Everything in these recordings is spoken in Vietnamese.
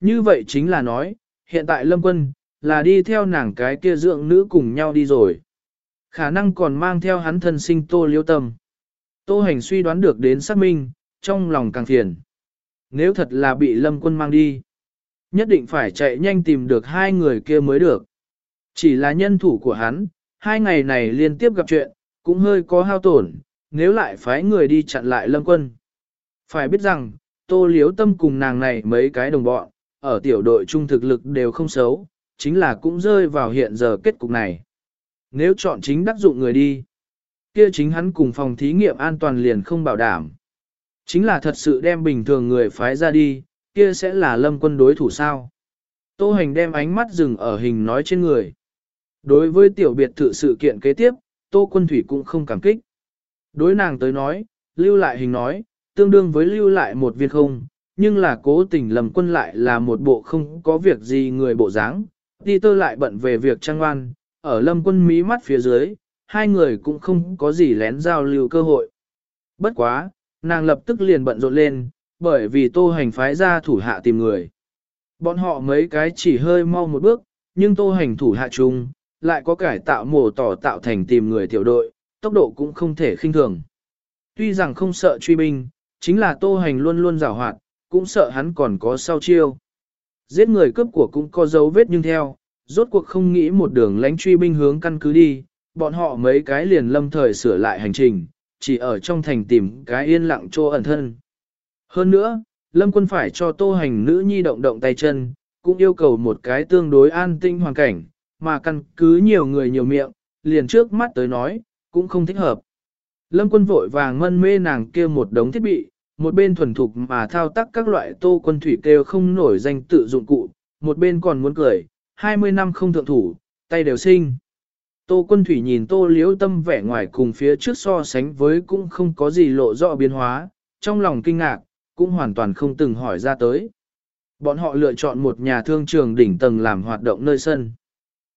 Như vậy chính là nói, hiện tại Lâm Quân, là đi theo nàng cái kia dưỡng nữ cùng nhau đi rồi. Khả năng còn mang theo hắn thân sinh tô liêu tâm. Tô hành suy đoán được đến xác minh, trong lòng càng phiền. Nếu thật là bị Lâm Quân mang đi, nhất định phải chạy nhanh tìm được hai người kia mới được. Chỉ là nhân thủ của hắn, hai ngày này liên tiếp gặp chuyện, cũng hơi có hao tổn, nếu lại phái người đi chặn lại Lâm Quân. Phải biết rằng, Tô Liếu Tâm cùng nàng này mấy cái đồng bọn, ở tiểu đội trung thực lực đều không xấu, chính là cũng rơi vào hiện giờ kết cục này. Nếu chọn chính đắc dụng người đi, kia chính hắn cùng phòng thí nghiệm an toàn liền không bảo đảm. Chính là thật sự đem bình thường người phái ra đi, kia sẽ là lâm quân đối thủ sao. Tô hành đem ánh mắt dừng ở hình nói trên người. Đối với tiểu biệt thự sự kiện kế tiếp, Tô quân thủy cũng không cảm kích. Đối nàng tới nói, lưu lại hình nói, tương đương với lưu lại một viên không, nhưng là cố tình lầm quân lại là một bộ không có việc gì người bộ dáng. Đi tơ lại bận về việc trang oan, ở lâm quân mí mắt phía dưới, hai người cũng không có gì lén giao lưu cơ hội. Bất quá, nàng lập tức liền bận rộn lên, bởi vì tô hành phái ra thủ hạ tìm người. Bọn họ mấy cái chỉ hơi mau một bước, nhưng tô hành thủ hạ chung, lại có cải tạo mổ tỏ tạo thành tìm người tiểu đội, tốc độ cũng không thể khinh thường. Tuy rằng không sợ truy binh, chính là tô hành luôn luôn rào hoạt, cũng sợ hắn còn có sau chiêu. Giết người cướp của cũng có dấu vết nhưng theo, rốt cuộc không nghĩ một đường lánh truy binh hướng căn cứ đi, bọn họ mấy cái liền lâm thời sửa lại hành trình, chỉ ở trong thành tìm cái yên lặng chỗ ẩn thân. Hơn nữa, lâm quân phải cho tô hành nữ nhi động động tay chân, cũng yêu cầu một cái tương đối an tinh hoàn cảnh, mà căn cứ nhiều người nhiều miệng, liền trước mắt tới nói, cũng không thích hợp. Lâm quân vội vàng mân mê nàng kia một đống thiết bị, một bên thuần thục mà thao tác các loại tô quân thủy kêu không nổi danh tự dụng cụ, một bên còn muốn cười, 20 năm không thượng thủ, tay đều sinh. Tô quân thủy nhìn tô liễu tâm vẻ ngoài cùng phía trước so sánh với cũng không có gì lộ rõ biến hóa, trong lòng kinh ngạc, cũng hoàn toàn không từng hỏi ra tới. Bọn họ lựa chọn một nhà thương trường đỉnh tầng làm hoạt động nơi sân.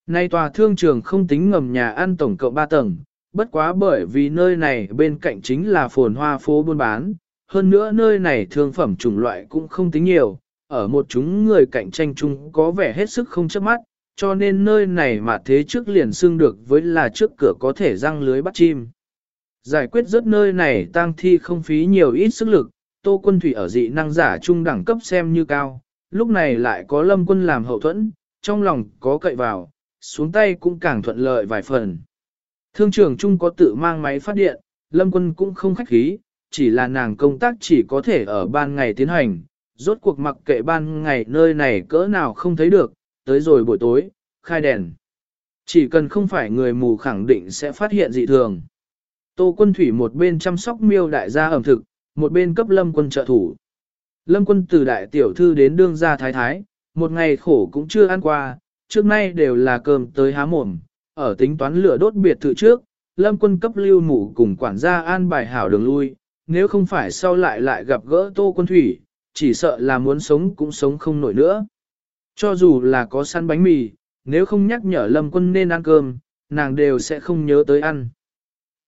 Nay tòa thương trường không tính ngầm nhà ăn tổng cộng 3 tầng, bất quá bởi vì nơi này bên cạnh chính là phồn hoa phố buôn bán, hơn nữa nơi này thương phẩm chủng loại cũng không tính nhiều, ở một chúng người cạnh tranh chung có vẻ hết sức không chấp mắt, cho nên nơi này mà thế trước liền xưng được với là trước cửa có thể răng lưới bắt chim. Giải quyết rất nơi này tang thi không phí nhiều ít sức lực, tô quân thủy ở dị năng giả trung đẳng cấp xem như cao, lúc này lại có lâm quân làm hậu thuẫn, trong lòng có cậy vào, xuống tay cũng càng thuận lợi vài phần. Thương trưởng trung có tự mang máy phát điện, lâm quân cũng không khách khí, chỉ là nàng công tác chỉ có thể ở ban ngày tiến hành, rốt cuộc mặc kệ ban ngày nơi này cỡ nào không thấy được, tới rồi buổi tối, khai đèn. Chỉ cần không phải người mù khẳng định sẽ phát hiện dị thường. Tô quân thủy một bên chăm sóc miêu đại gia ẩm thực, một bên cấp lâm quân trợ thủ. Lâm quân từ đại tiểu thư đến đương gia thái thái, một ngày khổ cũng chưa ăn qua, trước nay đều là cơm tới há mồm, ở tính toán lửa đốt biệt thự trước, lâm quân cấp lưu mụ cùng quản gia an bài hảo đường lui, nếu không phải sau lại lại gặp gỡ tô quân thủy, chỉ sợ là muốn sống cũng sống không nổi nữa. Cho dù là có săn bánh mì, nếu không nhắc nhở lâm quân nên ăn cơm, nàng đều sẽ không nhớ tới ăn.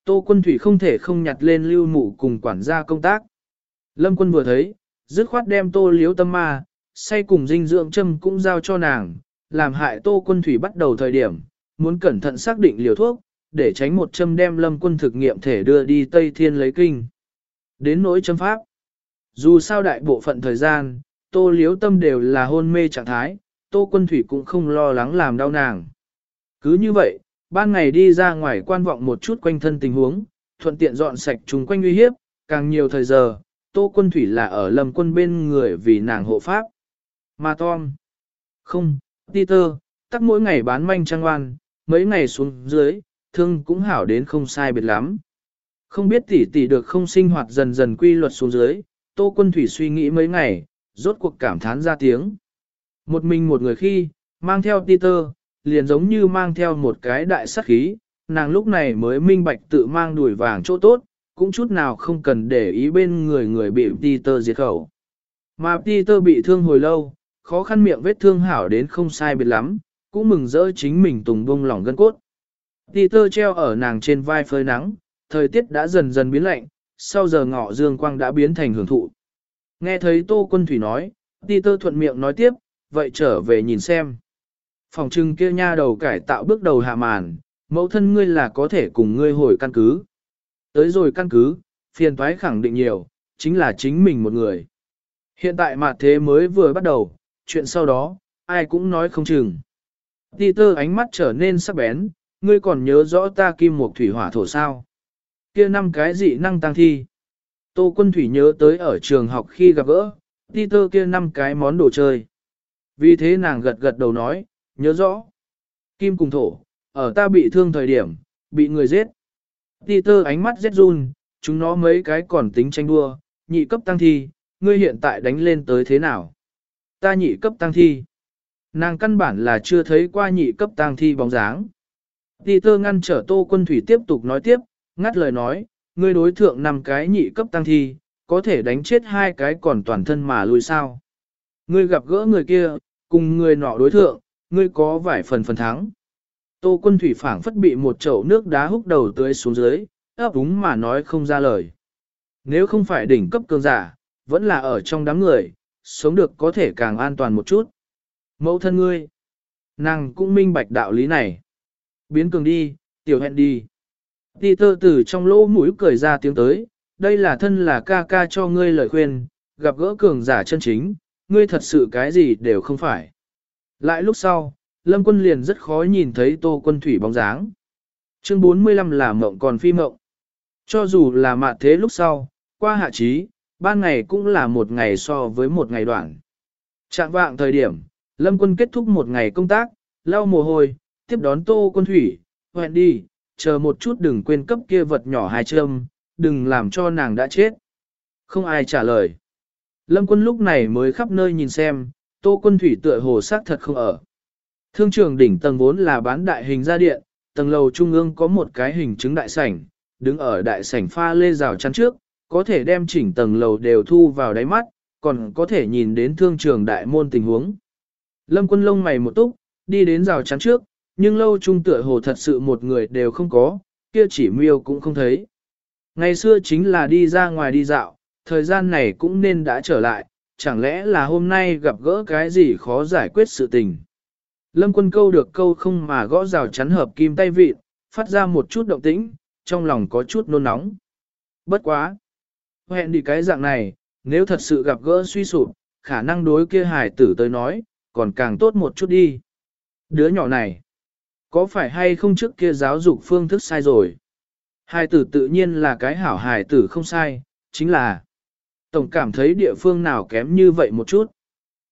Tô quân thủy không thể không nhặt lên lưu mụ cùng quản gia công tác. Lâm quân vừa thấy, dứt khoát đem tô liếu tâm ma, say cùng dinh dưỡng châm cũng giao cho nàng, làm hại tô quân thủy bắt đầu thời điểm, muốn cẩn thận xác định liều thuốc, để tránh một châm đem lâm quân thực nghiệm thể đưa đi Tây Thiên lấy kinh. Đến nỗi châm pháp, dù sao đại bộ phận thời gian, tô liếu tâm đều là hôn mê trạng thái, tô quân thủy cũng không lo lắng làm đau nàng. Cứ như vậy, ban ngày đi ra ngoài quan vọng một chút quanh thân tình huống, thuận tiện dọn sạch chúng quanh uy hiếp, càng nhiều thời giờ, tô quân thủy là ở lầm quân bên người vì nàng hộ pháp. Mà Tom, không, Peter, tắc mỗi ngày bán manh trang oan, mấy ngày xuống dưới, thương cũng hảo đến không sai biệt lắm. Không biết tỷ tỷ được không sinh hoạt dần dần quy luật xuống dưới, Tô Quân Thủy suy nghĩ mấy ngày, rốt cuộc cảm thán ra tiếng. Một mình một người khi, mang theo Peter, liền giống như mang theo một cái đại sát khí, nàng lúc này mới minh bạch tự mang đuổi vàng chỗ tốt, cũng chút nào không cần để ý bên người người bị Peter diệt khẩu. Mà Peter bị thương hồi lâu, khó khăn miệng vết thương hảo đến không sai biệt lắm, cũng mừng rỡ chính mình tùng bông lỏng gân cốt. Peter treo ở nàng trên vai phơi nắng, thời tiết đã dần dần biến lạnh, sau giờ ngọ dương quang đã biến thành hưởng thụ. Nghe thấy Tô Quân Thủy nói, Peter thuận miệng nói tiếp, vậy trở về nhìn xem. Phòng trưng kia nha đầu cải tạo bước đầu hạ màn, mẫu thân ngươi là có thể cùng ngươi hồi căn cứ. Tới rồi căn cứ, phiền toái khẳng định nhiều, chính là chính mình một người. Hiện tại mà thế mới vừa bắt đầu, chuyện sau đó, ai cũng nói không chừng. Peter ánh mắt trở nên sắc bén, ngươi còn nhớ rõ ta kim một thủy hỏa thổ sao. Kia năm cái dị năng tăng thi. Tô quân thủy nhớ tới ở trường học khi gặp gỡ, tơ kia năm cái món đồ chơi. Vì thế nàng gật gật đầu nói, nhớ rõ. Kim cùng thổ, ở ta bị thương thời điểm, bị người giết. Peter ánh mắt rét run, chúng nó mấy cái còn tính tranh đua, nhị cấp tăng thi, ngươi hiện tại đánh lên tới thế nào? Ta nhị cấp tăng thi. Nàng căn bản là chưa thấy qua nhị cấp tăng thi bóng dáng. Peter ngăn trở tô quân thủy tiếp tục nói tiếp, ngắt lời nói, ngươi đối thượng năm cái nhị cấp tăng thi, có thể đánh chết hai cái còn toàn thân mà lùi sao. Ngươi gặp gỡ người kia, cùng người nọ đối thượng, ngươi có vài phần phần thắng. Tô quân thủy phảng phất bị một chậu nước đá húc đầu tưới xuống dưới, ấp úng mà nói không ra lời. Nếu không phải đỉnh cấp cường giả, vẫn là ở trong đám người, sống được có thể càng an toàn một chút. Mẫu thân ngươi, nàng cũng minh bạch đạo lý này. Biến cường đi, tiểu hẹn đi. Ti tơ từ trong lỗ mũi cười ra tiếng tới, đây là thân là ca ca cho ngươi lời khuyên, gặp gỡ cường giả chân chính, ngươi thật sự cái gì đều không phải. Lại lúc sau, Lâm quân liền rất khó nhìn thấy tô quân thủy bóng dáng. Chương 45 là mộng còn phi mộng. Cho dù là mạ thế lúc sau, qua hạ trí, ban ngày cũng là một ngày so với một ngày đoạn. Trạng vạng thời điểm, Lâm quân kết thúc một ngày công tác, lau mồ hôi, tiếp đón tô quân thủy, hoẹn đi, chờ một chút đừng quên cấp kia vật nhỏ hai châm, đừng làm cho nàng đã chết. Không ai trả lời. Lâm quân lúc này mới khắp nơi nhìn xem, tô quân thủy tựa hồ xác thật không ở. Thương trường đỉnh tầng vốn là bán đại hình gia điện, tầng lầu trung ương có một cái hình chứng đại sảnh, đứng ở đại sảnh pha lê rào chắn trước, có thể đem chỉnh tầng lầu đều thu vào đáy mắt, còn có thể nhìn đến thương trường đại môn tình huống. Lâm quân lông mày một túc, đi đến rào chắn trước, nhưng lâu trung tựa hồ thật sự một người đều không có, kia chỉ miêu cũng không thấy. Ngày xưa chính là đi ra ngoài đi dạo, thời gian này cũng nên đã trở lại, chẳng lẽ là hôm nay gặp gỡ cái gì khó giải quyết sự tình. Lâm quân câu được câu không mà gõ rào chắn hợp kim tay vịt, phát ra một chút động tĩnh, trong lòng có chút nôn nóng. Bất quá. Hẹn đi cái dạng này, nếu thật sự gặp gỡ suy sụp, khả năng đối kia hải tử tới nói, còn càng tốt một chút đi. Đứa nhỏ này, có phải hay không trước kia giáo dục phương thức sai rồi? Hài tử tự nhiên là cái hảo hài tử không sai, chính là tổng cảm thấy địa phương nào kém như vậy một chút.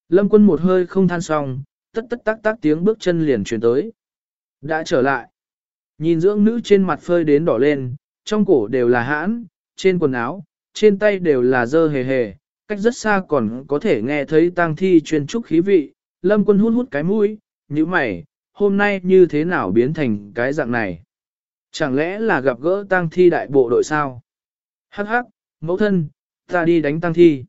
Lâm quân một hơi không than xong, tất tất tác tác tiếng bước chân liền truyền tới. Đã trở lại. Nhìn dưỡng nữ trên mặt phơi đến đỏ lên, trong cổ đều là hãn, trên quần áo, trên tay đều là dơ hề hề, cách rất xa còn có thể nghe thấy tang thi truyền trúc khí vị, lâm quân hút hút cái mũi, như mày, hôm nay như thế nào biến thành cái dạng này? Chẳng lẽ là gặp gỡ tang thi đại bộ đội sao? Hắc hắc, mẫu thân, ta đi đánh tang thi.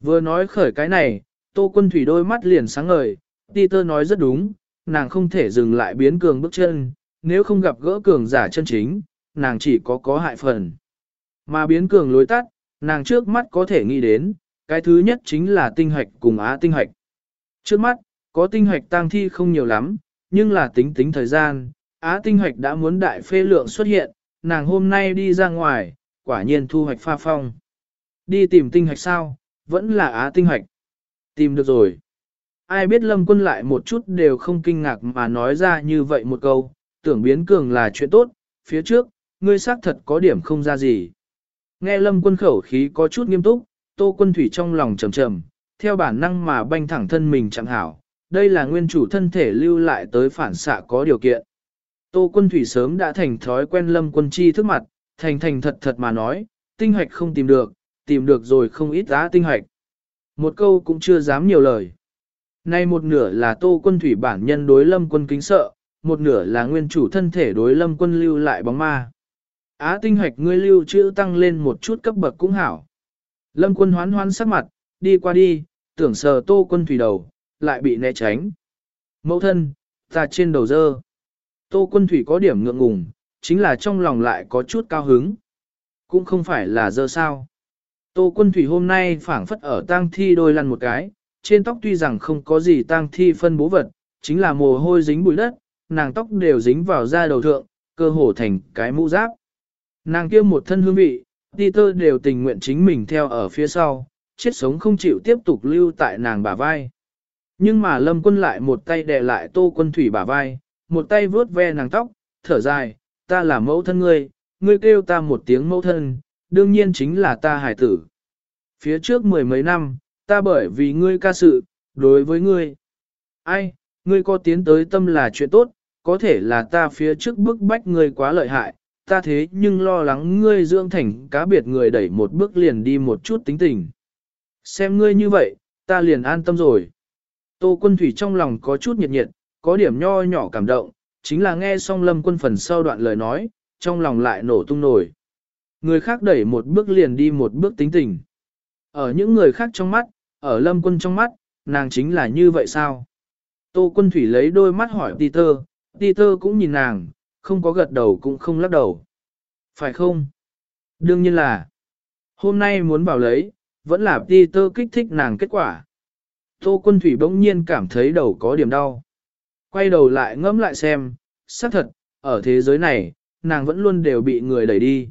Vừa nói khởi cái này, tô quân thủy đôi mắt liền sáng ngời, Peter nói rất đúng, nàng không thể dừng lại biến cường bước chân, nếu không gặp gỡ cường giả chân chính, nàng chỉ có có hại phần. Mà biến cường lối tắt, nàng trước mắt có thể nghĩ đến, cái thứ nhất chính là tinh hoạch cùng á tinh hoạch. Trước mắt, có tinh hoạch tang thi không nhiều lắm, nhưng là tính tính thời gian, á tinh hoạch đã muốn đại phê lượng xuất hiện, nàng hôm nay đi ra ngoài, quả nhiên thu hoạch pha phong. Đi tìm tinh hoạch sao, vẫn là á tinh hoạch. Tìm được rồi. Ai biết lâm quân lại một chút đều không kinh ngạc mà nói ra như vậy một câu, tưởng biến cường là chuyện tốt, phía trước, ngươi xác thật có điểm không ra gì. Nghe lâm quân khẩu khí có chút nghiêm túc, tô quân thủy trong lòng trầm trầm, theo bản năng mà banh thẳng thân mình chẳng hảo, đây là nguyên chủ thân thể lưu lại tới phản xạ có điều kiện. Tô quân thủy sớm đã thành thói quen lâm quân chi thức mặt, thành thành thật thật mà nói, tinh hoạch không tìm được, tìm được rồi không ít giá tinh hoạch. Một câu cũng chưa dám nhiều lời. Nay một nửa là tô quân thủy bản nhân đối lâm quân kính sợ, một nửa là nguyên chủ thân thể đối lâm quân lưu lại bóng ma. Á tinh hoạch ngươi lưu chữ tăng lên một chút cấp bậc cũng hảo. Lâm quân hoán hoán sắc mặt, đi qua đi, tưởng sờ tô quân thủy đầu, lại bị né tránh. Mẫu thân, ta trên đầu dơ. Tô quân thủy có điểm ngượng ngùng, chính là trong lòng lại có chút cao hứng. Cũng không phải là dơ sao. Tô quân thủy hôm nay phảng phất ở tang thi đôi lăn một cái, trên tóc tuy rằng không có gì tang thi phân bố vật, chính là mồ hôi dính bụi đất, nàng tóc đều dính vào da đầu thượng, cơ hồ thành cái mũ giáp. Nàng kia một thân hương vị, Peter đều tình nguyện chính mình theo ở phía sau, chết sống không chịu tiếp tục lưu tại nàng bả vai. Nhưng mà lâm quân lại một tay đè lại tô quân thủy bả vai, một tay vuốt ve nàng tóc, thở dài, ta là mẫu thân ngươi, ngươi kêu ta một tiếng mẫu thân, đương nhiên chính là ta hải tử. Phía trước mười mấy năm, ta bởi vì ngươi ca sự, đối với ngươi. Ai, ngươi có tiến tới tâm là chuyện tốt, có thể là ta phía trước bức bách ngươi quá lợi hại, ta thế nhưng lo lắng ngươi dưỡng thành cá biệt người đẩy một bước liền đi một chút tính tình. Xem ngươi như vậy, ta liền an tâm rồi. Tô quân thủy trong lòng có chút nhiệt nhiệt, có điểm nho nhỏ cảm động, chính là nghe xong lâm quân phần sau đoạn lời nói, trong lòng lại nổ tung nổi. Người khác đẩy một bước liền đi một bước tính tình. Ở những người khác trong mắt, ở lâm quân trong mắt, nàng chính là như vậy sao? Tô quân thủy lấy đôi mắt hỏi Peter, Peter cũng nhìn nàng, không có gật đầu cũng không lắc đầu. Phải không? Đương nhiên là. Hôm nay muốn bảo lấy, vẫn là Peter kích thích nàng kết quả. Tô quân thủy bỗng nhiên cảm thấy đầu có điểm đau. Quay đầu lại ngẫm lại xem, xác thật, ở thế giới này, nàng vẫn luôn đều bị người đẩy đi.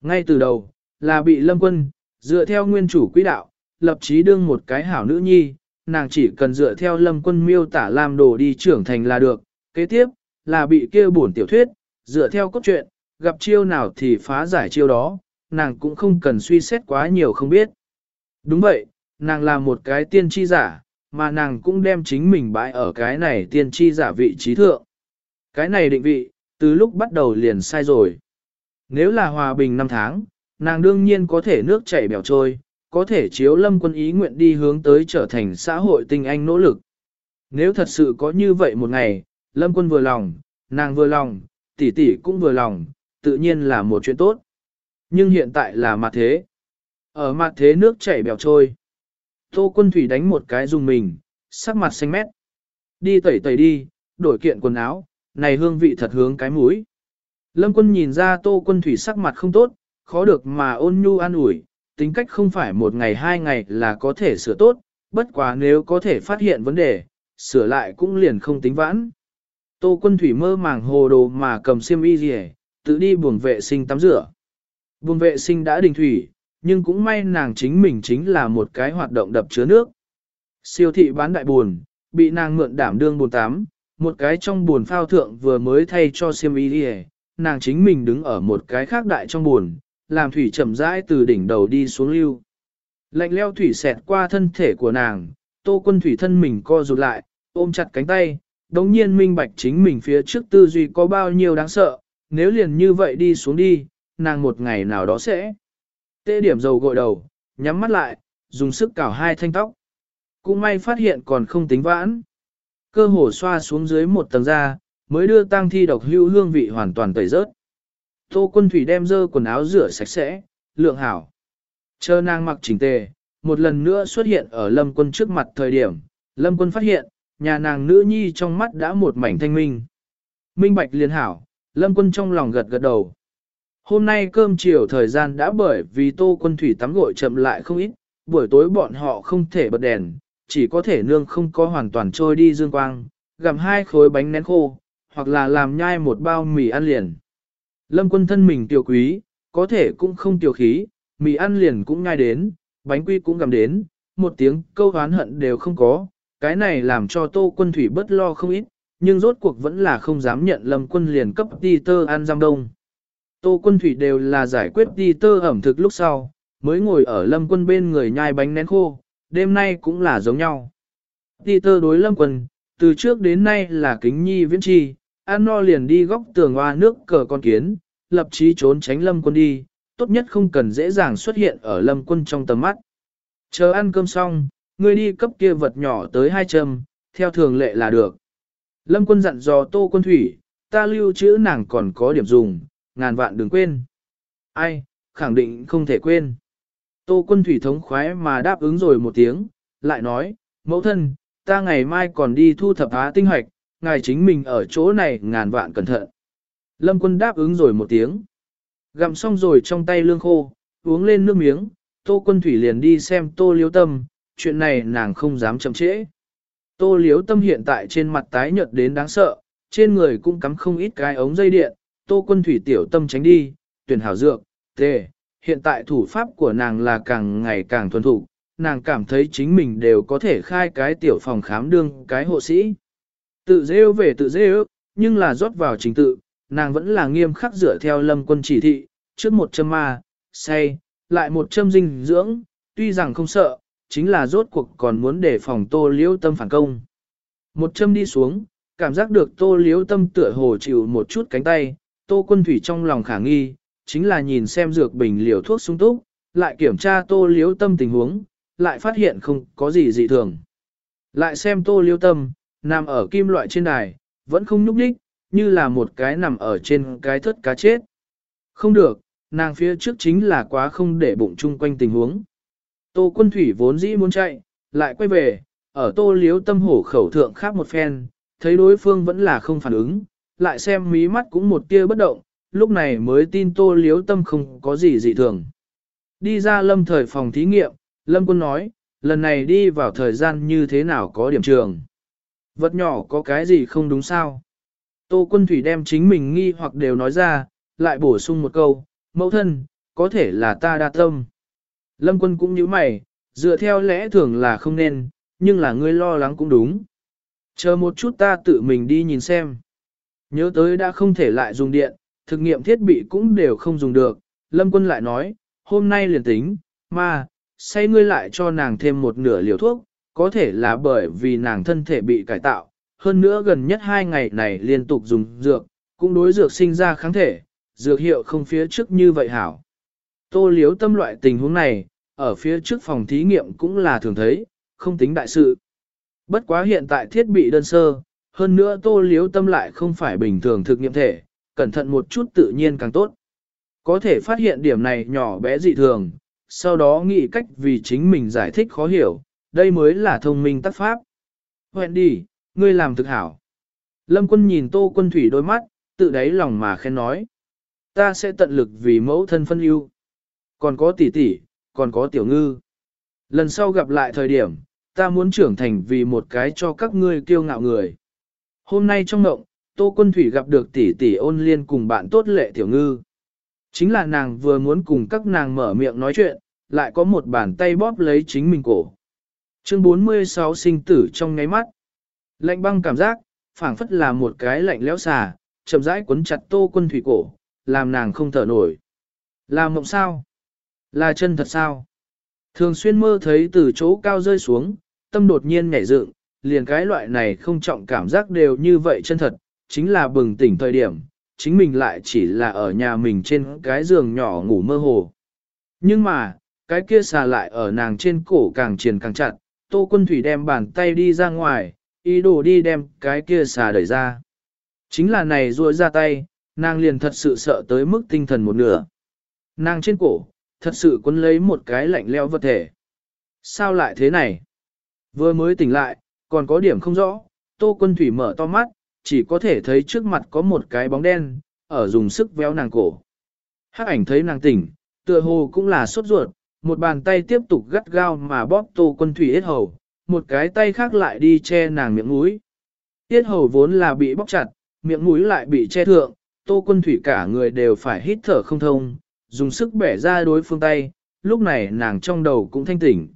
Ngay từ đầu, là bị lâm quân, dựa theo nguyên chủ quỹ đạo, lập chí đương một cái hảo nữ nhi, nàng chỉ cần dựa theo lâm quân miêu tả làm đồ đi trưởng thành là được. Kế tiếp, là bị kia bổn tiểu thuyết, dựa theo cốt truyện, gặp chiêu nào thì phá giải chiêu đó, nàng cũng không cần suy xét quá nhiều không biết. Đúng vậy, nàng là một cái tiên tri giả, mà nàng cũng đem chính mình bãi ở cái này tiên tri giả vị trí thượng. Cái này định vị, từ lúc bắt đầu liền sai rồi. Nếu là hòa bình năm tháng, nàng đương nhiên có thể nước chảy bèo trôi, có thể chiếu lâm quân ý nguyện đi hướng tới trở thành xã hội tinh anh nỗ lực. Nếu thật sự có như vậy một ngày, lâm quân vừa lòng, nàng vừa lòng, tỷ tỷ cũng vừa lòng, tự nhiên là một chuyện tốt. Nhưng hiện tại là mặt thế. Ở mặt thế nước chảy bèo trôi. Tô quân thủy đánh một cái dùng mình, sắc mặt xanh mét. Đi tẩy tẩy đi, đổi kiện quần áo, này hương vị thật hướng cái mũi. Lâm quân nhìn ra tô quân thủy sắc mặt không tốt, khó được mà ôn nhu an ủi, tính cách không phải một ngày hai ngày là có thể sửa tốt, bất quá nếu có thể phát hiện vấn đề, sửa lại cũng liền không tính vãn. Tô quân thủy mơ màng hồ đồ mà cầm xiêm y rỉ, tự đi buồng vệ sinh tắm rửa. Buồng vệ sinh đã đình thủy, nhưng cũng may nàng chính mình chính là một cái hoạt động đập chứa nước. Siêu thị bán đại buồn, bị nàng mượn đảm đương buồn tắm, một cái trong buồn phao thượng vừa mới thay cho xiêm y đi nàng chính mình đứng ở một cái khác đại trong buồn, làm thủy chậm rãi từ đỉnh đầu đi xuống lưu. Lạnh leo thủy xẹt qua thân thể của nàng, tô quân thủy thân mình co rụt lại, ôm chặt cánh tay, đống nhiên minh bạch chính mình phía trước tư duy có bao nhiêu đáng sợ, nếu liền như vậy đi xuống đi, nàng một ngày nào đó sẽ. Tê điểm dầu gội đầu, nhắm mắt lại, dùng sức cào hai thanh tóc. Cũng may phát hiện còn không tính vãn. Cơ hồ xoa xuống dưới một tầng da, mới đưa tang thi độc hưu hương vị hoàn toàn tẩy rớt. Tô quân thủy đem dơ quần áo rửa sạch sẽ, lượng hảo. Chờ nàng mặc chỉnh tề, một lần nữa xuất hiện ở lâm quân trước mặt thời điểm, lâm quân phát hiện, nhà nàng nữ nhi trong mắt đã một mảnh thanh minh. Minh bạch liên hảo, lâm quân trong lòng gật gật đầu. Hôm nay cơm chiều thời gian đã bởi vì tô quân thủy tắm gội chậm lại không ít, buổi tối bọn họ không thể bật đèn, chỉ có thể nương không có hoàn toàn trôi đi dương quang, gặm hai khối bánh nén khô, hoặc là làm nhai một bao mì ăn liền. Lâm quân thân mình tiểu quý, có thể cũng không tiểu khí, mì ăn liền cũng nhai đến, bánh quy cũng gặm đến, một tiếng câu hán hận đều không có, cái này làm cho tô quân thủy bất lo không ít, nhưng rốt cuộc vẫn là không dám nhận lâm quân liền cấp ti tơ ăn giam đông. Tô quân thủy đều là giải quyết đi tơ ẩm thực lúc sau, mới ngồi ở lâm quân bên người nhai bánh nén khô, đêm nay cũng là giống nhau. Đi tơ đối lâm quân, từ trước đến nay là kính nhi viễn chi, ăn no liền đi góc tường hoa nước cờ con kiến, lập chí trốn tránh lâm quân đi, tốt nhất không cần dễ dàng xuất hiện ở lâm quân trong tầm mắt. Chờ ăn cơm xong, ngươi đi cấp kia vật nhỏ tới hai châm, theo thường lệ là được. Lâm quân dặn dò tô quân thủy, ta lưu trữ nàng còn có điểm dùng, ngàn vạn đừng quên. Ai, khẳng định không thể quên. Tô quân thủy thống khoái mà đáp ứng rồi một tiếng, lại nói, mẫu thân, ta ngày mai còn đi thu thập á tinh hoạch, ngài chính mình ở chỗ này ngàn vạn cẩn thận. Lâm quân đáp ứng rồi một tiếng. Gặm xong rồi trong tay lương khô, uống lên nước miếng, tô quân thủy liền đi xem tô Liếu tâm, chuyện này nàng không dám chậm trễ. Tô liếu tâm hiện tại trên mặt tái nhợt đến đáng sợ, trên người cũng cắm không ít cái ống dây điện, tô quân thủy tiểu tâm tránh đi, tuyển hảo dược, tề, hiện tại thủ pháp của nàng là càng ngày càng thuần thủ, nàng cảm thấy chính mình đều có thể khai cái tiểu phòng khám đương cái hộ sĩ. Tự rêu về tự rêu, nhưng là rót vào trình tự, nàng vẫn là nghiêm khắc dựa theo lâm quân chỉ thị, trước một châm ma, say, lại một châm dinh dưỡng, tuy rằng không sợ, chính là rốt cuộc còn muốn để phòng tô liễu tâm phản công. Một châm đi xuống, cảm giác được tô liễu tâm tựa hồ chịu một chút cánh tay, tô quân thủy trong lòng khả nghi, chính là nhìn xem dược bình liều thuốc sung túc, lại kiểm tra tô liễu tâm tình huống, lại phát hiện không có gì dị thường. Lại xem tô liễu tâm, nằm ở kim loại trên đài, vẫn không nhúc nhích, như là một cái nằm ở trên cái thất cá chết. Không được, nàng phía trước chính là quá không để bụng chung quanh tình huống. Tô quân thủy vốn dĩ muốn chạy, lại quay về, ở tô liếu tâm hổ khẩu thượng khác một phen, thấy đối phương vẫn là không phản ứng, lại xem mí mắt cũng một tia bất động, lúc này mới tin tô liếu tâm không có gì dị thường. Đi ra lâm thời phòng thí nghiệm, lâm quân nói, lần này đi vào thời gian như thế nào có điểm trường. Vật nhỏ có cái gì không đúng sao? Tô quân thủy đem chính mình nghi hoặc đều nói ra, lại bổ sung một câu, mẫu thân, có thể là ta đa tâm. Lâm quân cũng như mày, dựa theo lẽ thường là không nên, nhưng là ngươi lo lắng cũng đúng. Chờ một chút ta tự mình đi nhìn xem. Nhớ tới đã không thể lại dùng điện, thực nghiệm thiết bị cũng đều không dùng được. Lâm quân lại nói, hôm nay liền tính, mà, say ngươi lại cho nàng thêm một nửa liều thuốc, có thể là bởi vì nàng thân thể bị cải tạo. Hơn nữa gần nhất hai ngày này liên tục dùng dược, cũng đối dược sinh ra kháng thể, dược hiệu không phía trước như vậy hảo. Tô liếu tâm loại tình huống này, ở phía trước phòng thí nghiệm cũng là thường thấy, không tính đại sự. Bất quá hiện tại thiết bị đơn sơ, hơn nữa tô liếu tâm lại không phải bình thường thực nghiệm thể, cẩn thận một chút tự nhiên càng tốt. Có thể phát hiện điểm này nhỏ bé dị thường, sau đó nghĩ cách vì chính mình giải thích khó hiểu, đây mới là thông minh tác pháp. Hẹn đi, ngươi làm thực hảo. Lâm quân nhìn tô quân thủy đôi mắt, tự đáy lòng mà khen nói. Ta sẽ tận lực vì mẫu thân phân ưu. Còn có tỷ tỷ, còn có tiểu ngư. Lần sau gặp lại thời điểm, ta muốn trưởng thành vì một cái cho các ngươi kiêu ngạo người. Hôm nay trong ngộng, Tô Quân Thủy gặp được tỷ tỷ ôn liên cùng bạn tốt lệ tiểu ngư. Chính là nàng vừa muốn cùng các nàng mở miệng nói chuyện, lại có một bàn tay bóp lấy chính mình cổ. Chương 46 sinh tử trong ngáy mắt. Lạnh băng cảm giác, phảng phất là một cái lạnh lẽo xà, chậm rãi cuốn chặt Tô Quân Thủy cổ, làm nàng không thở nổi. Là mộng sao? Là chân thật sao? Thường xuyên mơ thấy từ chỗ cao rơi xuống, tâm đột nhiên nhảy dựng, liền cái loại này không trọng cảm giác đều như vậy chân thật, chính là bừng tỉnh thời điểm, chính mình lại chỉ là ở nhà mình trên cái giường nhỏ ngủ mơ hồ. Nhưng mà, cái kia xà lại ở nàng trên cổ càng triền càng chặt, tô quân thủy đem bàn tay đi ra ngoài, ý đồ đi đem cái kia xà đẩy ra. Chính là này ruôi ra tay, nàng liền thật sự sợ tới mức tinh thần một nửa. Nàng trên cổ, thật sự quấn lấy một cái lạnh leo vật thể. Sao lại thế này? Vừa mới tỉnh lại, còn có điểm không rõ, tô quân thủy mở to mắt, chỉ có thể thấy trước mặt có một cái bóng đen, ở dùng sức véo nàng cổ. Hắc ảnh thấy nàng tỉnh, tựa hồ cũng là sốt ruột, một bàn tay tiếp tục gắt gao mà bóp tô quân thủy hết hầu, một cái tay khác lại đi che nàng miệng mũi. Tiết hầu vốn là bị bóp chặt, miệng mũi lại bị che thượng, tô quân thủy cả người đều phải hít thở không thông, dùng sức bẻ ra đối phương tay, lúc này nàng trong đầu cũng thanh tỉnh.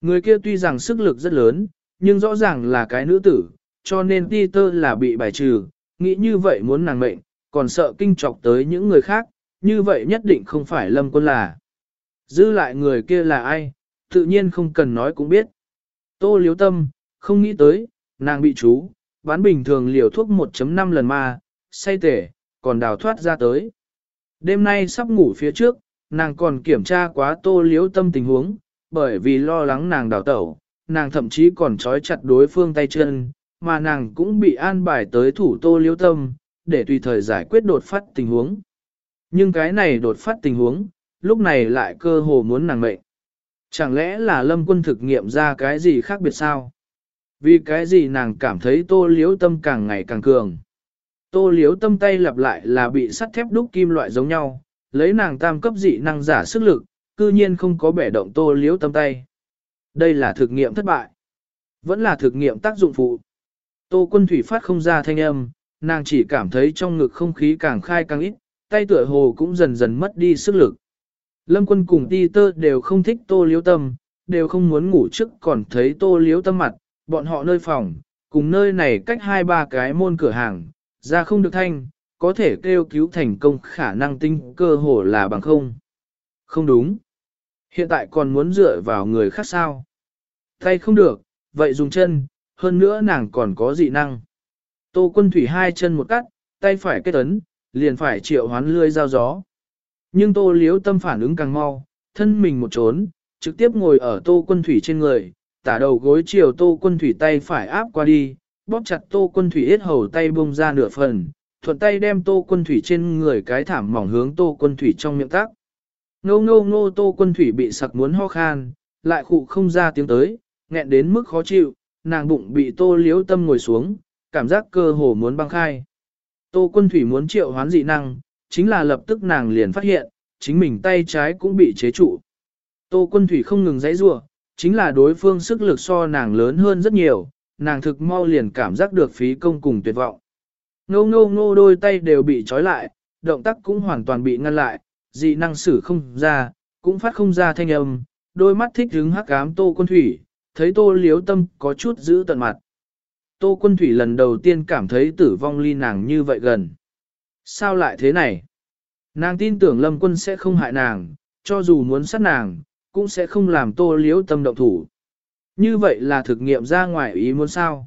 Người kia tuy rằng sức lực rất lớn, nhưng rõ ràng là cái nữ tử, cho nên Peter là bị bài trừ, nghĩ như vậy muốn nàng mệnh, còn sợ kinh trọc tới những người khác, như vậy nhất định không phải lâm quân là. Giữ lại người kia là ai, tự nhiên không cần nói cũng biết. Tô liếu tâm, không nghĩ tới, nàng bị chú, bán bình thường liều thuốc 1.5 lần ma, say tể, còn đào thoát ra tới. Đêm nay sắp ngủ phía trước, nàng còn kiểm tra quá tô liếu tâm tình huống, bởi vì lo lắng nàng đào tẩu, nàng thậm chí còn trói chặt đối phương tay chân, mà nàng cũng bị an bài tới thủ tô liếu tâm, để tùy thời giải quyết đột phát tình huống. Nhưng cái này đột phát tình huống, lúc này lại cơ hồ muốn nàng mệnh. Chẳng lẽ là lâm quân thực nghiệm ra cái gì khác biệt sao? Vì cái gì nàng cảm thấy tô liếu tâm càng ngày càng cường. Tô liếu tâm tay lặp lại là bị sắt thép đúc kim loại giống nhau, lấy nàng tam cấp dị năng giả sức lực, cư nhiên không có bẻ động tô liếu tâm tay. Đây là thực nghiệm thất bại. Vẫn là thực nghiệm tác dụng phụ. Tô quân thủy phát không ra thanh âm, nàng chỉ cảm thấy trong ngực không khí càng khai càng ít, tay tựa hồ cũng dần dần mất đi sức lực. Lâm quân cùng ti tơ đều không thích tô liếu tâm, đều không muốn ngủ trước còn thấy tô liếu tâm mặt, bọn họ nơi phòng, cùng nơi này cách hai ba cái môn cửa hàng, ra không được thanh, có thể kêu cứu thành công khả năng tinh cơ hồ là bằng không. Không đúng. Hiện tại còn muốn dựa vào người khác sao? Tay không được, vậy dùng chân, hơn nữa nàng còn có dị năng. Tô quân thủy hai chân một cắt, tay phải kết ấn, liền phải triệu hoán lươi dao gió. Nhưng tô liếu tâm phản ứng càng mau, thân mình một trốn, trực tiếp ngồi ở tô quân thủy trên người, tả đầu gối chiều tô quân thủy tay phải áp qua đi, bóp chặt tô quân thủy hết hầu tay bông ra nửa phần, thuận tay đem tô quân thủy trên người cái thảm mỏng hướng tô quân thủy trong miệng tác. Ngô ngô ngô tô quân thủy bị sặc muốn ho khan, lại khụ không ra tiếng tới, nghẹn đến mức khó chịu, nàng bụng bị tô liếu tâm ngồi xuống, cảm giác cơ hồ muốn băng khai. Tô quân thủy muốn triệu hoán dị năng, chính là lập tức nàng liền phát hiện, chính mình tay trái cũng bị chế trụ. Tô quân thủy không ngừng dãy rủa, chính là đối phương sức lực so nàng lớn hơn rất nhiều, nàng thực mau liền cảm giác được phí công cùng tuyệt vọng. Ngô ngô ngô đôi tay đều bị trói lại, động tác cũng hoàn toàn bị ngăn lại, dị năng sử không ra, cũng phát không ra thanh âm, đôi mắt thích hứng hắc ám tô quân thủy, thấy tô liếu tâm có chút giữ tận mặt. Tô quân thủy lần đầu tiên cảm thấy tử vong ly nàng như vậy gần. Sao lại thế này? Nàng tin tưởng lâm quân sẽ không hại nàng, cho dù muốn sát nàng, cũng sẽ không làm tô liếu tâm động thủ. Như vậy là thực nghiệm ra ngoài ý muốn sao?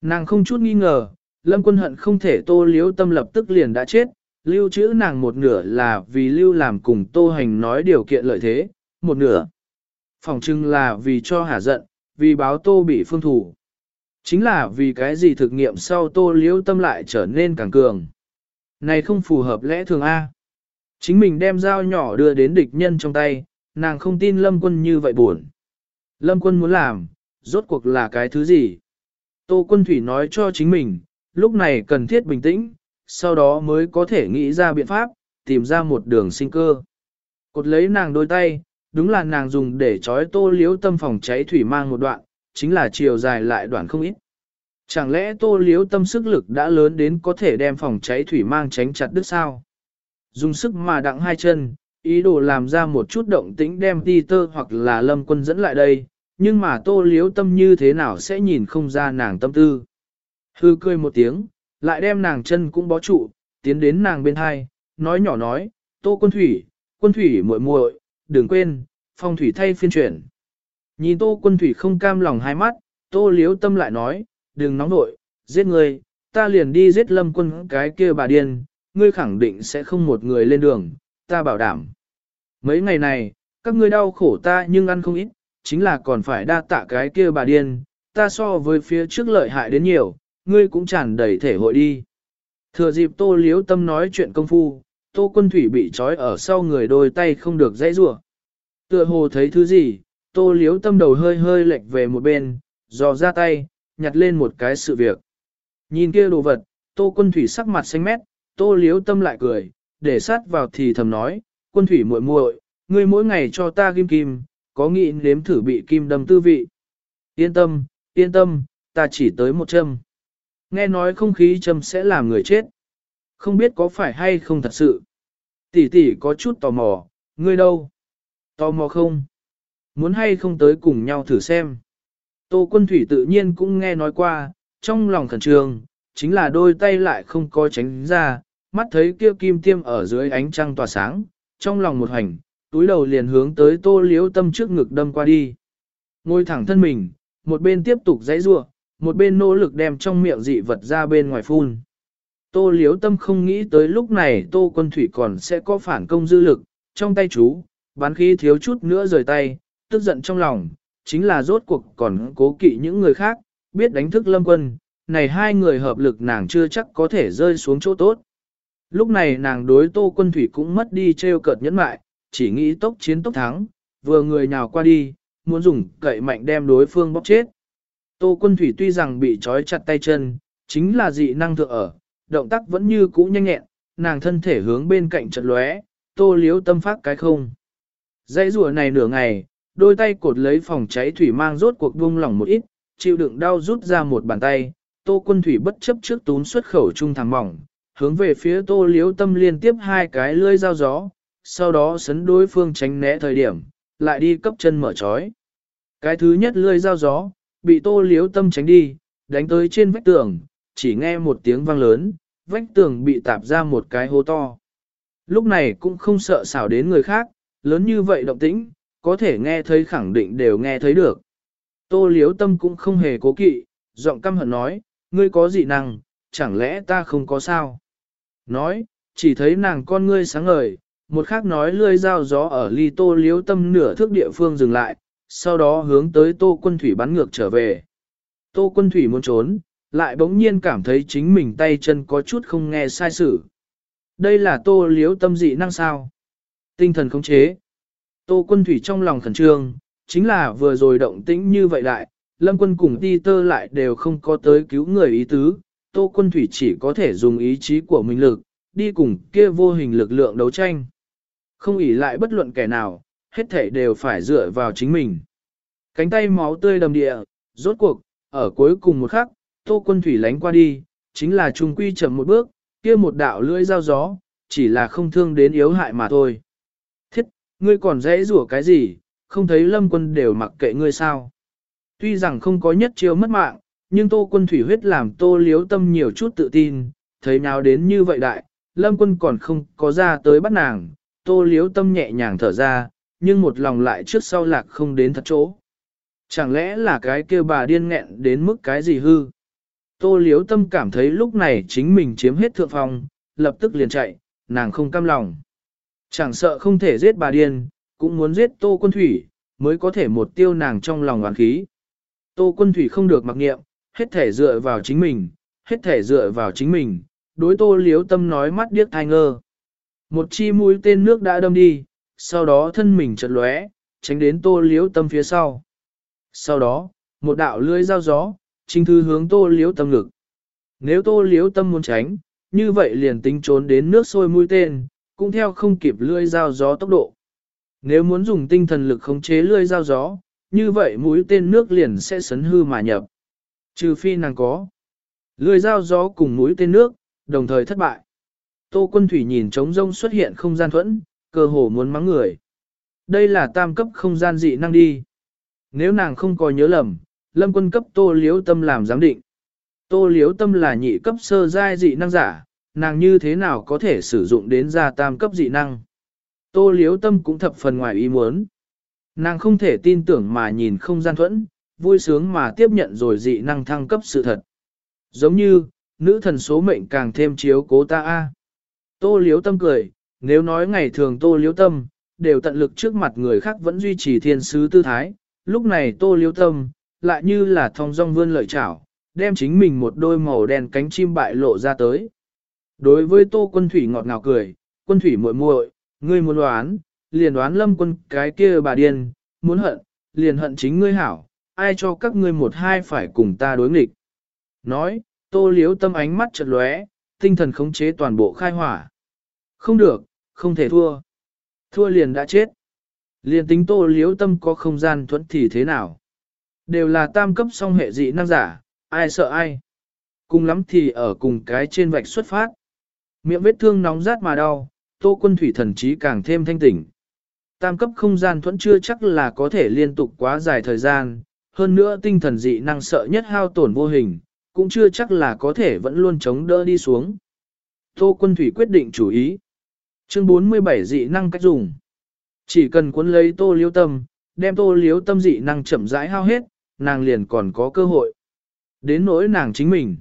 Nàng không chút nghi ngờ, lâm quân hận không thể tô liếu tâm lập tức liền đã chết, lưu trữ nàng một nửa là vì lưu làm cùng tô hành nói điều kiện lợi thế, một nửa. Phòng trưng là vì cho hả giận, vì báo tô bị phương thủ. Chính là vì cái gì thực nghiệm sau tô liễu tâm lại trở nên càng cường. Này không phù hợp lẽ thường A. Chính mình đem dao nhỏ đưa đến địch nhân trong tay, nàng không tin lâm quân như vậy buồn. Lâm quân muốn làm, rốt cuộc là cái thứ gì? Tô quân thủy nói cho chính mình, lúc này cần thiết bình tĩnh, sau đó mới có thể nghĩ ra biện pháp, tìm ra một đường sinh cơ. Cột lấy nàng đôi tay, đúng là nàng dùng để trói tô liếu tâm phòng cháy thủy mang một đoạn, chính là chiều dài lại đoạn không ít. Chẳng lẽ tô liếu tâm sức lực đã lớn đến có thể đem phòng cháy thủy mang tránh chặt đứt sao? Dùng sức mà đặng hai chân, ý đồ làm ra một chút động tĩnh đem ti tơ hoặc là lâm quân dẫn lại đây, nhưng mà tô liếu tâm như thế nào sẽ nhìn không ra nàng tâm tư. Hư cười một tiếng, lại đem nàng chân cũng bó trụ, tiến đến nàng bên hai, nói nhỏ nói, tô quân thủy, quân thủy muội muội, đừng quên, phong thủy thay phiên chuyển. Nhìn tô quân thủy không cam lòng hai mắt, tô liếu tâm lại nói, đừng nóng nội, giết người, ta liền đi giết lâm quân cái kia bà điên, ngươi khẳng định sẽ không một người lên đường, ta bảo đảm. Mấy ngày này, các ngươi đau khổ ta nhưng ăn không ít, chính là còn phải đa tạ cái kia bà điên, ta so với phía trước lợi hại đến nhiều, ngươi cũng tràn đầy thể hội đi. Thừa dịp tô liếu tâm nói chuyện công phu, tô quân thủy bị trói ở sau người đôi tay không được dãy rủa Tựa hồ thấy thứ gì, tô liếu tâm đầu hơi hơi lệch về một bên, dò ra tay, nhặt lên một cái sự việc. Nhìn kia đồ vật, tô quân thủy sắc mặt xanh mét, tô liếu tâm lại cười, để sát vào thì thầm nói, quân thủy muội muội, ngươi mỗi ngày cho ta kim kim, có nghĩ nếm thử bị kim đâm tư vị. Yên tâm, yên tâm, ta chỉ tới một châm. Nghe nói không khí châm sẽ làm người chết. Không biết có phải hay không thật sự. Tỷ tỷ có chút tò mò, ngươi đâu? Tò mò không? Muốn hay không tới cùng nhau thử xem. Tô quân thủy tự nhiên cũng nghe nói qua, trong lòng khẩn trương, chính là đôi tay lại không có tránh ra, mắt thấy kia kim tiêm ở dưới ánh trăng tỏa sáng, trong lòng một hành, túi đầu liền hướng tới tô liếu tâm trước ngực đâm qua đi. Ngồi thẳng thân mình, một bên tiếp tục dãy rua, một bên nỗ lực đem trong miệng dị vật ra bên ngoài phun. Tô liếu tâm không nghĩ tới lúc này tô quân thủy còn sẽ có phản công dư lực, trong tay chú, bán khí thiếu chút nữa rời tay, tức giận trong lòng, chính là rốt cuộc còn cố kỵ những người khác, biết đánh thức lâm quân, này hai người hợp lực nàng chưa chắc có thể rơi xuống chỗ tốt. Lúc này nàng đối tô quân thủy cũng mất đi treo cợt nhẫn mại, chỉ nghĩ tốc chiến tốc thắng, vừa người nào qua đi, muốn dùng cậy mạnh đem đối phương bóp chết. Tô quân thủy tuy rằng bị trói chặt tay chân, chính là dị năng thượng ở, động tác vẫn như cũ nhanh nhẹn, nàng thân thể hướng bên cạnh trận lóe, tô liếu tâm phát cái không. Dãy rùa này nửa ngày, đôi tay cột lấy phòng cháy thủy mang rốt cuộc buông lỏng một ít, chịu đựng đau rút ra một bàn tay, tô quân thủy bất chấp trước tún xuất khẩu trung thẳng mỏng, hướng về phía tô liếu tâm liên tiếp hai cái lưỡi dao gió, sau đó sấn đối phương tránh né thời điểm, lại đi cấp chân mở trói. Cái thứ nhất lưỡi dao gió, bị tô liếu tâm tránh đi, đánh tới trên vách tường, chỉ nghe một tiếng vang lớn, vách tường bị tạp ra một cái hố to. Lúc này cũng không sợ xảo đến người khác, lớn như vậy động tĩnh, có thể nghe thấy khẳng định đều nghe thấy được. Tô liếu tâm cũng không hề cố kỵ, giọng căm hận nói, ngươi có gì năng, chẳng lẽ ta không có sao? Nói, chỉ thấy nàng con ngươi sáng ngời, một khác nói lươi dao gió ở ly tô liếu tâm nửa thước địa phương dừng lại, sau đó hướng tới tô quân thủy bắn ngược trở về. Tô quân thủy muốn trốn, lại bỗng nhiên cảm thấy chính mình tay chân có chút không nghe sai sự. Đây là tô liếu tâm dị năng sao. Tinh thần khống chế. Tô quân thủy trong lòng khẩn trương, chính là vừa rồi động tĩnh như vậy lại lâm quân cùng ti tơ lại đều không có tới cứu người ý tứ, tô quân thủy chỉ có thể dùng ý chí của mình lực, đi cùng kia vô hình lực lượng đấu tranh. Không ỉ lại bất luận kẻ nào, hết thể đều phải dựa vào chính mình. Cánh tay máu tươi đầm địa, rốt cuộc, ở cuối cùng một khắc, tô quân thủy lánh qua đi, chính là trung quy chậm một bước, kia một đạo lưỡi dao gió, chỉ là không thương đến yếu hại mà thôi. Thiết, ngươi còn dễ rủa cái gì, không thấy lâm quân đều mặc kệ ngươi sao. Tuy rằng không có nhất chiêu mất mạng, nhưng tô quân thủy huyết làm tô liếu tâm nhiều chút tự tin, thấy nào đến như vậy đại, lâm quân còn không có ra tới bắt nàng, tô liếu tâm nhẹ nhàng thở ra, nhưng một lòng lại trước sau lạc không đến thật chỗ. Chẳng lẽ là cái kêu bà điên nghẹn đến mức cái gì hư? Tô liếu tâm cảm thấy lúc này chính mình chiếm hết thượng phong, lập tức liền chạy, nàng không cam lòng. Chẳng sợ không thể giết bà điên, cũng muốn giết tô quân thủy, mới có thể một tiêu nàng trong lòng oán khí. Tô quân thủy không được mặc nghiệm, hết thể dựa vào chính mình, hết thể dựa vào chính mình, đối tô liếu tâm nói mắt điếc thai ngơ. Một chi mũi tên nước đã đâm đi, sau đó thân mình chật lóe, tránh đến tô liếu tâm phía sau. Sau đó, một đạo lưỡi dao gió, chính thư hướng tô liếu tâm ngực. Nếu tô liếu tâm muốn tránh, như vậy liền tính trốn đến nước sôi mũi tên, cũng theo không kịp lưỡi dao gió tốc độ. Nếu muốn dùng tinh thần lực khống chế lưỡi dao gió, như vậy mũi tên nước liền sẽ sấn hư mà nhập. Trừ phi nàng có. Lưỡi dao gió cùng mũi tên nước, đồng thời thất bại. Tô quân thủy nhìn trống rông xuất hiện không gian thuẫn, cơ hồ muốn mắng người. Đây là tam cấp không gian dị năng đi. Nếu nàng không có nhớ lầm, lâm quân cấp tô liếu tâm làm giám định. Tô liếu tâm là nhị cấp sơ giai dị năng giả, nàng như thế nào có thể sử dụng đến ra tam cấp dị năng. Tô liếu tâm cũng thập phần ngoài ý muốn. Nàng không thể tin tưởng mà nhìn không gian thuẫn, vui sướng mà tiếp nhận rồi dị năng thăng cấp sự thật. Giống như, nữ thần số mệnh càng thêm chiếu cố ta a. Tô liếu tâm cười, nếu nói ngày thường tô liếu tâm, đều tận lực trước mặt người khác vẫn duy trì thiên sứ tư thái, lúc này tô liếu tâm, lại như là thong dong vươn lợi chảo, đem chính mình một đôi màu đen cánh chim bại lộ ra tới. Đối với tô quân thủy ngọt ngào cười, quân thủy muội muội, ngươi muốn đoán, liền đoán lâm quân cái kia bà điên, muốn hận, liền hận chính ngươi hảo, ai cho các ngươi một hai phải cùng ta đối nghịch. Nói, tô liếu tâm ánh mắt chật lóe, tinh thần khống chế toàn bộ khai hỏa. Không được, không thể thua. Thua liền đã chết. Liền tính tô liếu tâm có không gian thuẫn thì thế nào? Đều là tam cấp song hệ dị năng giả, ai sợ ai? Cùng lắm thì ở cùng cái trên vạch xuất phát. Miệng vết thương nóng rát mà đau, tô quân thủy thần trí càng thêm thanh tỉnh. Tam cấp không gian thuẫn chưa chắc là có thể liên tục quá dài thời gian, hơn nữa tinh thần dị năng sợ nhất hao tổn vô hình, cũng chưa chắc là có thể vẫn luôn chống đỡ đi xuống. Tô quân thủy quyết định chủ ý. Chương 47 dị năng cách dùng. Chỉ cần cuốn lấy tô liếu tâm, đem tô liếu tâm dị năng chậm rãi hao hết, nàng liền còn có cơ hội. Đến nỗi nàng chính mình.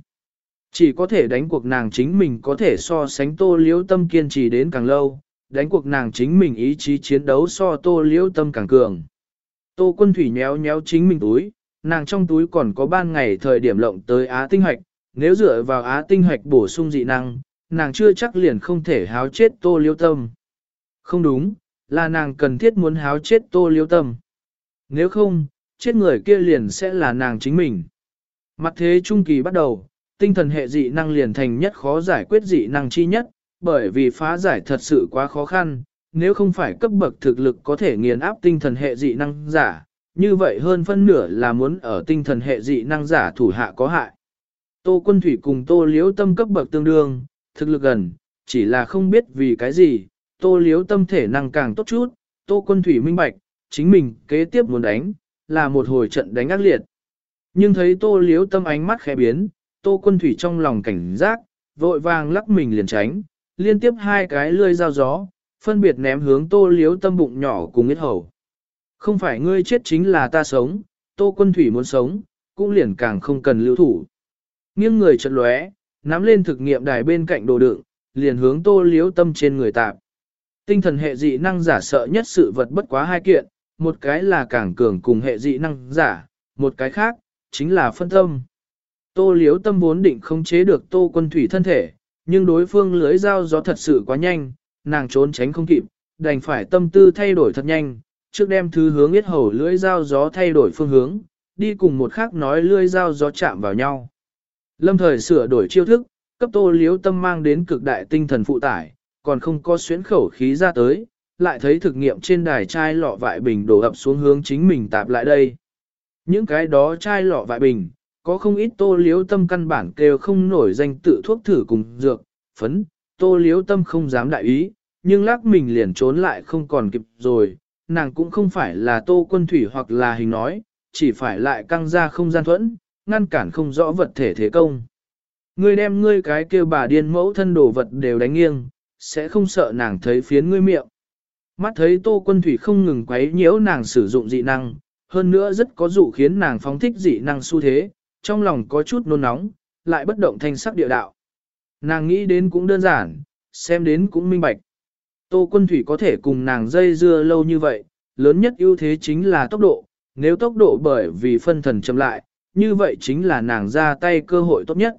Chỉ có thể đánh cuộc nàng chính mình có thể so sánh tô liếu tâm kiên trì đến càng lâu, đánh cuộc nàng chính mình ý chí chiến đấu so tô liếu tâm càng cường. Tô quân thủy nhéo nhéo chính mình túi, nàng trong túi còn có ban ngày thời điểm lộng tới Á tinh hoạch, nếu dựa vào Á tinh hoạch bổ sung dị năng, nàng chưa chắc liền không thể háo chết tô liêu tâm. Không đúng, là nàng cần thiết muốn háo chết tô liêu tâm. Nếu không, chết người kia liền sẽ là nàng chính mình. Mặt thế trung kỳ bắt đầu, tinh thần hệ dị năng liền thành nhất khó giải quyết dị năng chi nhất, bởi vì phá giải thật sự quá khó khăn, nếu không phải cấp bậc thực lực có thể nghiền áp tinh thần hệ dị năng giả, như vậy hơn phân nửa là muốn ở tinh thần hệ dị năng giả thủ hạ có hại. Tô quân thủy cùng tô liếu tâm cấp bậc tương đương, thực lực gần, chỉ là không biết vì cái gì, tô liếu tâm thể năng càng tốt chút, tô quân thủy minh bạch, chính mình kế tiếp muốn đánh, là một hồi trận đánh ác liệt. Nhưng thấy tô liếu tâm ánh mắt khẽ biến, tô quân thủy trong lòng cảnh giác, vội vàng lắc mình liền tránh, liên tiếp hai cái lươi dao gió, phân biệt ném hướng tô liếu tâm bụng nhỏ cùng ít hầu. Không phải ngươi chết chính là ta sống, tô quân thủy muốn sống, cũng liền càng không cần lưu thủ. Nghiêng người chật lóe, nắm lên thực nghiệm đài bên cạnh đồ đựng, liền hướng tô liếu tâm trên người tạp. Tinh thần hệ dị năng giả sợ nhất sự vật bất quá hai kiện, một cái là cảng cường cùng hệ dị năng giả, một cái khác, chính là phân tâm. Tô liếu tâm vốn định không chế được tô quân thủy thân thể, nhưng đối phương lưới dao gió thật sự quá nhanh, nàng trốn tránh không kịp, đành phải tâm tư thay đổi thật nhanh, trước đem thứ hướng yết hầu lưỡi dao gió thay đổi phương hướng, đi cùng một khác nói lưỡi dao gió chạm vào nhau. Lâm thời sửa đổi chiêu thức, cấp tô liếu tâm mang đến cực đại tinh thần phụ tải, còn không có xuyến khẩu khí ra tới, lại thấy thực nghiệm trên đài chai lọ vại bình đổ ập xuống hướng chính mình tạp lại đây. Những cái đó chai lọ vại bình, có không ít tô liếu tâm căn bản kêu không nổi danh tự thuốc thử cùng dược, phấn, tô liếu tâm không dám đại ý, nhưng lắc mình liền trốn lại không còn kịp rồi, nàng cũng không phải là tô quân thủy hoặc là hình nói, chỉ phải lại căng ra không gian thuẫn, ngăn cản không rõ vật thể thế công. Ngươi đem ngươi cái kia bà điên mẫu thân đồ vật đều đánh nghiêng, sẽ không sợ nàng thấy phiến ngươi miệng. Mắt thấy tô quân thủy không ngừng quấy nhiễu nàng sử dụng dị năng, hơn nữa rất có dụ khiến nàng phóng thích dị năng xu thế, trong lòng có chút nôn nóng, lại bất động thanh sắc địa đạo. Nàng nghĩ đến cũng đơn giản, xem đến cũng minh bạch. Tô quân thủy có thể cùng nàng dây dưa lâu như vậy, lớn nhất ưu thế chính là tốc độ, nếu tốc độ bởi vì phân thần chậm lại, như vậy chính là nàng ra tay cơ hội tốt nhất.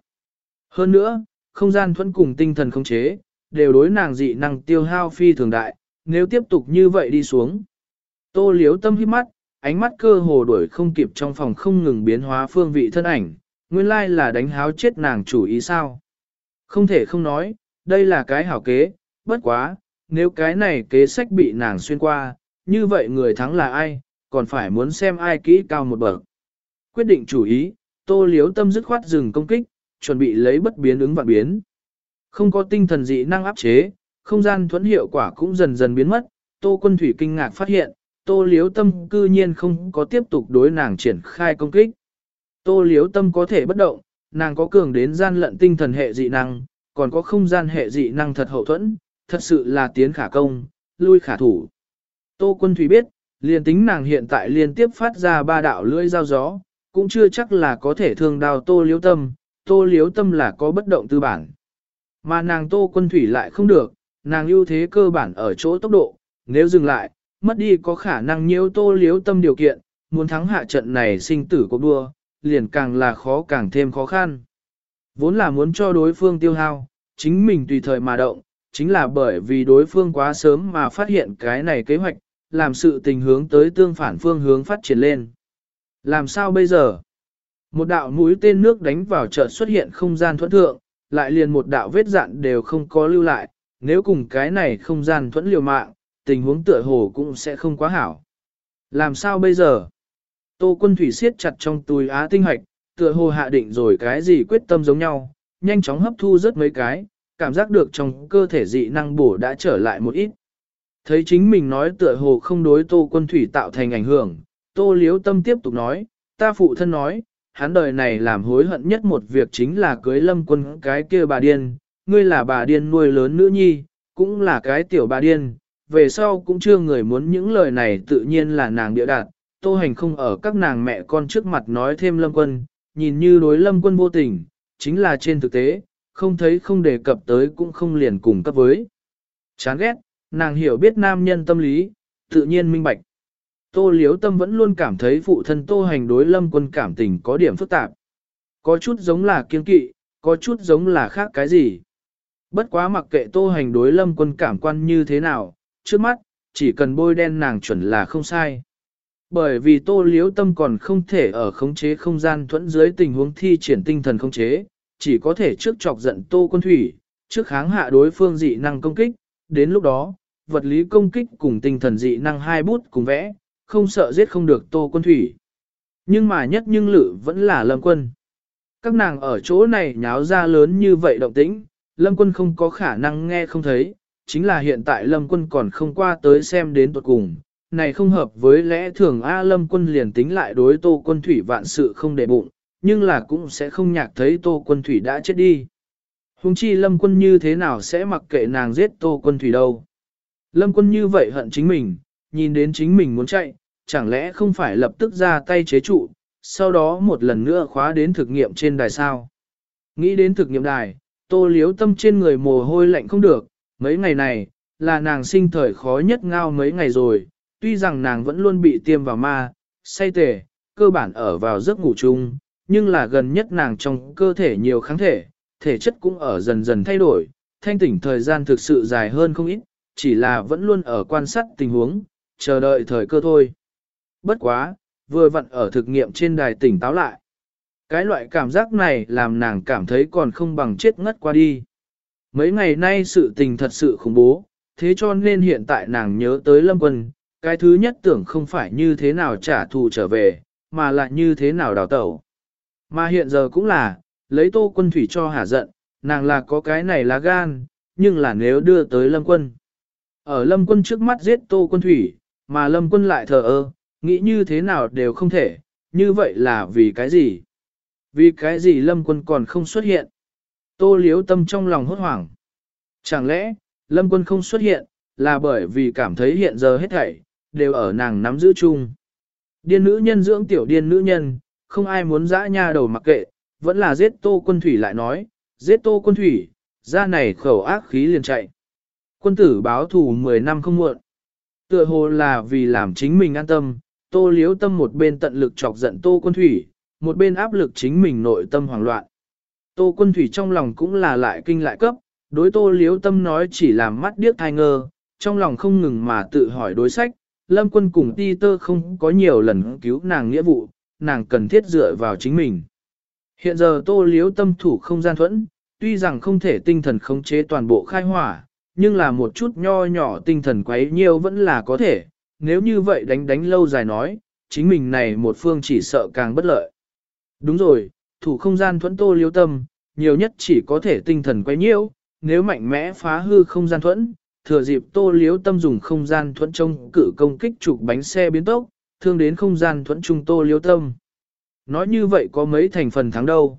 Hơn nữa, không gian thuẫn cùng tinh thần không chế, đều đối nàng dị năng tiêu hao phi thường đại, nếu tiếp tục như vậy đi xuống. Tô liếu tâm hít mắt, ánh mắt cơ hồ đuổi không kịp trong phòng không ngừng biến hóa phương vị thân ảnh, nguyên lai là đánh háo chết nàng chủ ý sao. Không thể không nói, đây là cái hảo kế, bất quá, nếu cái này kế sách bị nàng xuyên qua, như vậy người thắng là ai, còn phải muốn xem ai kỹ cao một bậc. Quyết định chủ ý, tô liếu tâm dứt khoát dừng công kích, chuẩn bị lấy bất biến ứng vạn biến. Không có tinh thần dị năng áp chế, không gian thuẫn hiệu quả cũng dần dần biến mất, tô quân thủy kinh ngạc phát hiện, tô liếu tâm cư nhiên không có tiếp tục đối nàng triển khai công kích. Tô liếu tâm có thể bất động, nàng có cường đến gian lận tinh thần hệ dị năng, còn có không gian hệ dị năng thật hậu thuẫn, thật sự là tiến khả công, lui khả thủ. Tô quân thủy biết, liền tính nàng hiện tại liên tiếp phát ra ba đạo lưỡi dao gió, cũng chưa chắc là có thể thương đào tô liếu tâm, tô liếu tâm là có bất động tư bản. Mà nàng tô quân thủy lại không được, nàng ưu thế cơ bản ở chỗ tốc độ, nếu dừng lại, mất đi có khả năng nhiễu tô liếu tâm điều kiện, muốn thắng hạ trận này sinh tử cuộc đua, liền càng là khó càng thêm khó khăn. Vốn là muốn cho đối phương tiêu hao, chính mình tùy thời mà động, chính là bởi vì đối phương quá sớm mà phát hiện cái này kế hoạch, làm sự tình hướng tới tương phản phương hướng phát triển lên. Làm sao bây giờ? Một đạo mũi tên nước đánh vào chợt xuất hiện không gian thuẫn thượng, lại liền một đạo vết dạn đều không có lưu lại, nếu cùng cái này không gian thuẫn liều mạng, tình huống tựa hồ cũng sẽ không quá hảo. Làm sao bây giờ? Tô quân thủy siết chặt trong túi á tinh hoạch, tựa hồ hạ định rồi cái gì quyết tâm giống nhau, nhanh chóng hấp thu rất mấy cái, cảm giác được trong cơ thể dị năng bổ đã trở lại một ít. Thấy chính mình nói tựa hồ không đối tô quân thủy tạo thành ảnh hưởng, tô liếu tâm tiếp tục nói, ta phụ thân nói, hắn đời này làm hối hận nhất một việc chính là cưới lâm quân cái kia bà điên, ngươi là bà điên nuôi lớn nữ nhi, cũng là cái tiểu bà điên, về sau cũng chưa người muốn những lời này tự nhiên là nàng địa đạt, tô hành không ở các nàng mẹ con trước mặt nói thêm lâm quân, nhìn như đối lâm quân vô tình, chính là trên thực tế, không thấy không đề cập tới cũng không liền cùng cấp với. Chán ghét, nàng hiểu biết nam nhân tâm lý, tự nhiên minh bạch. Tô liếu tâm vẫn luôn cảm thấy phụ thân tô hành đối lâm quân cảm tình có điểm phức tạp. Có chút giống là kiên kỵ, có chút giống là khác cái gì. Bất quá mặc kệ tô hành đối lâm quân cảm quan như thế nào, trước mắt, chỉ cần bôi đen nàng chuẩn là không sai. Bởi vì tô liếu tâm còn không thể ở khống chế không gian thuẫn dưới tình huống thi triển tinh thần khống chế, chỉ có thể trước chọc giận tô quân thủy, trước kháng hạ đối phương dị năng công kích, đến lúc đó, vật lý công kích cùng tinh thần dị năng hai bút cùng vẽ, không sợ giết không được tô quân thủy. Nhưng mà nhất nhưng lự vẫn là lâm quân. Các nàng ở chỗ này nháo ra lớn như vậy động tĩnh, lâm quân không có khả năng nghe không thấy, chính là hiện tại lâm quân còn không qua tới xem đến tuột cùng. Này không hợp với lẽ thường A lâm quân liền tính lại đối tô quân thủy vạn sự không để bụng, nhưng là cũng sẽ không nhạc thấy tô quân thủy đã chết đi. Hùng chi lâm quân như thế nào sẽ mặc kệ nàng giết tô quân thủy đâu. Lâm quân như vậy hận chính mình, nhìn đến chính mình muốn chạy, chẳng lẽ không phải lập tức ra tay chế trụ, sau đó một lần nữa khóa đến thực nghiệm trên đài sao. Nghĩ đến thực nghiệm đài, tô liếu tâm trên người mồ hôi lạnh không được, mấy ngày này, là nàng sinh thời khó nhất ngao mấy ngày rồi, tuy rằng nàng vẫn luôn bị tiêm vào ma, say tề, cơ bản ở vào giấc ngủ chung, nhưng là gần nhất nàng trong cơ thể nhiều kháng thể, thể chất cũng ở dần dần thay đổi, thanh tỉnh thời gian thực sự dài hơn không ít, chỉ là vẫn luôn ở quan sát tình huống, chờ đợi thời cơ thôi. Bất quá, vừa vặn ở thực nghiệm trên đài tỉnh táo lại. Cái loại cảm giác này làm nàng cảm thấy còn không bằng chết ngất qua đi. Mấy ngày nay sự tình thật sự khủng bố, thế cho nên hiện tại nàng nhớ tới Lâm Quân, cái thứ nhất tưởng không phải như thế nào trả thù trở về, mà là như thế nào đào tẩu. Mà hiện giờ cũng là, lấy tô quân thủy cho hả giận, nàng là có cái này là gan, nhưng là nếu đưa tới Lâm Quân. Ở Lâm Quân trước mắt giết tô quân thủy, mà Lâm Quân lại thờ ơ, nghĩ như thế nào đều không thể, như vậy là vì cái gì? Vì cái gì Lâm Quân còn không xuất hiện? Tô liếu tâm trong lòng hốt hoảng. Chẳng lẽ, Lâm Quân không xuất hiện, là bởi vì cảm thấy hiện giờ hết thảy, đều ở nàng nắm giữ chung. Điên nữ nhân dưỡng tiểu điên nữ nhân, không ai muốn dã nha đầu mặc kệ, vẫn là giết tô quân thủy lại nói, giết tô quân thủy, ra này khẩu ác khí liền chạy. Quân tử báo thù 10 năm không muộn. Tựa hồ là vì làm chính mình an tâm, tô liếu tâm một bên tận lực chọc giận tô quân thủy, một bên áp lực chính mình nội tâm hoảng loạn. Tô quân thủy trong lòng cũng là lại kinh lại cấp, đối tô liếu tâm nói chỉ làm mắt điếc thai ngơ, trong lòng không ngừng mà tự hỏi đối sách, lâm quân cùng ti tơ không có nhiều lần cứu nàng nghĩa vụ, nàng cần thiết dựa vào chính mình. Hiện giờ tô liếu tâm thủ không gian thuẫn, tuy rằng không thể tinh thần khống chế toàn bộ khai hỏa, nhưng là một chút nho nhỏ tinh thần quấy nhiều vẫn là có thể, nếu như vậy đánh đánh lâu dài nói, chính mình này một phương chỉ sợ càng bất lợi. Đúng rồi, thủ không gian thuẫn tô liếu tâm, nhiều nhất chỉ có thể tinh thần quấy nhiễu, nếu mạnh mẽ phá hư không gian thuẫn, thừa dịp tô liếu tâm dùng không gian thuẫn trông cử công kích trục bánh xe biến tốc, thương đến không gian thuẫn trung tô liếu tâm. Nói như vậy có mấy thành phần thắng đâu.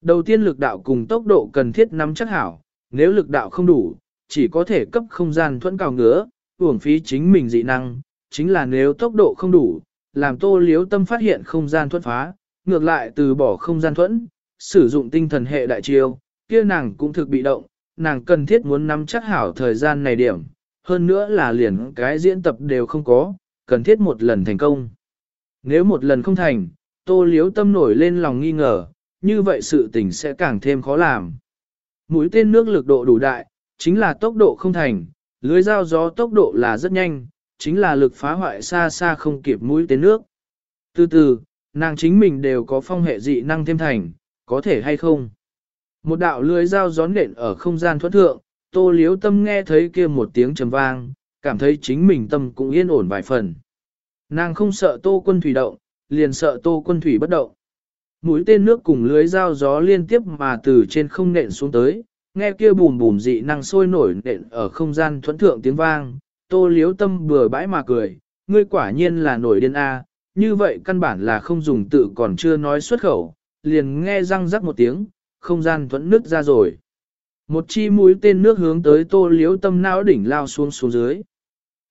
Đầu tiên lực đạo cùng tốc độ cần thiết nắm chắc hảo, nếu lực đạo không đủ, chỉ có thể cấp không gian thuẫn cào ngứa, uổng phí chính mình dị năng, chính là nếu tốc độ không đủ, làm tô liếu tâm phát hiện không gian thuẫn phá, ngược lại từ bỏ không gian thuẫn, sử dụng tinh thần hệ đại chiêu, kia nàng cũng thực bị động, nàng cần thiết muốn nắm chắc hảo thời gian này điểm, hơn nữa là liền cái diễn tập đều không có, cần thiết một lần thành công. Nếu một lần không thành, tô liếu tâm nổi lên lòng nghi ngờ, như vậy sự tình sẽ càng thêm khó làm. Mũi tên nước lực độ đủ đại, chính là tốc độ không thành, lưới dao gió tốc độ là rất nhanh, chính là lực phá hoại xa xa không kịp mũi tên nước. Từ từ, nàng chính mình đều có phong hệ dị năng thêm thành, có thể hay không? Một đạo lưới dao gión nện ở không gian thuẫn thượng, tô liếu tâm nghe thấy kia một tiếng trầm vang, cảm thấy chính mình tâm cũng yên ổn vài phần. Nàng không sợ tô quân thủy động, liền sợ tô quân thủy bất động. Mũi tên nước cùng lưới dao gió liên tiếp mà từ trên không nện xuống tới, nghe kia bùm bùm dị năng sôi nổi nện ở không gian thuẫn thượng tiếng vang, tô liếu tâm bừa bãi mà cười, ngươi quả nhiên là nổi điên A, như vậy căn bản là không dùng tự còn chưa nói xuất khẩu, liền nghe răng rắc một tiếng, không gian thuẫn nứt ra rồi. Một chi mũi tên nước hướng tới tô liếu tâm não đỉnh lao xuống xuống dưới.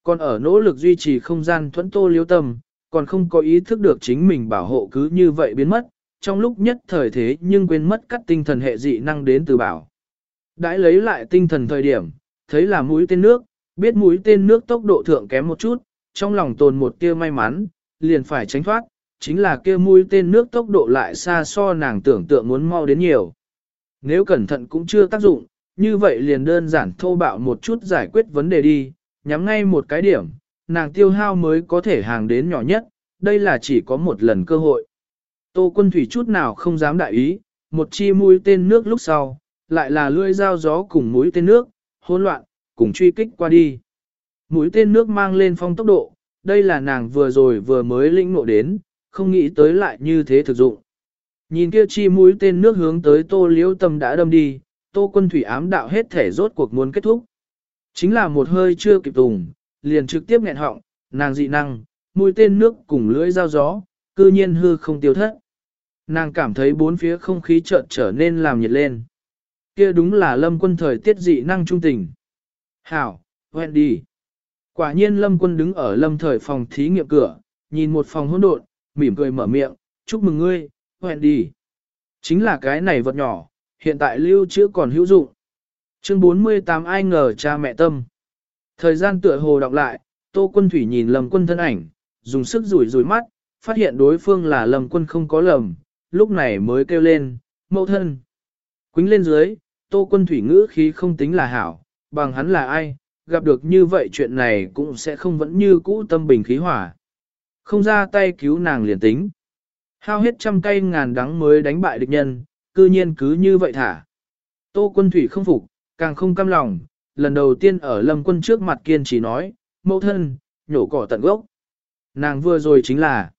Còn ở nỗ lực duy trì không gian thuẫn tô liếu tâm, còn không có ý thức được chính mình bảo hộ cứ như vậy biến mất, trong lúc nhất thời thế nhưng quên mất cắt tinh thần hệ dị năng đến từ bảo. Đãi lấy lại tinh thần thời điểm, thấy là mũi tên nước, biết mũi tên nước tốc độ thượng kém một chút, trong lòng tồn một tia may mắn, liền phải tránh thoát, chính là kia mũi tên nước tốc độ lại xa so nàng tưởng tượng muốn mau đến nhiều. Nếu cẩn thận cũng chưa tác dụng, như vậy liền đơn giản thô bạo một chút giải quyết vấn đề đi, nhắm ngay một cái điểm, nàng tiêu hao mới có thể hàng đến nhỏ nhất, đây là chỉ có một lần cơ hội. Tô quân thủy chút nào không dám đại ý, một chi mũi tên nước lúc sau, lại là lưỡi dao gió cùng mũi tên nước, hỗn loạn, cùng truy kích qua đi. Mũi tên nước mang lên phong tốc độ, đây là nàng vừa rồi vừa mới lĩnh ngộ đến, không nghĩ tới lại như thế thực dụng. Nhìn kia chi mũi tên nước hướng tới tô liễu tâm đã đâm đi, tô quân thủy ám đạo hết thể rốt cuộc muốn kết thúc. Chính là một hơi chưa kịp tùng, liền trực tiếp nghẹn họng, nàng dị năng, mũi tên nước cùng lưỡi dao gió, cư nhiên hư không tiêu thất. Nàng cảm thấy bốn phía không khí chợt trở nên làm nhiệt lên. Kia đúng là lâm quân thời tiết dị năng trung tình. Hảo, Wendy. Quả nhiên lâm quân đứng ở lâm thời phòng thí nghiệm cửa, nhìn một phòng hỗn độn, mỉm cười mở miệng, chúc mừng ngươi, Wendy. Chính là cái này vật nhỏ, hiện tại lưu trữ còn hữu dụng. Chương 48 ai ngờ cha mẹ tâm. Thời gian tựa hồ đọc lại, Tô Quân Thủy nhìn Lâm Quân thân ảnh, dùng sức rủi rủi mắt, phát hiện đối phương là Lâm Quân không có lầm, lúc này mới kêu lên, mẫu thân. Quýnh lên dưới, Tô Quân Thủy ngữ khí không tính là hảo, bằng hắn là ai, gặp được như vậy chuyện này cũng sẽ không vẫn như cũ tâm bình khí hỏa. Không ra tay cứu nàng liền tính. Hao hết trăm cây ngàn đắng mới đánh bại địch nhân, cư nhiên cứ như vậy thả. Tô Quân Thủy không phục, càng không cam lòng, lần đầu tiên ở lâm quân trước mặt kiên trì nói, mẫu thân, nhổ cỏ tận gốc. Nàng vừa rồi chính là,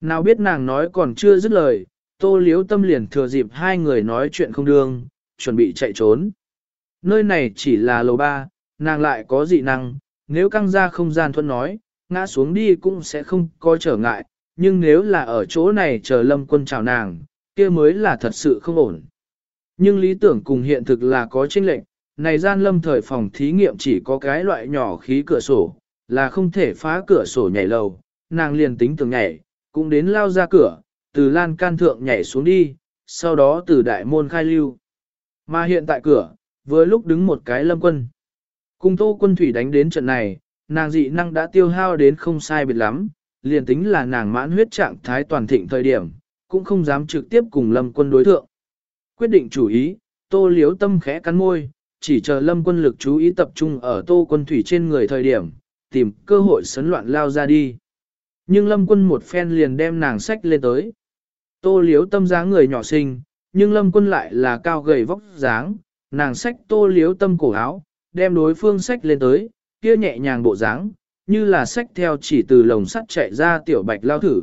nào biết nàng nói còn chưa dứt lời, tô liếu tâm liền thừa dịp hai người nói chuyện không đương, chuẩn bị chạy trốn. Nơi này chỉ là lầu ba, nàng lại có dị năng, nếu căng ra không gian thuận nói, ngã xuống đi cũng sẽ không có trở ngại, nhưng nếu là ở chỗ này chờ lâm quân chào nàng, kia mới là thật sự không ổn. Nhưng lý tưởng cùng hiện thực là có chênh lệnh, này gian lâm thời phòng thí nghiệm chỉ có cái loại nhỏ khí cửa sổ, là không thể phá cửa sổ nhảy lầu, nàng liền tính tưởng nhảy, cũng đến lao ra cửa, từ lan can thượng nhảy xuống đi, sau đó từ đại môn khai lưu. Mà hiện tại cửa, vừa lúc đứng một cái lâm quân. Cùng tô quân thủy đánh đến trận này, nàng dị năng đã tiêu hao đến không sai biệt lắm, liền tính là nàng mãn huyết trạng thái toàn thịnh thời điểm, cũng không dám trực tiếp cùng lâm quân đối thượng. Quyết định chủ ý, tô liếu tâm khẽ cắn môi, chỉ chờ lâm quân lực chú ý tập trung ở tô quân thủy trên người thời điểm, tìm cơ hội sấn loạn lao ra đi. Nhưng lâm quân một phen liền đem nàng sách lên tới. Tô liếu tâm dáng người nhỏ xinh, nhưng lâm quân lại là cao gầy vóc dáng, nàng sách tô liếu tâm cổ áo, đem đối phương sách lên tới, kia nhẹ nhàng bộ dáng, như là sách theo chỉ từ lồng sắt chạy ra tiểu bạch lao thử.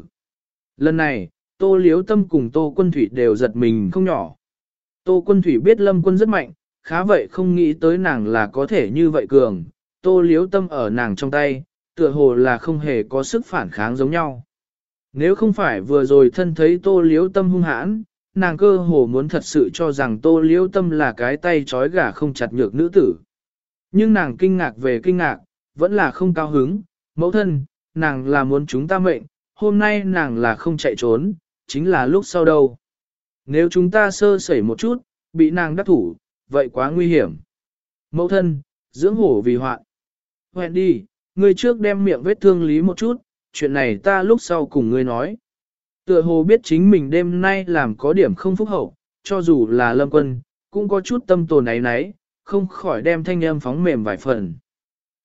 Lần này, tô liếu tâm cùng tô quân thủy đều giật mình không nhỏ. Tô quân thủy biết lâm quân rất mạnh, khá vậy không nghĩ tới nàng là có thể như vậy cường, tô liếu tâm ở nàng trong tay, tựa hồ là không hề có sức phản kháng giống nhau. Nếu không phải vừa rồi thân thấy tô liếu tâm hung hãn, nàng cơ hồ muốn thật sự cho rằng tô liễu tâm là cái tay trói gà không chặt nhược nữ tử. Nhưng nàng kinh ngạc về kinh ngạc, vẫn là không cao hứng, mẫu thân, nàng là muốn chúng ta mệnh, hôm nay nàng là không chạy trốn, chính là lúc sau đâu. Nếu chúng ta sơ sẩy một chút, bị nàng đắc thủ, vậy quá nguy hiểm. Mẫu thân, dưỡng hổ vì hoạn. Hoẹn đi, ngươi trước đem miệng vết thương lý một chút, chuyện này ta lúc sau cùng ngươi nói. Tựa hồ biết chính mình đêm nay làm có điểm không phúc hậu, cho dù là lâm quân, cũng có chút tâm tồn ấy nấy, không khỏi đem thanh âm phóng mềm vài phần.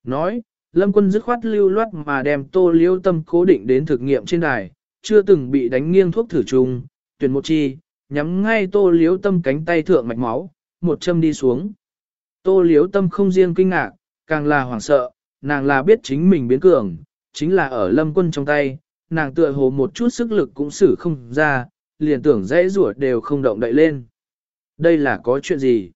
Nói, lâm quân dứt khoát lưu loát mà đem tô liêu tâm cố định đến thực nghiệm trên đài, chưa từng bị đánh nghiêng thuốc thử trùng, tuyển một chi, nhắm ngay tô liếu tâm cánh tay thượng mạch máu, một châm đi xuống. Tô liếu tâm không riêng kinh ngạc, càng là hoảng sợ, nàng là biết chính mình biến cường, chính là ở lâm quân trong tay, nàng tựa hồ một chút sức lực cũng xử không ra, liền tưởng dễ rủa đều không động đậy lên. Đây là có chuyện gì?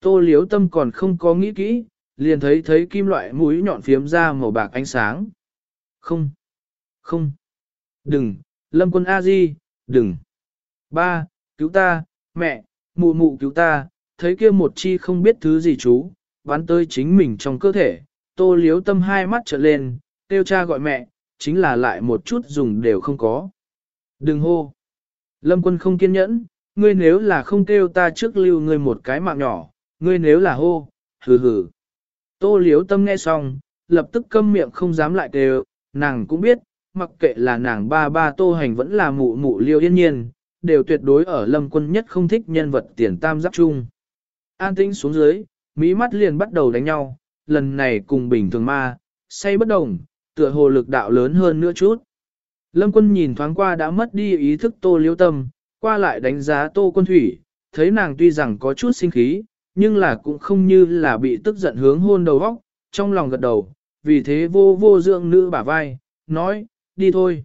Tô liếu tâm còn không có nghĩ kỹ, liền thấy thấy kim loại mũi nhọn phiếm ra màu bạc ánh sáng. Không, không, đừng, lâm quân A-di, đừng. Ba, cứu ta, mẹ, mụ mụ cứu ta, thấy kia một chi không biết thứ gì chú, bắn tới chính mình trong cơ thể, tô liếu tâm hai mắt trợn lên, tiêu cha gọi mẹ, chính là lại một chút dùng đều không có. Đừng hô. Lâm quân không kiên nhẫn, ngươi nếu là không kêu ta trước lưu ngươi một cái mạng nhỏ, ngươi nếu là hô, hừ hừ. Tô liếu tâm nghe xong, lập tức câm miệng không dám lại kêu, nàng cũng biết, mặc kệ là nàng ba ba tô hành vẫn là mụ mụ liêu yên nhiên, đều tuyệt đối ở lâm quân nhất không thích nhân vật tiền tam giáp chung. An tĩnh xuống dưới, mỹ mắt liền bắt đầu đánh nhau, lần này cùng bình thường ma, say bất đồng, tựa hồ lực đạo lớn hơn nữa chút. Lâm quân nhìn thoáng qua đã mất đi ý thức tô liêu tâm, qua lại đánh giá tô quân thủy, thấy nàng tuy rằng có chút sinh khí, nhưng là cũng không như là bị tức giận hướng hôn đầu óc, trong lòng gật đầu, vì thế vô vô dưỡng nữ bả vai, nói, đi thôi.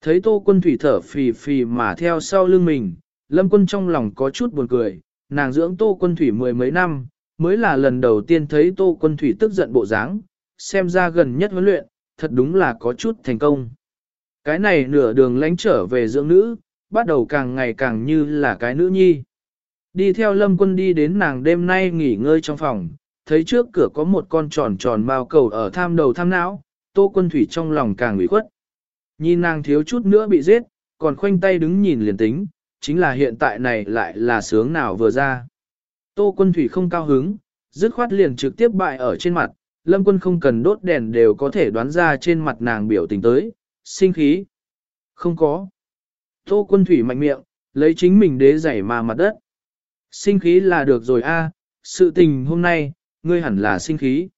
Thấy tô quân thủy thở phì phì mà theo sau lưng mình, lâm quân trong lòng có chút buồn cười, nàng dưỡng tô quân thủy mười mấy năm, mới là lần đầu tiên thấy tô quân thủy tức giận bộ dáng, xem ra gần nhất huấn luyện, thật đúng là có chút thành công. Cái này nửa đường lánh trở về dưỡng nữ, bắt đầu càng ngày càng như là cái nữ nhi. Đi theo lâm quân đi đến nàng đêm nay nghỉ ngơi trong phòng, thấy trước cửa có một con tròn tròn bao cầu ở tham đầu tham não, tô quân thủy trong lòng càng ủy khuất. Nhìn nàng thiếu chút nữa bị giết, còn khoanh tay đứng nhìn liền tính, chính là hiện tại này lại là sướng nào vừa ra. Tô quân thủy không cao hứng, dứt khoát liền trực tiếp bại ở trên mặt, lâm quân không cần đốt đèn đều có thể đoán ra trên mặt nàng biểu tình tới, sinh khí. Không có. Tô quân thủy mạnh miệng, lấy chính mình đế giày mà mặt đất. Sinh khí là được rồi a, sự tình hôm nay, ngươi hẳn là sinh khí.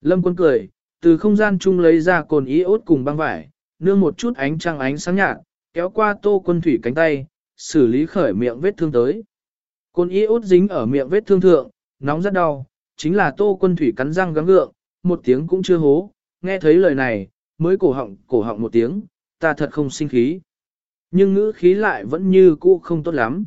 Lâm quân cười, từ không gian chung lấy ra cồn ý ốt cùng băng vải, nương một chút ánh trăng ánh sáng nhạt, kéo qua tô quân thủy cánh tay, xử lý khởi miệng vết thương tới. Cồn ý ốt dính ở miệng vết thương thượng, nóng rất đau, chính là tô quân thủy cắn răng gắng gượng, một tiếng cũng chưa hố, nghe thấy lời này, mới cổ họng, cổ họng một tiếng, ta thật không sinh khí. Nhưng ngữ khí lại vẫn như cũ không tốt lắm.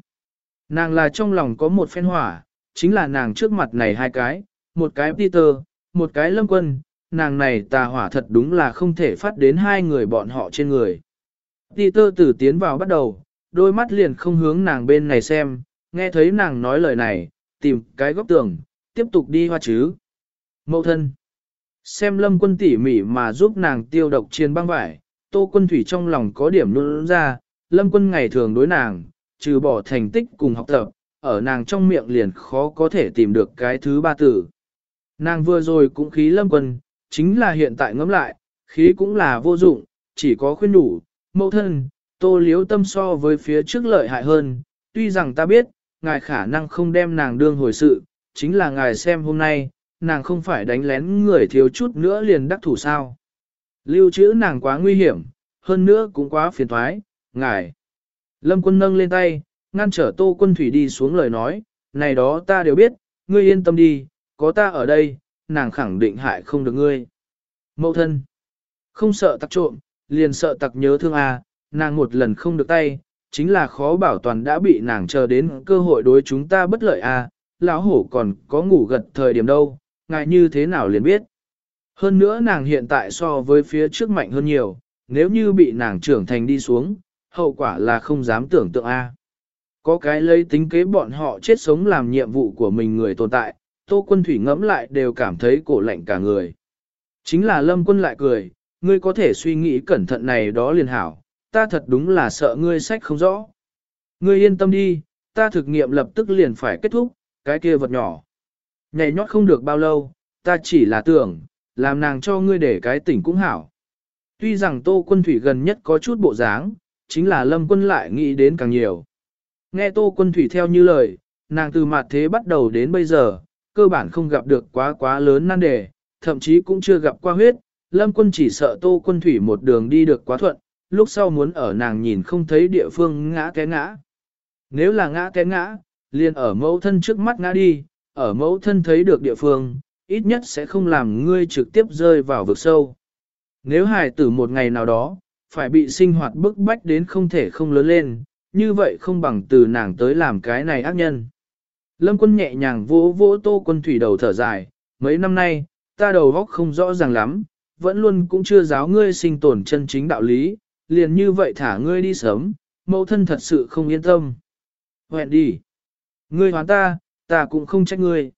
Nàng là trong lòng có một phen hỏa, chính là nàng trước mặt này hai cái, một cái Peter, một cái lâm quân, nàng này tà hỏa thật đúng là không thể phát đến hai người bọn họ trên người. Peter tử tiến vào bắt đầu, đôi mắt liền không hướng nàng bên này xem, nghe thấy nàng nói lời này, tìm cái góc tường, tiếp tục đi hoa chứ. Mậu thân. Xem lâm quân tỉ mỉ mà giúp nàng tiêu độc trên băng vải, tô quân thủy trong lòng có điểm luôn ra, lâm quân ngày thường đối nàng, trừ bỏ thành tích cùng học tập, ở nàng trong miệng liền khó có thể tìm được cái thứ ba tử. Nàng vừa rồi cũng khí lâm quân, chính là hiện tại ngẫm lại, khí cũng là vô dụng, chỉ có khuyên đủ, mẫu thân, tô liếu tâm so với phía trước lợi hại hơn, tuy rằng ta biết, ngài khả năng không đem nàng đương hồi sự, chính là ngài xem hôm nay, nàng không phải đánh lén người thiếu chút nữa liền đắc thủ sao. Lưu trữ nàng quá nguy hiểm, hơn nữa cũng quá phiền thoái, ngài. Lâm quân nâng lên tay, ngăn trở tô quân thủy đi xuống lời nói, này đó ta đều biết, ngươi yên tâm đi, có ta ở đây, nàng khẳng định hại không được ngươi. Mậu thân, không sợ tặc trộm, liền sợ tặc nhớ thương à, nàng một lần không được tay, chính là khó bảo toàn đã bị nàng chờ đến cơ hội đối chúng ta bất lợi à, lão hổ còn có ngủ gật thời điểm đâu, ngài như thế nào liền biết. Hơn nữa nàng hiện tại so với phía trước mạnh hơn nhiều, nếu như bị nàng trưởng thành đi xuống, hậu quả là không dám tưởng tượng a. Có cái lấy tính kế bọn họ chết sống làm nhiệm vụ của mình người tồn tại, Tô Quân Thủy ngẫm lại đều cảm thấy cổ lạnh cả người. Chính là Lâm Quân lại cười, ngươi có thể suy nghĩ cẩn thận này đó liền hảo, ta thật đúng là sợ ngươi sách không rõ. Ngươi yên tâm đi, ta thực nghiệm lập tức liền phải kết thúc, cái kia vật nhỏ. Nhảy nhót không được bao lâu, ta chỉ là tưởng, làm nàng cho ngươi để cái tỉnh cũng hảo. Tuy rằng Tô Quân Thủy gần nhất có chút bộ dáng, chính là Lâm Quân lại nghĩ đến càng nhiều. Nghe Tô Quân Thủy theo như lời, nàng từ mặt thế bắt đầu đến bây giờ, cơ bản không gặp được quá quá lớn nan đề, thậm chí cũng chưa gặp qua huyết, Lâm Quân chỉ sợ Tô Quân Thủy một đường đi được quá thuận, lúc sau muốn ở nàng nhìn không thấy địa phương ngã té ngã. Nếu là ngã té ngã, liền ở mẫu thân trước mắt ngã đi, ở mẫu thân thấy được địa phương, ít nhất sẽ không làm ngươi trực tiếp rơi vào vực sâu. Nếu hài tử một ngày nào đó, phải bị sinh hoạt bức bách đến không thể không lớn lên, như vậy không bằng từ nàng tới làm cái này ác nhân. Lâm quân nhẹ nhàng vỗ vỗ tô quân thủy đầu thở dài, mấy năm nay, ta đầu góc không rõ ràng lắm, vẫn luôn cũng chưa giáo ngươi sinh tồn chân chính đạo lý, liền như vậy thả ngươi đi sớm, mẫu thân thật sự không yên tâm. Hẹn đi. Ngươi hoán ta, ta cũng không trách ngươi.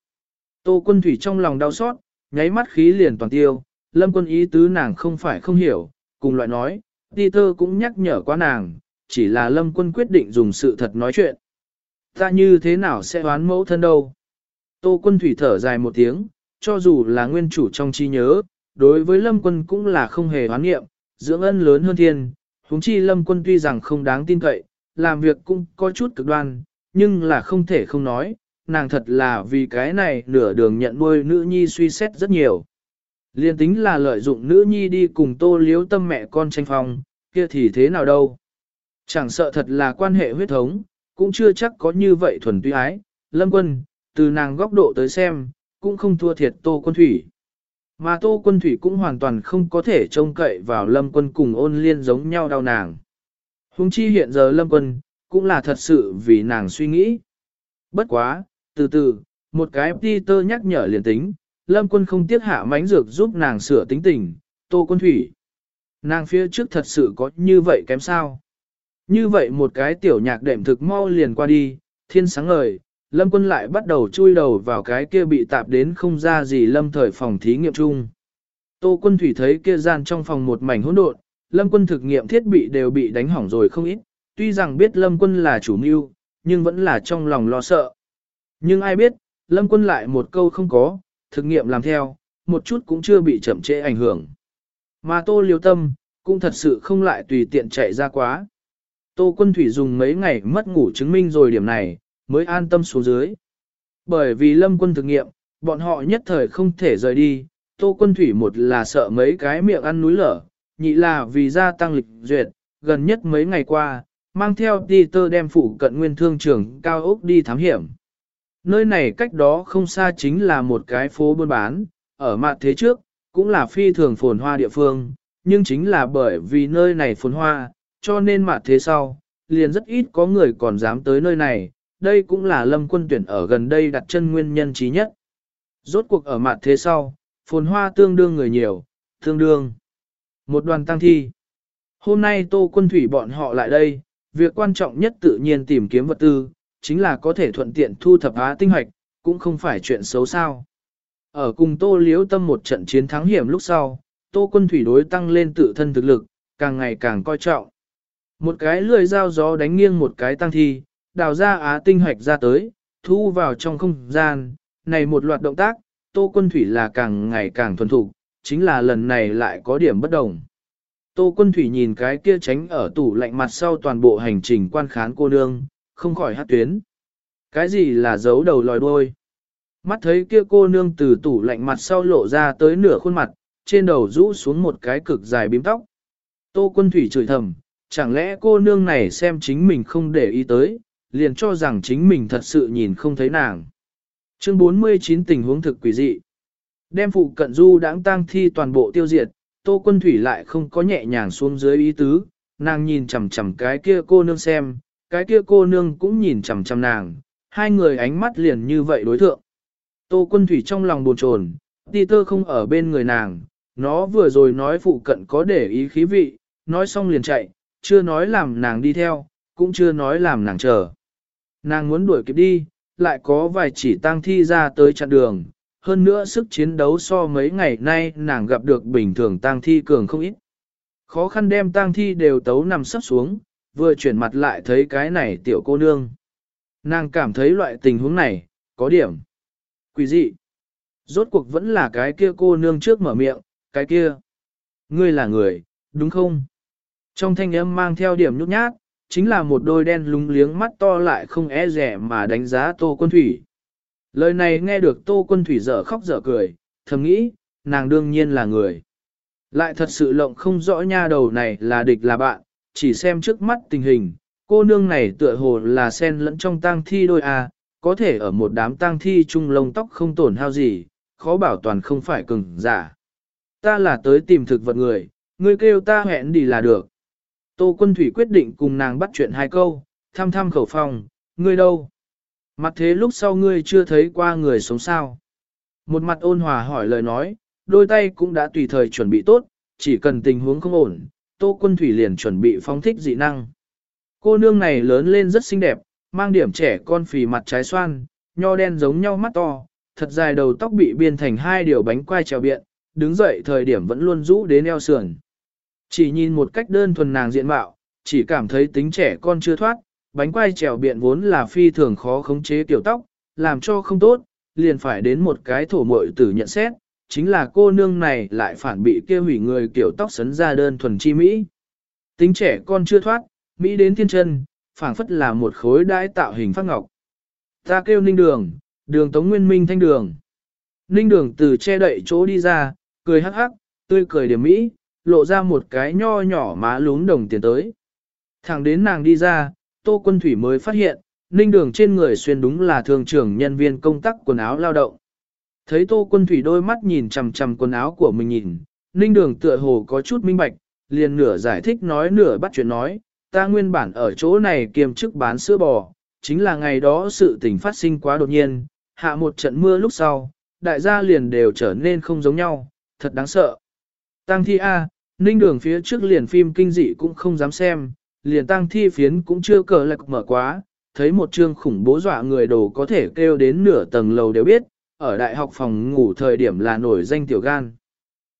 Tô quân thủy trong lòng đau xót, nháy mắt khí liền toàn tiêu, lâm quân ý tứ nàng không phải không hiểu, cùng loại nói, đi thơ cũng nhắc nhở quá nàng, chỉ là lâm quân quyết định dùng sự thật nói chuyện. Ta như thế nào sẽ đoán mẫu thân đâu? Tô quân thủy thở dài một tiếng, cho dù là nguyên chủ trong trí nhớ, đối với lâm quân cũng là không hề hoán nghiệm, dưỡng ân lớn hơn thiên, huống chi lâm quân tuy rằng không đáng tin cậy, làm việc cũng có chút cực đoan, nhưng là không thể không nói, nàng thật là vì cái này nửa đường nhận nuôi nữ nhi suy xét rất nhiều. Liên tính là lợi dụng nữ nhi đi cùng tô liếu tâm mẹ con tranh phòng, kia thì thế nào đâu. Chẳng sợ thật là quan hệ huyết thống, cũng chưa chắc có như vậy thuần tuy ái. Lâm quân, từ nàng góc độ tới xem, cũng không thua thiệt tô quân thủy. Mà Tô Quân Thủy cũng hoàn toàn không có thể trông cậy vào Lâm Quân cùng ôn liên giống nhau đau nàng. Hùng chi hiện giờ Lâm Quân, cũng là thật sự vì nàng suy nghĩ. Bất quá, từ từ, một cái Peter nhắc nhở liền tính, Lâm Quân không tiếc hạ mánh dược giúp nàng sửa tính tình, Tô Quân Thủy. Nàng phía trước thật sự có như vậy kém sao? Như vậy một cái tiểu nhạc đệm thực mau liền qua đi, thiên sáng ngời, Lâm Quân lại bắt đầu chui đầu vào cái kia bị tạp đến không ra gì Lâm thời phòng thí nghiệm chung. Tô Quân Thủy thấy kia gian trong phòng một mảnh hỗn độn, Lâm Quân thực nghiệm thiết bị đều bị đánh hỏng rồi không ít, tuy rằng biết Lâm Quân là chủ mưu, nhưng vẫn là trong lòng lo sợ. Nhưng ai biết, Lâm Quân lại một câu không có, thực nghiệm làm theo, một chút cũng chưa bị chậm trễ ảnh hưởng. Mà Tô Liêu Tâm, cũng thật sự không lại tùy tiện chạy ra quá. Tô Quân Thủy dùng mấy ngày mất ngủ chứng minh rồi điểm này, mới an tâm xuống dưới. Bởi vì Lâm Quân thực nghiệm, bọn họ nhất thời không thể rời đi, Tô Quân Thủy một là sợ mấy cái miệng ăn núi lở, nhị là vì gia tăng lịch duyệt, gần nhất mấy ngày qua, mang theo Peter đem phụ cận nguyên thương trường cao ốc đi thám hiểm. Nơi này cách đó không xa chính là một cái phố buôn bán, ở mặt thế trước, cũng là phi thường phồn hoa địa phương, nhưng chính là bởi vì nơi này phồn hoa, cho nên mặt thế sau, liền rất ít có người còn dám tới nơi này, đây cũng là lâm quân tuyển ở gần đây đặt chân nguyên nhân trí nhất. Rốt cuộc ở mặt thế sau, phồn hoa tương đương người nhiều, tương đương. Một đoàn tăng thi. Hôm nay tô quân thủy bọn họ lại đây, việc quan trọng nhất tự nhiên tìm kiếm vật tư, chính là có thể thuận tiện thu thập á tinh hoạch, cũng không phải chuyện xấu sao. Ở cùng tô liễu tâm một trận chiến thắng hiểm lúc sau, tô quân thủy đối tăng lên tự thân thực lực, càng ngày càng coi trọng. Một cái lười dao gió đánh nghiêng một cái tăng thi, đào ra á tinh hoạch ra tới, thu vào trong không gian, này một loạt động tác, tô quân thủy là càng ngày càng thuần thục, chính là lần này lại có điểm bất đồng. Tô quân thủy nhìn cái kia tránh ở tủ lạnh mặt sau toàn bộ hành trình quan khán cô nương, không khỏi hát tuyến. Cái gì là giấu đầu lòi đuôi? Mắt thấy kia cô nương từ tủ lạnh mặt sau lộ ra tới nửa khuôn mặt, trên đầu rũ xuống một cái cực dài bím tóc. Tô quân thủy chửi thầm, chẳng lẽ cô nương này xem chính mình không để ý tới, liền cho rằng chính mình thật sự nhìn không thấy nàng. Chương 49 tình huống thực quỷ dị. Đem phụ cận du đáng tang thi toàn bộ tiêu diệt, Tô Quân Thủy lại không có nhẹ nhàng xuống dưới ý tứ, nàng nhìn chằm chằm cái kia cô nương xem, cái kia cô nương cũng nhìn chằm chằm nàng, hai người ánh mắt liền như vậy đối thượng. Tô Quân Thủy trong lòng buồn chồn, tơ không ở bên người nàng, nó vừa rồi nói phụ cận có để ý khí vị, nói xong liền chạy, chưa nói làm nàng đi theo, cũng chưa nói làm nàng chờ. Nàng muốn đuổi kịp đi, lại có vài chỉ tang thi ra tới chặn đường, hơn nữa sức chiến đấu so mấy ngày nay nàng gặp được bình thường tang thi cường không ít. Khó khăn đem tang thi đều tấu nằm sắp xuống, vừa chuyển mặt lại thấy cái này tiểu cô nương. Nàng cảm thấy loại tình huống này, có điểm. Quỷ dị. Rốt cuộc vẫn là cái kia cô nương trước mở miệng, cái kia. Ngươi là người, đúng không? Trong thanh âm mang theo điểm nhút nhát, chính là một đôi đen lúng liếng mắt to lại không e rẻ mà đánh giá Tô Quân Thủy. Lời này nghe được Tô Quân Thủy dở khóc dở cười, thầm nghĩ, nàng đương nhiên là người. Lại thật sự lộng không rõ nha đầu này là địch là bạn, chỉ xem trước mắt tình hình, cô nương này tựa hồ là sen lẫn trong tang thi đôi a, có thể ở một đám tang thi chung lông tóc không tổn hao gì, khó bảo toàn không phải cường giả. Ta là tới tìm thực vật người, ngươi kêu ta hẹn đi là được. Tô quân thủy quyết định cùng nàng bắt chuyện hai câu, thăm thăm khẩu phòng, ngươi đâu? Mặt thế lúc sau ngươi chưa thấy qua người sống sao? Một mặt ôn hòa hỏi lời nói, đôi tay cũng đã tùy thời chuẩn bị tốt, chỉ cần tình huống không ổn, Tô quân thủy liền chuẩn bị phóng thích dị năng. Cô nương này lớn lên rất xinh đẹp, mang điểm trẻ con phì mặt trái xoan, nho đen giống nhau mắt to, thật dài đầu tóc bị biên thành hai điều bánh quai trèo biện, đứng dậy thời điểm vẫn luôn rũ đến eo sườn. Chỉ nhìn một cách đơn thuần nàng diện mạo, chỉ cảm thấy tính trẻ con chưa thoát, bánh quai trèo biện vốn là phi thường khó khống chế tiểu tóc, làm cho không tốt, liền phải đến một cái thổ mội tử nhận xét, chính là cô nương này lại phản bị kêu hủy người kiểu tóc sấn ra đơn thuần chi Mỹ. Tính trẻ con chưa thoát, Mỹ đến thiên chân, phảng phất là một khối đãi tạo hình phát ngọc. Ta kêu ninh đường, đường tống nguyên minh thanh đường. Ninh đường từ che đậy chỗ đi ra, cười hắc hắc, tươi cười điểm Mỹ, lộ ra một cái nho nhỏ má lún đồng tiền tới. Thẳng đến nàng đi ra, Tô Quân Thủy mới phát hiện, ninh đường trên người xuyên đúng là thường trưởng nhân viên công tác quần áo lao động. Thấy tô quân thủy đôi mắt nhìn chằm chằm quần áo của mình nhìn, ninh đường tựa hồ có chút minh bạch, liền nửa giải thích nói nửa bắt chuyện nói, ta nguyên bản ở chỗ này kiềm chức bán sữa bò, chính là ngày đó sự tình phát sinh quá đột nhiên, hạ một trận mưa lúc sau, đại gia liền đều trở nên không giống nhau, thật đáng sợ. Tăng thi A, ninh đường phía trước liền phim kinh dị cũng không dám xem, liền tăng thi phiến cũng chưa cờ lạc mở quá, thấy một chương khủng bố dọa người đồ có thể kêu đến nửa tầng lầu đều biết, ở đại học phòng ngủ thời điểm là nổi danh tiểu gan.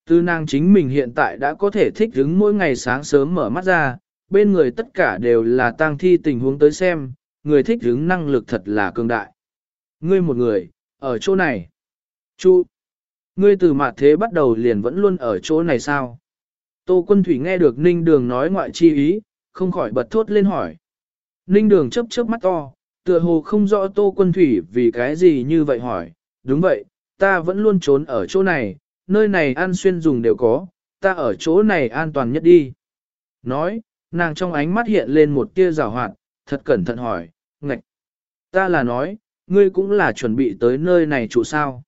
Tư nàng chính mình hiện tại đã có thể thích ứng mỗi ngày sáng sớm mở mắt ra, bên người tất cả đều là tang thi tình huống tới xem, người thích ứng năng lực thật là cường đại. Ngươi một người, ở chỗ này. Chu, ngươi từ mặt thế bắt đầu liền vẫn luôn ở chỗ này sao? Tô quân thủy nghe được ninh đường nói ngoại chi ý, không khỏi bật thốt lên hỏi. Ninh đường chấp chớp mắt to, tựa hồ không rõ tô quân thủy vì cái gì như vậy hỏi. Đúng vậy, ta vẫn luôn trốn ở chỗ này, nơi này ăn xuyên dùng đều có, ta ở chỗ này an toàn nhất đi. Nói, nàng trong ánh mắt hiện lên một tia rào hoạt, thật cẩn thận hỏi, ngạch. Ta là nói, ngươi cũng là chuẩn bị tới nơi này trụ sao.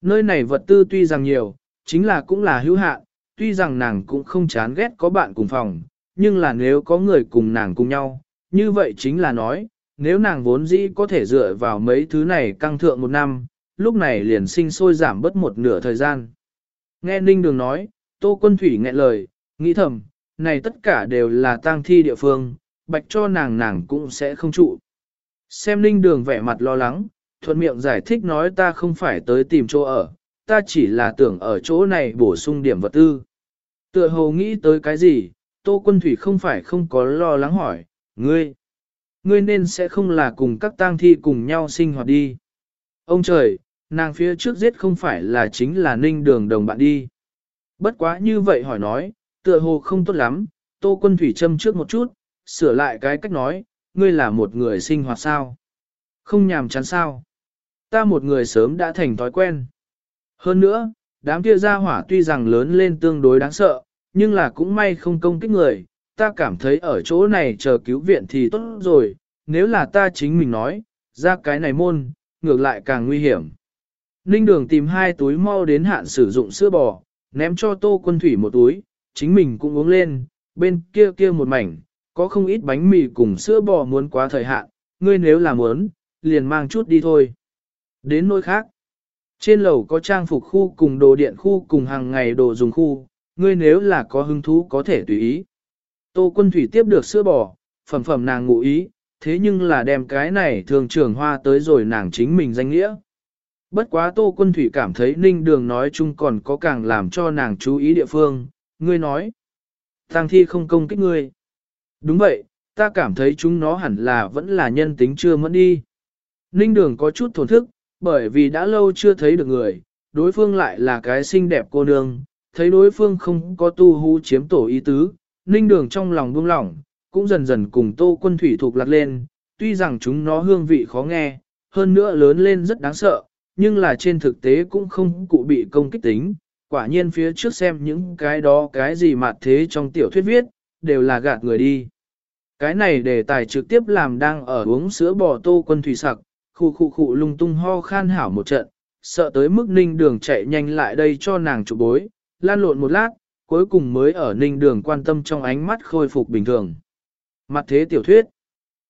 Nơi này vật tư tuy rằng nhiều, chính là cũng là hữu hạn, tuy rằng nàng cũng không chán ghét có bạn cùng phòng, nhưng là nếu có người cùng nàng cùng nhau, như vậy chính là nói, nếu nàng vốn dĩ có thể dựa vào mấy thứ này căng thượng một năm, lúc này liền sinh sôi giảm bớt một nửa thời gian. Nghe Ninh Đường nói, Tô Quân Thủy nghẹn lời, nghĩ thầm, này tất cả đều là tang thi địa phương, bạch cho nàng nàng cũng sẽ không trụ. Xem Ninh Đường vẻ mặt lo lắng, thuận miệng giải thích nói ta không phải tới tìm chỗ ở, ta chỉ là tưởng ở chỗ này bổ sung điểm vật tư. Tựa hồ nghĩ tới cái gì, Tô Quân Thủy không phải không có lo lắng hỏi, ngươi, ngươi nên sẽ không là cùng các tang thi cùng nhau sinh hoạt đi. Ông trời, nàng phía trước giết không phải là chính là ninh đường đồng bạn đi. Bất quá như vậy hỏi nói, tựa hồ không tốt lắm, tô quân thủy châm trước một chút, sửa lại cái cách nói, ngươi là một người sinh hoạt sao? Không nhàm chán sao? Ta một người sớm đã thành thói quen. Hơn nữa, đám kia gia hỏa tuy rằng lớn lên tương đối đáng sợ, nhưng là cũng may không công kích người, ta cảm thấy ở chỗ này chờ cứu viện thì tốt rồi, nếu là ta chính mình nói, ra cái này môn, ngược lại càng nguy hiểm. Ninh đường tìm hai túi mau đến hạn sử dụng sữa bò, ném cho tô quân thủy một túi, chính mình cũng uống lên, bên kia kia một mảnh, có không ít bánh mì cùng sữa bò muốn quá thời hạn, ngươi nếu là muốn, liền mang chút đi thôi. Đến nơi khác, trên lầu có trang phục khu cùng đồ điện khu cùng hàng ngày đồ dùng khu, ngươi nếu là có hứng thú có thể tùy ý. Tô quân thủy tiếp được sữa bò, phẩm phẩm nàng ngụ ý, thế nhưng là đem cái này thường trưởng hoa tới rồi nàng chính mình danh nghĩa. Bất quá Tô Quân Thủy cảm thấy Ninh Đường nói chung còn có càng làm cho nàng chú ý địa phương, ngươi nói. Tăng thi không công kích ngươi. Đúng vậy, ta cảm thấy chúng nó hẳn là vẫn là nhân tính chưa mất đi. Ninh Đường có chút thổn thức, bởi vì đã lâu chưa thấy được người, đối phương lại là cái xinh đẹp cô nương, thấy đối phương không có tu hú chiếm tổ ý tứ, Ninh Đường trong lòng buông lỏng, cũng dần dần cùng Tô Quân Thủy thuộc lạc lên, tuy rằng chúng nó hương vị khó nghe, hơn nữa lớn lên rất đáng sợ, nhưng là trên thực tế cũng không cụ bị công kích tính. Quả nhiên phía trước xem những cái đó cái gì mà thế trong tiểu thuyết viết, đều là gạt người đi. Cái này đề tài trực tiếp làm đang ở uống sữa bò tô quân thủy sặc, khu khu khu lung tung ho khan hảo một trận, sợ tới mức ninh đường chạy nhanh lại đây cho nàng chụp bối, lan lộn một lát, cuối cùng mới ở ninh đường quan tâm trong ánh mắt khôi phục bình thường. Mặt thế tiểu thuyết.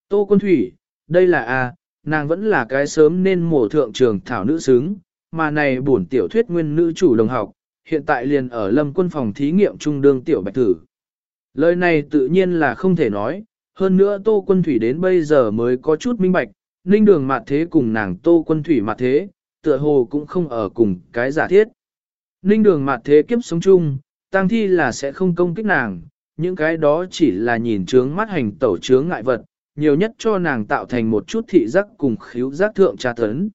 Tô quân thủy, đây là A, nàng vẫn là cái sớm nên mổ thượng trường thảo nữ xứng, mà này bổn tiểu thuyết nguyên nữ chủ đồng học, hiện tại liền ở lâm quân phòng thí nghiệm trung đương tiểu bạch tử. Lời này tự nhiên là không thể nói, hơn nữa tô quân thủy đến bây giờ mới có chút minh bạch, ninh đường mặt thế cùng nàng tô quân thủy mặt thế, tựa hồ cũng không ở cùng cái giả thiết. Ninh đường mặt thế kiếp sống chung, tang thi là sẽ không công kích nàng, những cái đó chỉ là nhìn trướng mắt hành tẩu trướng ngại vật, nhiều nhất cho nàng tạo thành một chút thị giác cùng khíu giác thượng tra tấn.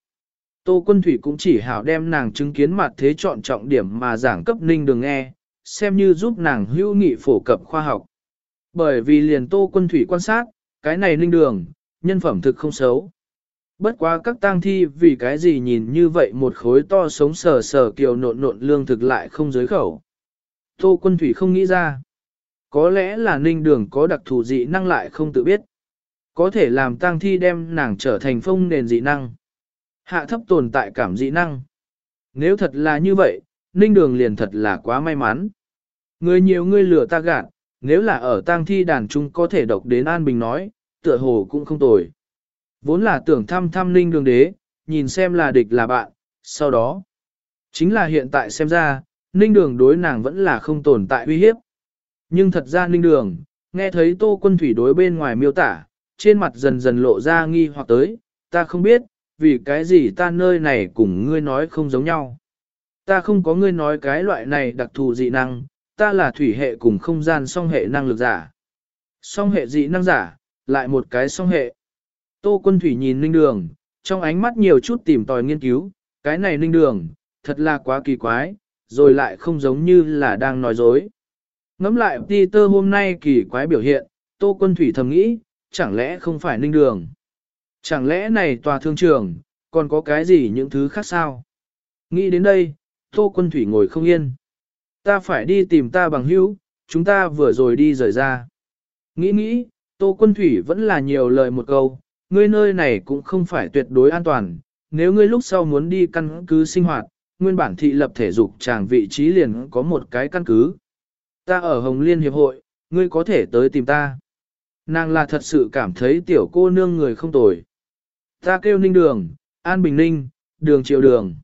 Tô quân thủy cũng chỉ hảo đem nàng chứng kiến mặt thế chọn trọng điểm mà giảng cấp ninh đường nghe, xem như giúp nàng hữu nghị phổ cập khoa học. Bởi vì liền tô quân thủy quan sát, cái này ninh đường, nhân phẩm thực không xấu. Bất quá các tang thi vì cái gì nhìn như vậy một khối to sống sờ sờ kiều nộn nộn lương thực lại không giới khẩu. Tô quân thủy không nghĩ ra. Có lẽ là ninh đường có đặc thù dị năng lại không tự biết. Có thể làm tang thi đem nàng trở thành phong nền dị năng. Hạ thấp tồn tại cảm dị năng. Nếu thật là như vậy, ninh đường liền thật là quá may mắn. Người nhiều người lừa ta gạt, nếu là ở tang thi đàn trung có thể độc đến An Bình nói, tựa hồ cũng không tồi. Vốn là tưởng thăm thăm ninh đường đế, nhìn xem là địch là bạn, sau đó. Chính là hiện tại xem ra, ninh đường đối nàng vẫn là không tồn tại uy hiếp. Nhưng thật ra ninh đường, nghe thấy tô quân thủy đối bên ngoài miêu tả, trên mặt dần dần lộ ra nghi hoặc tới, ta không biết, vì cái gì ta nơi này cùng ngươi nói không giống nhau. Ta không có ngươi nói cái loại này đặc thù dị năng, ta là thủy hệ cùng không gian song hệ năng lực giả. Song hệ dị năng giả, lại một cái song hệ. Tô quân thủy nhìn ninh đường, trong ánh mắt nhiều chút tìm tòi nghiên cứu, cái này ninh đường, thật là quá kỳ quái, rồi lại không giống như là đang nói dối. Ngắm lại Peter hôm nay kỳ quái biểu hiện, Tô Quân Thủy thầm nghĩ, chẳng lẽ không phải ninh đường? Chẳng lẽ này tòa thương trường, còn có cái gì những thứ khác sao? Nghĩ đến đây, Tô Quân Thủy ngồi không yên. Ta phải đi tìm ta bằng hữu, chúng ta vừa rồi đi rời ra. Nghĩ nghĩ, Tô Quân Thủy vẫn là nhiều lời một câu, ngươi nơi này cũng không phải tuyệt đối an toàn, nếu ngươi lúc sau muốn đi căn cứ sinh hoạt, nguyên bản thị lập thể dục chàng vị trí liền có một cái căn cứ. Ta ở Hồng Liên Hiệp hội, ngươi có thể tới tìm ta. Nàng là thật sự cảm thấy tiểu cô nương người không tồi. Ta kêu ninh đường, an bình ninh, đường triệu đường.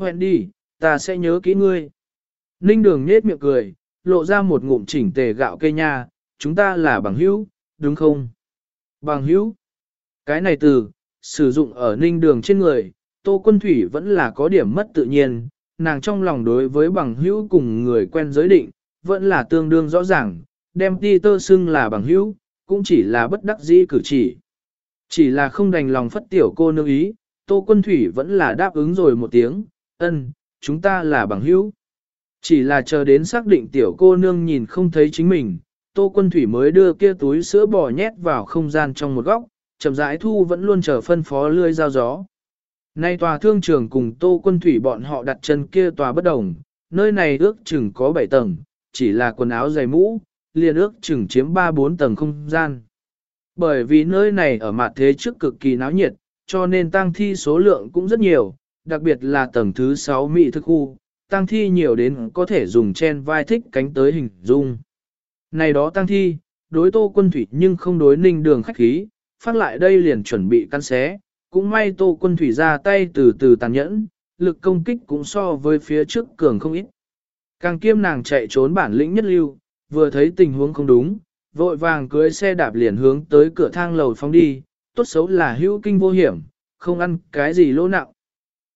Hẹn đi, ta sẽ nhớ kỹ ngươi. Ninh đường nhết miệng cười, lộ ra một ngụm chỉnh tề gạo cây nha, chúng ta là bằng hữu, đúng không? Bằng hữu. Cái này từ, sử dụng ở ninh đường trên người, Tô Quân Thủy vẫn là có điểm mất tự nhiên, nàng trong lòng đối với bằng hữu cùng người quen giới định, vẫn là tương đương rõ ràng, đem ti tơ xưng là bằng hữu, cũng chỉ là bất đắc dĩ cử chỉ. Chỉ là không đành lòng phất tiểu cô nương ý, Tô Quân Thủy vẫn là đáp ứng rồi một tiếng, ân, chúng ta là bằng hữu. Chỉ là chờ đến xác định tiểu cô nương nhìn không thấy chính mình, Tô Quân Thủy mới đưa kia túi sữa bò nhét vào không gian trong một góc, chậm rãi thu vẫn luôn chờ phân phó lươi giao gió. Nay tòa thương trường cùng Tô Quân Thủy bọn họ đặt chân kia tòa bất đồng, nơi này ước chừng có 7 tầng, chỉ là quần áo dày mũ, liền ước chừng chiếm 3-4 tầng không gian. Bởi vì nơi này ở mặt thế trước cực kỳ náo nhiệt, cho nên tăng thi số lượng cũng rất nhiều, đặc biệt là tầng thứ 6 mỹ thực khu, tăng thi nhiều đến có thể dùng chen vai thích cánh tới hình dung. Này đó tăng thi, đối tô quân thủy nhưng không đối ninh đường khách khí, phát lại đây liền chuẩn bị căn xé, cũng may tô quân thủy ra tay từ từ tàn nhẫn, lực công kích cũng so với phía trước cường không ít. Càng kiêm nàng chạy trốn bản lĩnh nhất lưu, vừa thấy tình huống không đúng, vội vàng cưới xe đạp liền hướng tới cửa thang lầu phóng đi, tốt xấu là hữu kinh vô hiểm, không ăn cái gì lỗ nặng.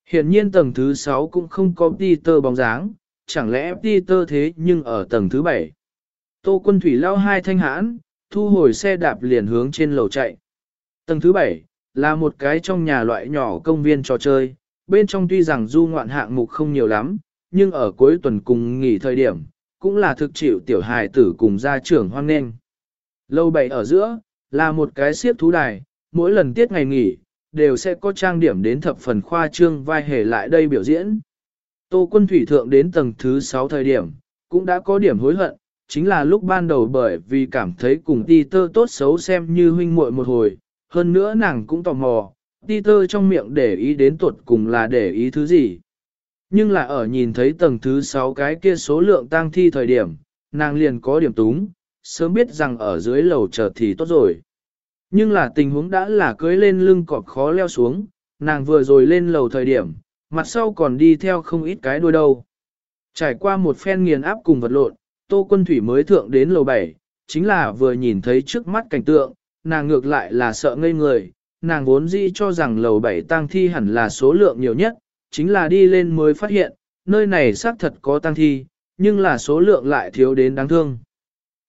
Hiện nhiên tầng thứ 6 cũng không có Peter bóng dáng, chẳng lẽ Peter thế nhưng ở tầng thứ 7. Tô quân thủy lao hai thanh hãn, thu hồi xe đạp liền hướng trên lầu chạy. Tầng thứ 7, là một cái trong nhà loại nhỏ công viên trò chơi, bên trong tuy rằng du ngoạn hạng mục không nhiều lắm, nhưng ở cuối tuần cùng nghỉ thời điểm, cũng là thực chịu tiểu hài tử cùng gia trưởng hoang nghênh. Lâu bảy ở giữa, là một cái siết thú đài, mỗi lần tiết ngày nghỉ, đều sẽ có trang điểm đến thập phần khoa trương vai hề lại đây biểu diễn. Tô quân thủy thượng đến tầng thứ 6 thời điểm, cũng đã có điểm hối hận, chính là lúc ban đầu bởi vì cảm thấy cùng ti tơ tốt xấu xem như huynh muội một hồi, hơn nữa nàng cũng tò mò, ti tơ trong miệng để ý đến tuột cùng là để ý thứ gì. Nhưng là ở nhìn thấy tầng thứ 6 cái kia số lượng tang thi thời điểm, nàng liền có điểm túng, sớm biết rằng ở dưới lầu chờ thì tốt rồi. Nhưng là tình huống đã là cưới lên lưng cọp khó leo xuống, nàng vừa rồi lên lầu thời điểm, mặt sau còn đi theo không ít cái đuôi đâu. Trải qua một phen nghiền áp cùng vật lộn, Tô Quân Thủy mới thượng đến lầu 7, chính là vừa nhìn thấy trước mắt cảnh tượng, nàng ngược lại là sợ ngây người, nàng vốn dĩ cho rằng lầu 7 tang thi hẳn là số lượng nhiều nhất, chính là đi lên mới phát hiện, nơi này xác thật có tang thi, nhưng là số lượng lại thiếu đến đáng thương.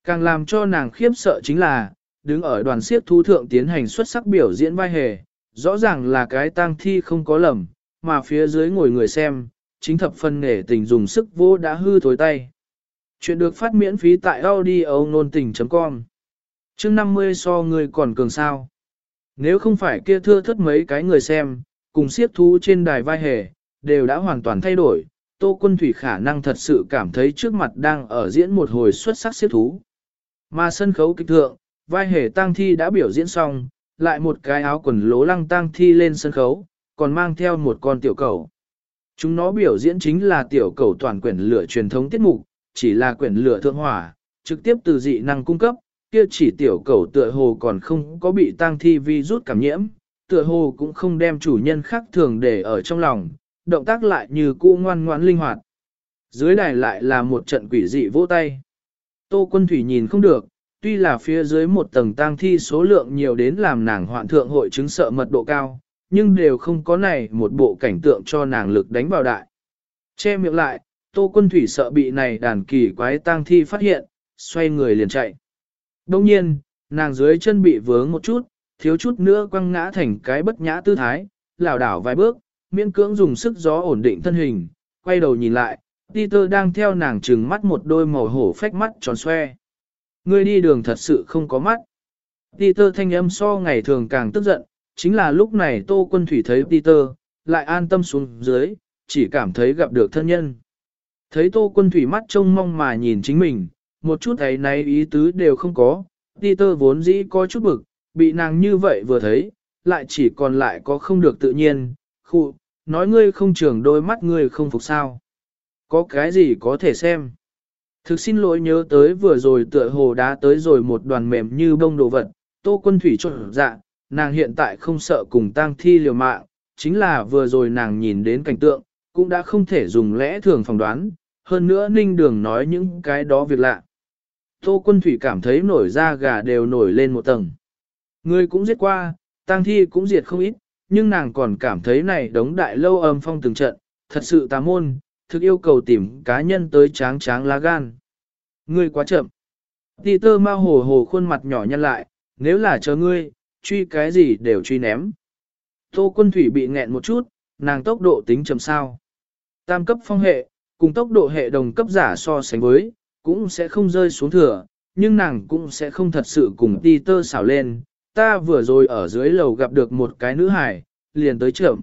Càng làm cho nàng khiếp sợ chính là, đứng ở đoàn siếc thú thượng tiến hành xuất sắc biểu diễn vai hề, rõ ràng là cái tang thi không có lầm, mà phía dưới ngồi người xem, chính thập phân nể tình dùng sức vô đã hư thối tay. Chuyện được phát miễn phí tại audio nôn tình.com chương 50 so người còn cường sao. Nếu không phải kia thưa thất mấy cái người xem, cùng siết thú trên đài vai hề, đều đã hoàn toàn thay đổi, Tô Quân Thủy khả năng thật sự cảm thấy trước mặt đang ở diễn một hồi xuất sắc siết thú. Mà sân khấu kịch thượng, vai hề tang thi đã biểu diễn xong, lại một cái áo quần lố lăng tang thi lên sân khấu, còn mang theo một con tiểu cầu. Chúng nó biểu diễn chính là tiểu cầu toàn quyển lửa truyền thống tiết mục, chỉ là quyển lửa thượng hỏa, trực tiếp từ dị năng cung cấp, kia chỉ tiểu cầu tựa hồ còn không có bị tăng thi vi rút cảm nhiễm, tựa hồ cũng không đem chủ nhân khác thường để ở trong lòng, động tác lại như cũ ngoan ngoãn linh hoạt. Dưới đài lại là một trận quỷ dị vỗ tay. Tô quân thủy nhìn không được, tuy là phía dưới một tầng tang thi số lượng nhiều đến làm nàng hoạn thượng hội chứng sợ mật độ cao, nhưng đều không có này một bộ cảnh tượng cho nàng lực đánh vào đại. Che miệng lại, tô quân thủy sợ bị này đàn kỳ quái tang thi phát hiện, xoay người liền chạy. Đông nhiên, nàng dưới chân bị vướng một chút, thiếu chút nữa quăng ngã thành cái bất nhã tư thái, lảo đảo vài bước, miễn cưỡng dùng sức gió ổn định thân hình, quay đầu nhìn lại, Peter đang theo nàng trừng mắt một đôi màu hổ phách mắt tròn xoe. Ngươi đi đường thật sự không có mắt. Peter thanh âm so ngày thường càng tức giận, chính là lúc này Tô Quân Thủy thấy Peter, lại an tâm xuống dưới, chỉ cảm thấy gặp được thân nhân. Thấy Tô Quân Thủy mắt trông mong mà nhìn chính mình, một chút ấy náy ý tứ đều không có, Peter vốn dĩ có chút bực, bị nàng như vậy vừa thấy, lại chỉ còn lại có không được tự nhiên, khu, nói ngươi không trường đôi mắt ngươi không phục sao. Có cái gì có thể xem. Thực xin lỗi nhớ tới vừa rồi tựa hồ đá tới rồi một đoàn mềm như bông đồ vật, tô quân thủy trộn dạ, nàng hiện tại không sợ cùng tang thi liều mạng, chính là vừa rồi nàng nhìn đến cảnh tượng, cũng đã không thể dùng lẽ thường phỏng đoán, hơn nữa ninh đường nói những cái đó việc lạ. Tô quân thủy cảm thấy nổi da gà đều nổi lên một tầng. Người cũng giết qua, tang thi cũng diệt không ít, nhưng nàng còn cảm thấy này đống đại lâu âm phong từng trận, thật sự tà môn, thực yêu cầu tìm cá nhân tới tráng tráng lá gan. Ngươi quá chậm. Tì tơ ma hồ hồ khuôn mặt nhỏ nhăn lại, nếu là chờ ngươi, truy cái gì đều truy ném. Tô quân thủy bị nghẹn một chút, nàng tốc độ tính chậm sao. Tam cấp phong hệ, cùng tốc độ hệ đồng cấp giả so sánh với, cũng sẽ không rơi xuống thừa, nhưng nàng cũng sẽ không thật sự cùng ti tơ xảo lên. Ta vừa rồi ở dưới lầu gặp được một cái nữ hải, liền tới trưởng.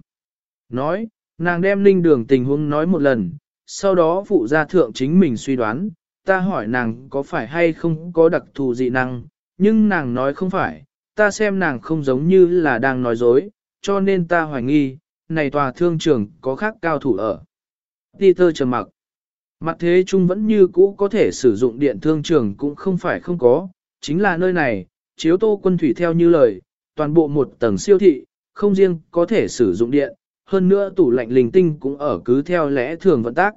Nói, nàng đem linh đường tình huống nói một lần, sau đó phụ gia thượng chính mình suy đoán, ta hỏi nàng có phải hay không có đặc thù dị năng, nhưng nàng nói không phải, ta xem nàng không giống như là đang nói dối, cho nên ta hoài nghi, này tòa thương trường có khác cao thủ ở. Peter trầm mặc. Mặt thế chung vẫn như cũ có thể sử dụng điện thương trường cũng không phải không có, chính là nơi này, chiếu tô quân thủy theo như lời, toàn bộ một tầng siêu thị, không riêng có thể sử dụng điện, hơn nữa tủ lạnh linh tinh cũng ở cứ theo lẽ thường vận tác.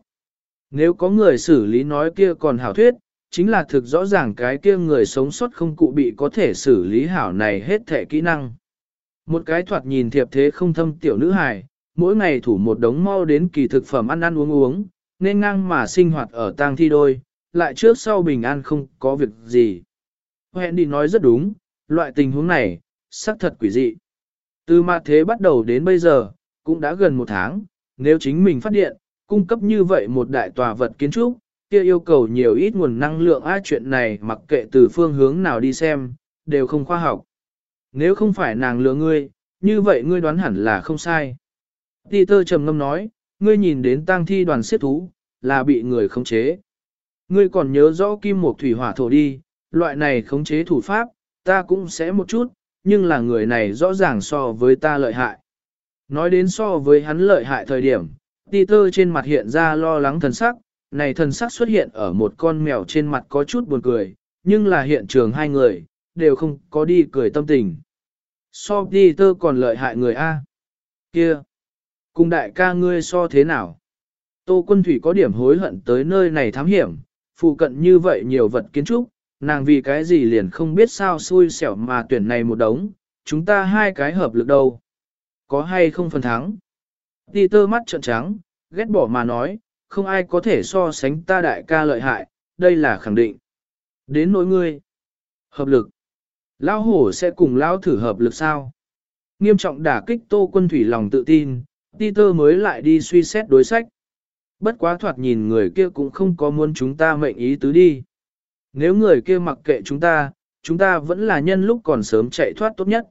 Nếu có người xử lý nói kia còn hảo thuyết, chính là thực rõ ràng cái kia người sống sót không cụ bị có thể xử lý hảo này hết thể kỹ năng. Một cái thoạt nhìn thiệp thế không thâm tiểu nữ hài, mỗi ngày thủ một đống mau đến kỳ thực phẩm ăn ăn uống uống, nên ngang mà sinh hoạt ở tang thi đôi, lại trước sau bình an không có việc gì. Hẹn đi nói rất đúng, loại tình huống này, xác thật quỷ dị. Từ ma thế bắt đầu đến bây giờ, cũng đã gần một tháng, nếu chính mình phát điện, cung cấp như vậy một đại tòa vật kiến trúc, kia yêu cầu nhiều ít nguồn năng lượng ai chuyện này mặc kệ từ phương hướng nào đi xem, đều không khoa học. Nếu không phải nàng lừa ngươi, như vậy ngươi đoán hẳn là không sai. Peter trầm ngâm nói, ngươi nhìn đến tang thi đoàn xếp thú, là bị người khống chế. Ngươi còn nhớ rõ kim mục thủy hỏa thổ đi, loại này khống chế thủ pháp, ta cũng sẽ một chút, nhưng là người này rõ ràng so với ta lợi hại. Nói đến so với hắn lợi hại thời điểm, Peter trên mặt hiện ra lo lắng thần sắc, này thần sắc xuất hiện ở một con mèo trên mặt có chút buồn cười, nhưng là hiện trường hai người, đều không có đi cười tâm tình. So Peter còn lợi hại người A. Kia! Cùng đại ca ngươi so thế nào? Tô quân thủy có điểm hối hận tới nơi này thám hiểm, phụ cận như vậy nhiều vật kiến trúc, nàng vì cái gì liền không biết sao xui xẻo mà tuyển này một đống, chúng ta hai cái hợp lực đâu. Có hay không phần thắng? Ti tơ mắt trợn trắng, ghét bỏ mà nói, không ai có thể so sánh ta đại ca lợi hại, đây là khẳng định. Đến nỗi ngươi. Hợp lực. Lão hổ sẽ cùng lão thử hợp lực sao? Nghiêm trọng đả kích tô quân thủy lòng tự tin, Peter mới lại đi suy xét đối sách. Bất quá thoạt nhìn người kia cũng không có muốn chúng ta mệnh ý tứ đi. Nếu người kia mặc kệ chúng ta, chúng ta vẫn là nhân lúc còn sớm chạy thoát tốt nhất.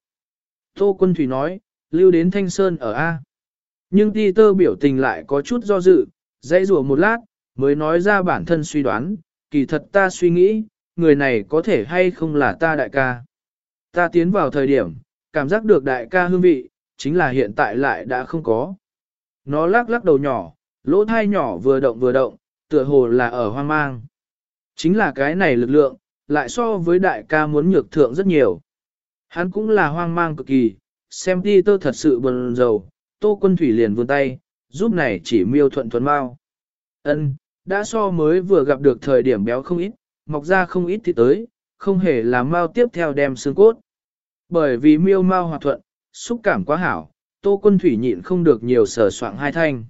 Tô quân thủy nói, lưu đến Thanh Sơn ở A. Nhưng Ti Tơ biểu tình lại có chút do dự, dãy rùa một lát, mới nói ra bản thân suy đoán, kỳ thật ta suy nghĩ, người này có thể hay không là ta đại ca. Ta tiến vào thời điểm, cảm giác được đại ca hương vị, chính là hiện tại lại đã không có. Nó lắc lắc đầu nhỏ, lỗ thai nhỏ vừa động vừa động, tựa hồ là ở hoang mang. Chính là cái này lực lượng, lại so với đại ca muốn nhược thượng rất nhiều. Hắn cũng là hoang mang cực kỳ, xem ti tơ thật sự bần dầu tô quân thủy liền vươn tay, giúp này chỉ miêu thuận thuần mau. Ân, đã so mới vừa gặp được thời điểm béo không ít, mọc ra không ít thì tới, không hề là mau tiếp theo đem xương cốt. Bởi vì miêu mau hòa thuận, xúc cảm quá hảo, tô quân thủy nhịn không được nhiều sở soạn hai thanh.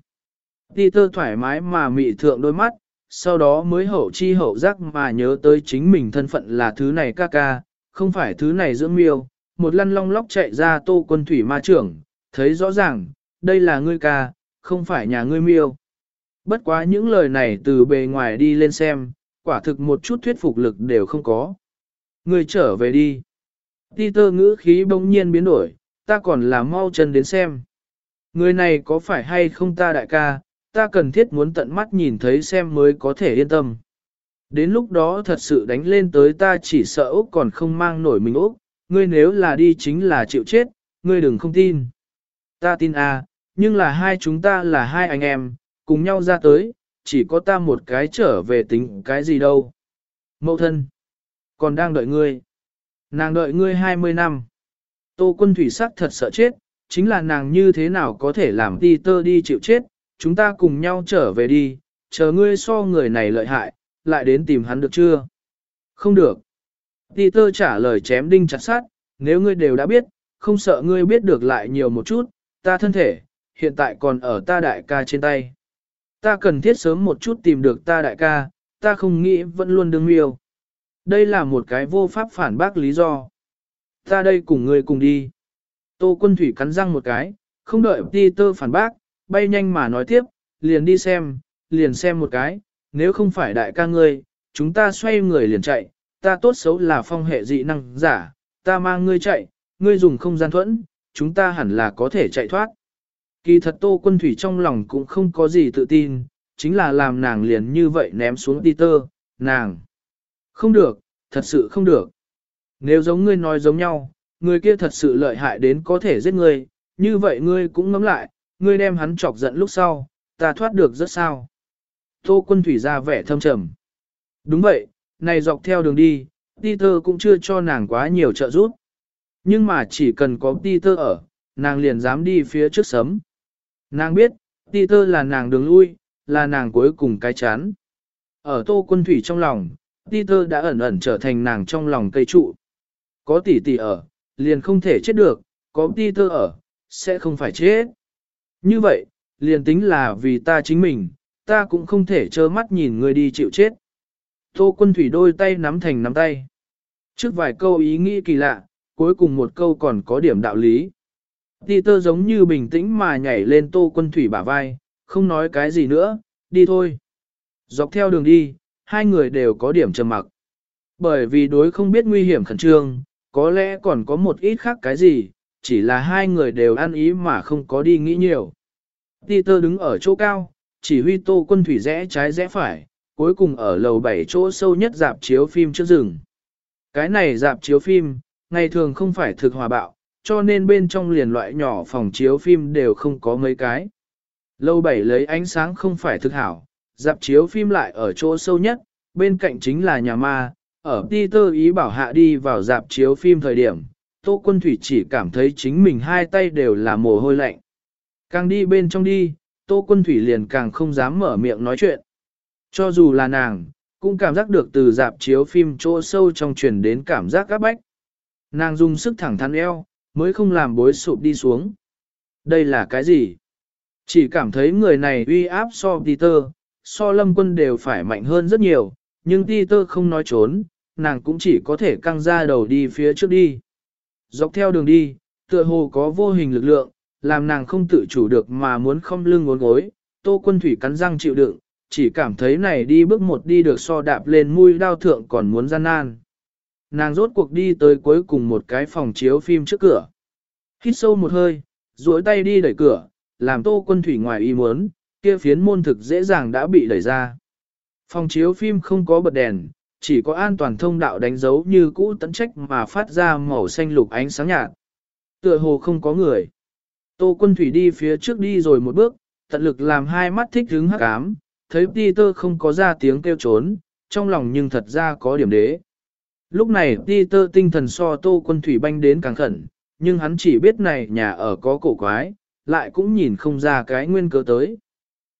Ti tơ thoải mái mà mị thượng đôi mắt, sau đó mới hậu chi hậu giác mà nhớ tới chính mình thân phận là thứ này ca ca, không phải thứ này dưỡng miêu, một lăn long lóc chạy ra tô quân thủy ma trưởng, thấy rõ ràng, đây là ngươi ca, không phải nhà ngươi miêu. Bất quá những lời này từ bề ngoài đi lên xem, quả thực một chút thuyết phục lực đều không có. Ngươi trở về đi. Ti tơ ngữ khí bỗng nhiên biến đổi, ta còn là mau chân đến xem. Người này có phải hay không ta đại ca, ta cần thiết muốn tận mắt nhìn thấy xem mới có thể yên tâm. Đến lúc đó thật sự đánh lên tới ta chỉ sợ Úc còn không mang nổi mình Úc, ngươi nếu là đi chính là chịu chết, ngươi đừng không tin. Ta tin à, nhưng là hai chúng ta là hai anh em, cùng nhau ra tới, chỉ có ta một cái trở về tính cái gì đâu. Mậu thân, còn đang đợi ngươi. Nàng đợi ngươi 20 năm. Tô quân thủy sắc thật sợ chết, chính là nàng như thế nào có thể làm ti tơ đi chịu chết, chúng ta cùng nhau trở về đi, chờ ngươi so người này lợi hại, lại đến tìm hắn được chưa? Không được. Ti tơ trả lời chém đinh chặt sát, nếu ngươi đều đã biết, không sợ ngươi biết được lại nhiều một chút, ta thân thể, hiện tại còn ở ta đại ca trên tay. Ta cần thiết sớm một chút tìm được ta đại ca, ta không nghĩ vẫn luôn đương yêu. Đây là một cái vô pháp phản bác lý do. Ta đây cùng ngươi cùng đi. Tô quân thủy cắn răng một cái, không đợi Peter phản bác, bay nhanh mà nói tiếp, liền đi xem, liền xem một cái, nếu không phải đại ca ngươi, chúng ta xoay người liền chạy, ta tốt xấu là phong hệ dị năng giả, ta mang ngươi chạy, ngươi dùng không gian thuẫn, chúng ta hẳn là có thể chạy thoát. Kỳ thật Tô Quân Thủy trong lòng cũng không có gì tự tin, chính là làm nàng liền như vậy ném xuống Peter, nàng. Không được, thật sự không được. Nếu giống ngươi nói giống nhau, người kia thật sự lợi hại đến có thể giết ngươi, như vậy ngươi cũng ngẫm lại, ngươi đem hắn chọc giận lúc sau, ta thoát được rất sao. Tô quân thủy ra vẻ thâm trầm. Đúng vậy, này dọc theo đường đi, Peter cũng chưa cho nàng quá nhiều trợ giúp. Nhưng mà chỉ cần có Peter ở, nàng liền dám đi phía trước sấm. Nàng biết, Peter là nàng đường lui, là nàng cuối cùng cái chán. Ở tô quân thủy trong lòng, Peter đã ẩn ẩn trở thành nàng trong lòng cây trụ. Có tỷ tỷ ở, liền không thể chết được, có Peter ở, sẽ không phải chết. Như vậy, liền tính là vì ta chính mình, ta cũng không thể trơ mắt nhìn người đi chịu chết. Tô quân thủy đôi tay nắm thành nắm tay. Trước vài câu ý nghĩ kỳ lạ, cuối cùng một câu còn có điểm đạo lý. Peter giống như bình tĩnh mà nhảy lên tô quân thủy bả vai, không nói cái gì nữa, đi thôi. Dọc theo đường đi, hai người đều có điểm trầm mặc. Bởi vì đối không biết nguy hiểm khẩn trương, có lẽ còn có một ít khác cái gì, chỉ là hai người đều ăn ý mà không có đi nghĩ nhiều. Peter đứng ở chỗ cao, chỉ huy tô quân thủy rẽ trái rẽ phải, cuối cùng ở lầu bảy chỗ sâu nhất dạp chiếu phim trước rừng. Cái này dạp chiếu phim, ngày thường không phải thực hòa bạo, cho nên bên trong liền loại nhỏ phòng chiếu phim đều không có mấy cái. Lầu bảy lấy ánh sáng không phải thực hảo, dạp chiếu phim lại ở chỗ sâu nhất, bên cạnh chính là nhà ma, ở Peter ý bảo hạ đi vào dạp chiếu phim thời điểm, Tô Quân Thủy chỉ cảm thấy chính mình hai tay đều là mồ hôi lạnh. Càng đi bên trong đi, Tô Quân Thủy liền càng không dám mở miệng nói chuyện. Cho dù là nàng, cũng cảm giác được từ dạp chiếu phim chỗ sâu trong truyền đến cảm giác các bách. Nàng dùng sức thẳng thắn eo, mới không làm bối sụp đi xuống. Đây là cái gì? Chỉ cảm thấy người này uy áp so Peter, so lâm quân đều phải mạnh hơn rất nhiều, nhưng Peter không nói trốn, nàng cũng chỉ có thể căng ra đầu đi phía trước đi. Dọc theo đường đi, tựa hồ có vô hình lực lượng, làm nàng không tự chủ được mà muốn không lưng ngốn gối, tô quân thủy cắn răng chịu đựng, chỉ cảm thấy này đi bước một đi được so đạp lên mũi đao thượng còn muốn gian nan. Nàng rốt cuộc đi tới cuối cùng một cái phòng chiếu phim trước cửa. Hít sâu một hơi, duỗi tay đi đẩy cửa, làm tô quân thủy ngoài ý muốn, kia phiến môn thực dễ dàng đã bị đẩy ra. Phòng chiếu phim không có bật đèn, chỉ có an toàn thông đạo đánh dấu như cũ tận trách mà phát ra màu xanh lục ánh sáng nhạt. Tựa hồ không có người. Tô quân thủy đi phía trước đi rồi một bước, tận lực làm hai mắt thích hứng hắc ám, thấy Peter không có ra tiếng kêu trốn, trong lòng nhưng thật ra có điểm đế. Lúc này Peter tinh thần so tô quân thủy banh đến càng khẩn, nhưng hắn chỉ biết này nhà ở có cổ quái, lại cũng nhìn không ra cái nguyên cớ tới.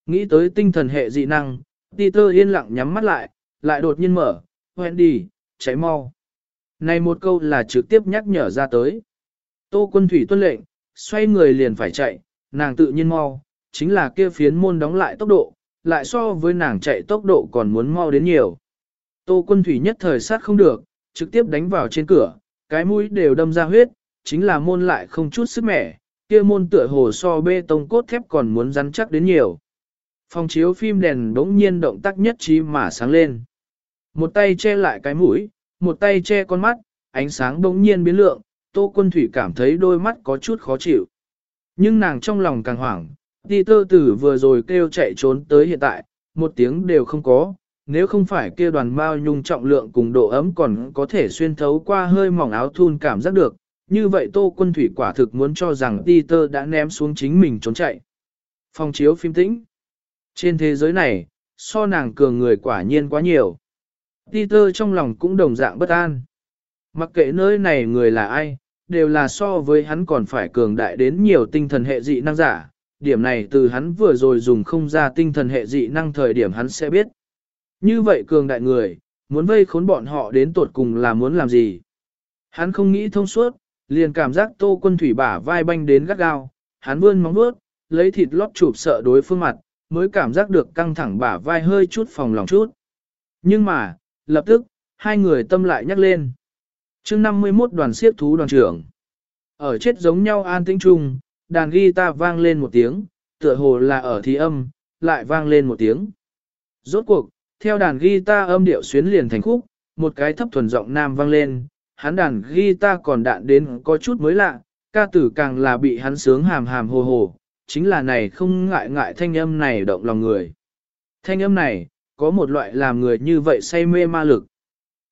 Nghĩ tới tinh thần hệ dị năng, Peter yên lặng nhắm mắt lại, lại đột nhiên mở, Wendy, cháy mau. Này một câu là trực tiếp nhắc nhở ra tới. Tô quân thủy tuân lệnh, xoay người liền phải chạy, nàng tự nhiên mau, chính là kia phiến môn đóng lại tốc độ, lại so với nàng chạy tốc độ còn muốn mau đến nhiều. Tô quân thủy nhất thời sát không được, trực tiếp đánh vào trên cửa, cái mũi đều đâm ra huyết, chính là môn lại không chút sức mẻ, kia môn tựa hồ so bê tông cốt thép còn muốn rắn chắc đến nhiều. Phòng chiếu phim đèn đống nhiên động tác nhất trí mà sáng lên. Một tay che lại cái mũi, một tay che con mắt, ánh sáng bỗng nhiên biến lượng, tô quân thủy cảm thấy đôi mắt có chút khó chịu. Nhưng nàng trong lòng càng hoảng, đi tơ tử vừa rồi kêu chạy trốn tới hiện tại, một tiếng đều không có, nếu không phải kia đoàn bao nhung trọng lượng cùng độ ấm còn có thể xuyên thấu qua hơi mỏng áo thun cảm giác được, như vậy tô quân thủy quả thực muốn cho rằng Peter đã ném xuống chính mình trốn chạy. Phòng chiếu phim tĩnh. Trên thế giới này, so nàng cường người quả nhiên quá nhiều. Peter trong lòng cũng đồng dạng bất an. Mặc kệ nơi này người là ai, đều là so với hắn còn phải cường đại đến nhiều tinh thần hệ dị năng giả. Điểm này từ hắn vừa rồi dùng không ra tinh thần hệ dị năng thời điểm hắn sẽ biết. Như vậy cường đại người, muốn vây khốn bọn họ đến tột cùng là muốn làm gì? Hắn không nghĩ thông suốt, liền cảm giác tô quân thủy bả vai banh đến gắt gao, hắn vươn móng vuốt, lấy thịt lót chụp sợ đối phương mặt, mới cảm giác được căng thẳng bả vai hơi chút phòng lòng chút. Nhưng mà, lập tức, hai người tâm lại nhắc lên. chương 51 đoàn siết thú đoàn trưởng. Ở chết giống nhau an tĩnh chung, đàn guitar vang lên một tiếng, tựa hồ là ở thi âm, lại vang lên một tiếng. Rốt cuộc, theo đàn guitar âm điệu xuyến liền thành khúc, một cái thấp thuần giọng nam vang lên, hắn đàn guitar còn đạn đến có chút mới lạ, ca tử càng là bị hắn sướng hàm hàm hồ hồ, chính là này không ngại ngại thanh âm này động lòng người. Thanh âm này, có một loại làm người như vậy say mê ma lực.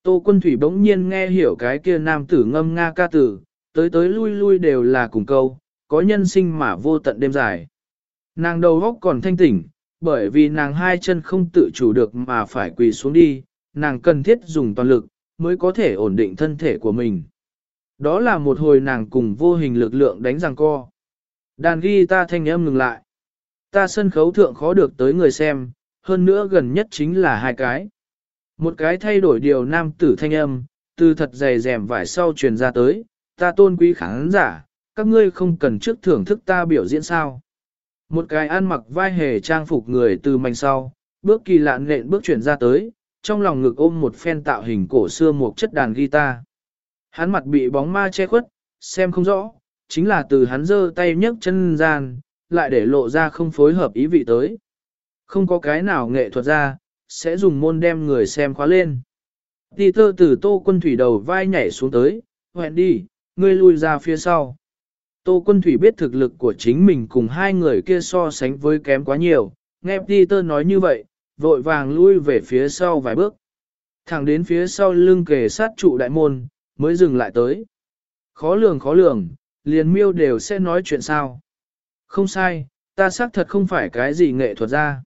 Tô quân thủy bỗng nhiên nghe hiểu cái kia nam tử ngâm nga ca tử, tới tới lui lui đều là cùng câu, có nhân sinh mà vô tận đêm dài. Nàng đầu góc còn thanh tỉnh, bởi vì nàng hai chân không tự chủ được mà phải quỳ xuống đi, nàng cần thiết dùng toàn lực, mới có thể ổn định thân thể của mình. Đó là một hồi nàng cùng vô hình lực lượng đánh răng co. Đàn ghi ta thanh âm ngừng lại. Ta sân khấu thượng khó được tới người xem, hơn nữa gần nhất chính là hai cái. Một cái thay đổi điều nam tử thanh âm, từ thật dày dèm vải sau truyền ra tới, ta tôn quý khán giả, các ngươi không cần trước thưởng thức ta biểu diễn sao. Một cái ăn mặc vai hề trang phục người từ mảnh sau, bước kỳ lạ nện bước chuyển ra tới, trong lòng ngực ôm một phen tạo hình cổ xưa một chất đàn guitar. Hắn mặt bị bóng ma che khuất, xem không rõ, chính là từ hắn giơ tay nhấc chân gian, lại để lộ ra không phối hợp ý vị tới. Không có cái nào nghệ thuật ra, sẽ dùng môn đem người xem khóa lên. Tì tơ từ tô quân thủy đầu vai nhảy xuống tới, hoẹn đi, ngươi lui ra phía sau. Tô quân thủy biết thực lực của chính mình cùng hai người kia so sánh với kém quá nhiều, nghe Peter nói như vậy, vội vàng lui về phía sau vài bước. Thẳng đến phía sau lưng kề sát trụ đại môn, mới dừng lại tới. Khó lường khó lường, liền miêu đều sẽ nói chuyện sao. Không sai, ta xác thật không phải cái gì nghệ thuật ra.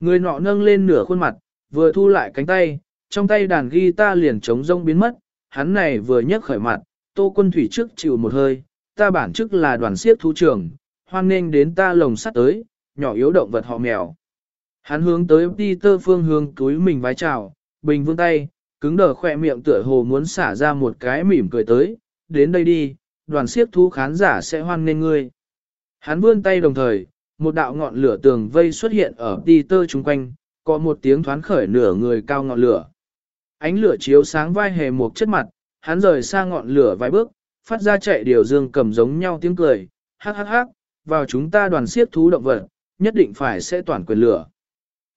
Người nọ nâng lên nửa khuôn mặt, vừa thu lại cánh tay, trong tay đàn guitar liền trống rông biến mất, hắn này vừa nhấc khởi mặt, tô quân thủy trước chịu một hơi, ta bản chức là đoàn siết thú trưởng, hoan nghênh đến ta lồng sắt tới, nhỏ yếu động vật họ mèo. Hắn hướng tới Peter phương hướng túi mình vái chào, bình vương tay, cứng đờ khỏe miệng tựa hồ muốn xả ra một cái mỉm cười tới, đến đây đi, đoàn siếc thú khán giả sẽ hoan nghênh ngươi. Hắn vươn tay đồng thời, một đạo ngọn lửa tường vây xuất hiện ở Peter chung quanh, có một tiếng thoáng khởi nửa người cao ngọn lửa. Ánh lửa chiếu sáng vai hề một chất mặt, hắn rời xa ngọn lửa vài bước, phát ra chạy điều dương cầm giống nhau tiếng cười, hát hát hát, vào chúng ta đoàn siết thú động vật, nhất định phải sẽ toàn quyền lửa.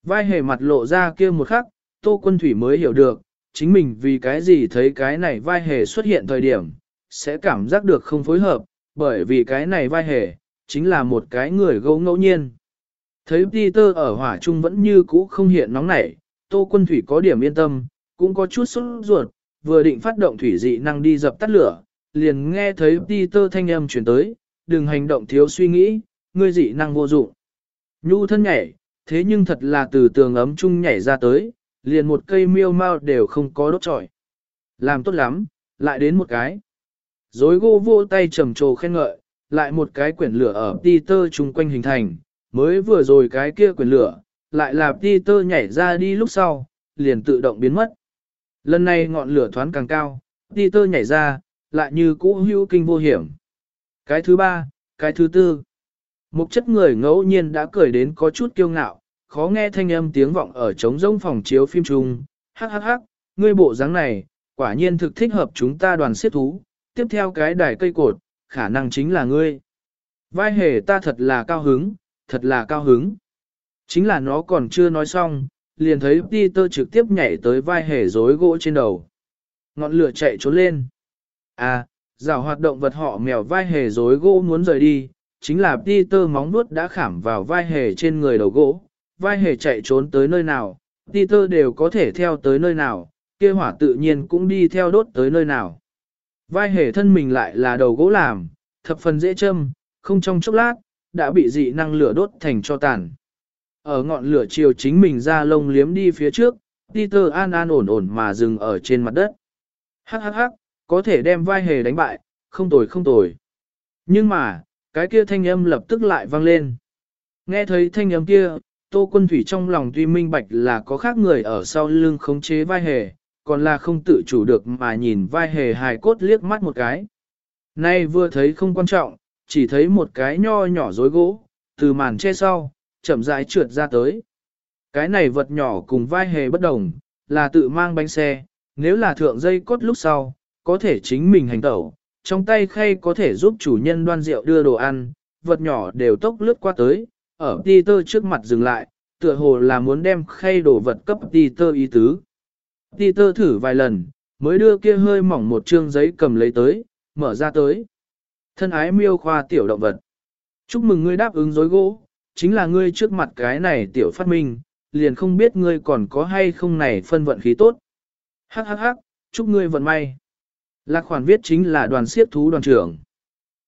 Vai hề mặt lộ ra kia một khắc, Tô Quân Thủy mới hiểu được, chính mình vì cái gì thấy cái này vai hề xuất hiện thời điểm, sẽ cảm giác được không phối hợp, bởi vì cái này vai hề, chính là một cái người gấu ngẫu nhiên. Thấy Peter ở hỏa trung vẫn như cũ không hiện nóng nảy, Tô Quân Thủy có điểm yên tâm, cũng có chút sốt ruột, vừa định phát động thủy dị năng đi dập tắt lửa, liền nghe thấy Peter thanh âm chuyển tới, đừng hành động thiếu suy nghĩ, ngươi dị năng vô dụng. Nhu thân nhảy, thế nhưng thật là từ tường ấm chung nhảy ra tới, liền một cây miêu mau đều không có đốt trọi. Làm tốt lắm, lại đến một cái. Dối gô vô tay trầm trồ khen ngợi, lại một cái quyển lửa ở Peter chung quanh hình thành, mới vừa rồi cái kia quyển lửa, lại là Peter nhảy ra đi lúc sau, liền tự động biến mất. Lần này ngọn lửa thoáng càng cao, Peter nhảy ra, lại như cũ hữu kinh vô hiểm. Cái thứ ba, cái thứ tư. Một chất người ngẫu nhiên đã cười đến có chút kiêu ngạo, khó nghe thanh âm tiếng vọng ở trống rỗng phòng chiếu phim chung. Hắc hắc hắc, ngươi bộ dáng này, quả nhiên thực thích hợp chúng ta đoàn siết thú. Tiếp theo cái đài cây cột, khả năng chính là ngươi. Vai hề ta thật là cao hứng, thật là cao hứng. Chính là nó còn chưa nói xong, liền thấy Peter trực tiếp nhảy tới vai hề rối gỗ trên đầu. Ngọn lửa chạy trốn lên. À, rào hoạt động vật họ mèo vai hề rối gỗ muốn rời đi, chính là Peter móng vuốt đã khảm vào vai hề trên người đầu gỗ, vai hề chạy trốn tới nơi nào, Peter đều có thể theo tới nơi nào, kia hỏa tự nhiên cũng đi theo đốt tới nơi nào. Vai hề thân mình lại là đầu gỗ làm, thập phần dễ châm, không trong chốc lát, đã bị dị năng lửa đốt thành cho tàn. Ở ngọn lửa chiều chính mình ra lông liếm đi phía trước, Peter an an ổn ổn mà dừng ở trên mặt đất. Hắc hắc hắc, có thể đem vai hề đánh bại, không tồi không tồi. Nhưng mà, cái kia thanh âm lập tức lại vang lên. Nghe thấy thanh âm kia, Tô Quân Thủy trong lòng tuy minh bạch là có khác người ở sau lưng khống chế vai hề, còn là không tự chủ được mà nhìn vai hề hài cốt liếc mắt một cái. Nay vừa thấy không quan trọng, chỉ thấy một cái nho nhỏ rối gỗ, từ màn che sau, chậm rãi trượt ra tới. Cái này vật nhỏ cùng vai hề bất đồng, là tự mang bánh xe, nếu là thượng dây cốt lúc sau, có thể chính mình hành tẩu, trong tay khay có thể giúp chủ nhân đoan rượu đưa đồ ăn, vật nhỏ đều tốc lướt qua tới, ở Peter trước mặt dừng lại, tựa hồ là muốn đem khay đồ vật cấp Peter ý tứ. Peter thử vài lần, mới đưa kia hơi mỏng một chương giấy cầm lấy tới, mở ra tới. Thân ái miêu khoa tiểu động vật. Chúc mừng ngươi đáp ứng dối gỗ, chính là ngươi trước mặt cái này tiểu phát minh, liền không biết ngươi còn có hay không này phân vận khí tốt. Hắc hắc hắc, chúc ngươi vận may. Lạc khoản viết chính là đoàn siết thú đoàn trưởng.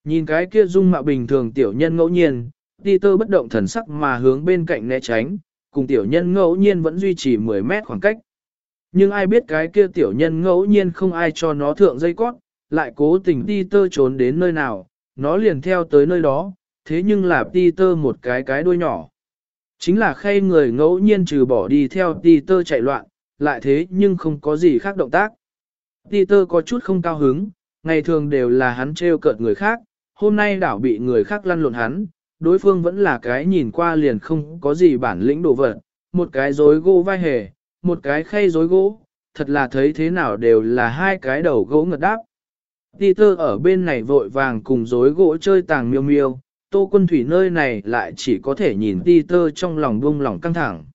Nhìn cái kia dung mạo bình thường tiểu nhân ngẫu nhiên, Peter bất động thần sắc mà hướng bên cạnh né tránh, cùng tiểu nhân ngẫu nhiên vẫn duy trì 10 mét khoảng cách. Nhưng ai biết cái kia tiểu nhân ngẫu nhiên không ai cho nó thượng dây cót, lại cố tình đi tơ trốn đến nơi nào, nó liền theo tới nơi đó, thế nhưng là đi tơ một cái cái đuôi nhỏ. Chính là khay người ngẫu nhiên trừ bỏ đi theo đi tơ chạy loạn, lại thế nhưng không có gì khác động tác. đi tơ có chút không cao hứng, ngày thường đều là hắn trêu cợt người khác, hôm nay đảo bị người khác lăn lộn hắn, đối phương vẫn là cái nhìn qua liền không có gì bản lĩnh đồ vật, một cái rối gô vai hề, một cái khay rối gỗ, thật là thấy thế nào đều là hai cái đầu gỗ ngật đáp. Peter ở bên này vội vàng cùng rối gỗ chơi tàng miêu miêu, tô quân thủy nơi này lại chỉ có thể nhìn Peter trong lòng buông lòng căng thẳng.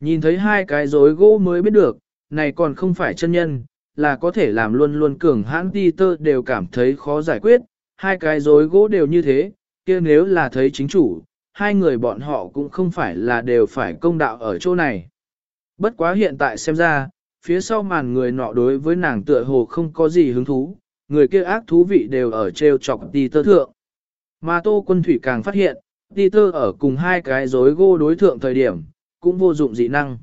Nhìn thấy hai cái rối gỗ mới biết được, này còn không phải chân nhân, là có thể làm luôn luôn cường hãn Peter đều cảm thấy khó giải quyết, hai cái rối gỗ đều như thế, kia nếu là thấy chính chủ, hai người bọn họ cũng không phải là đều phải công đạo ở chỗ này. Bất quá hiện tại xem ra, phía sau màn người nọ đối với nàng tựa hồ không có gì hứng thú, người kia ác thú vị đều ở treo chọc Peter thượng. Mà Tô Quân Thủy càng phát hiện, Peter ở cùng hai cái rối gô đối thượng thời điểm, cũng vô dụng dị năng.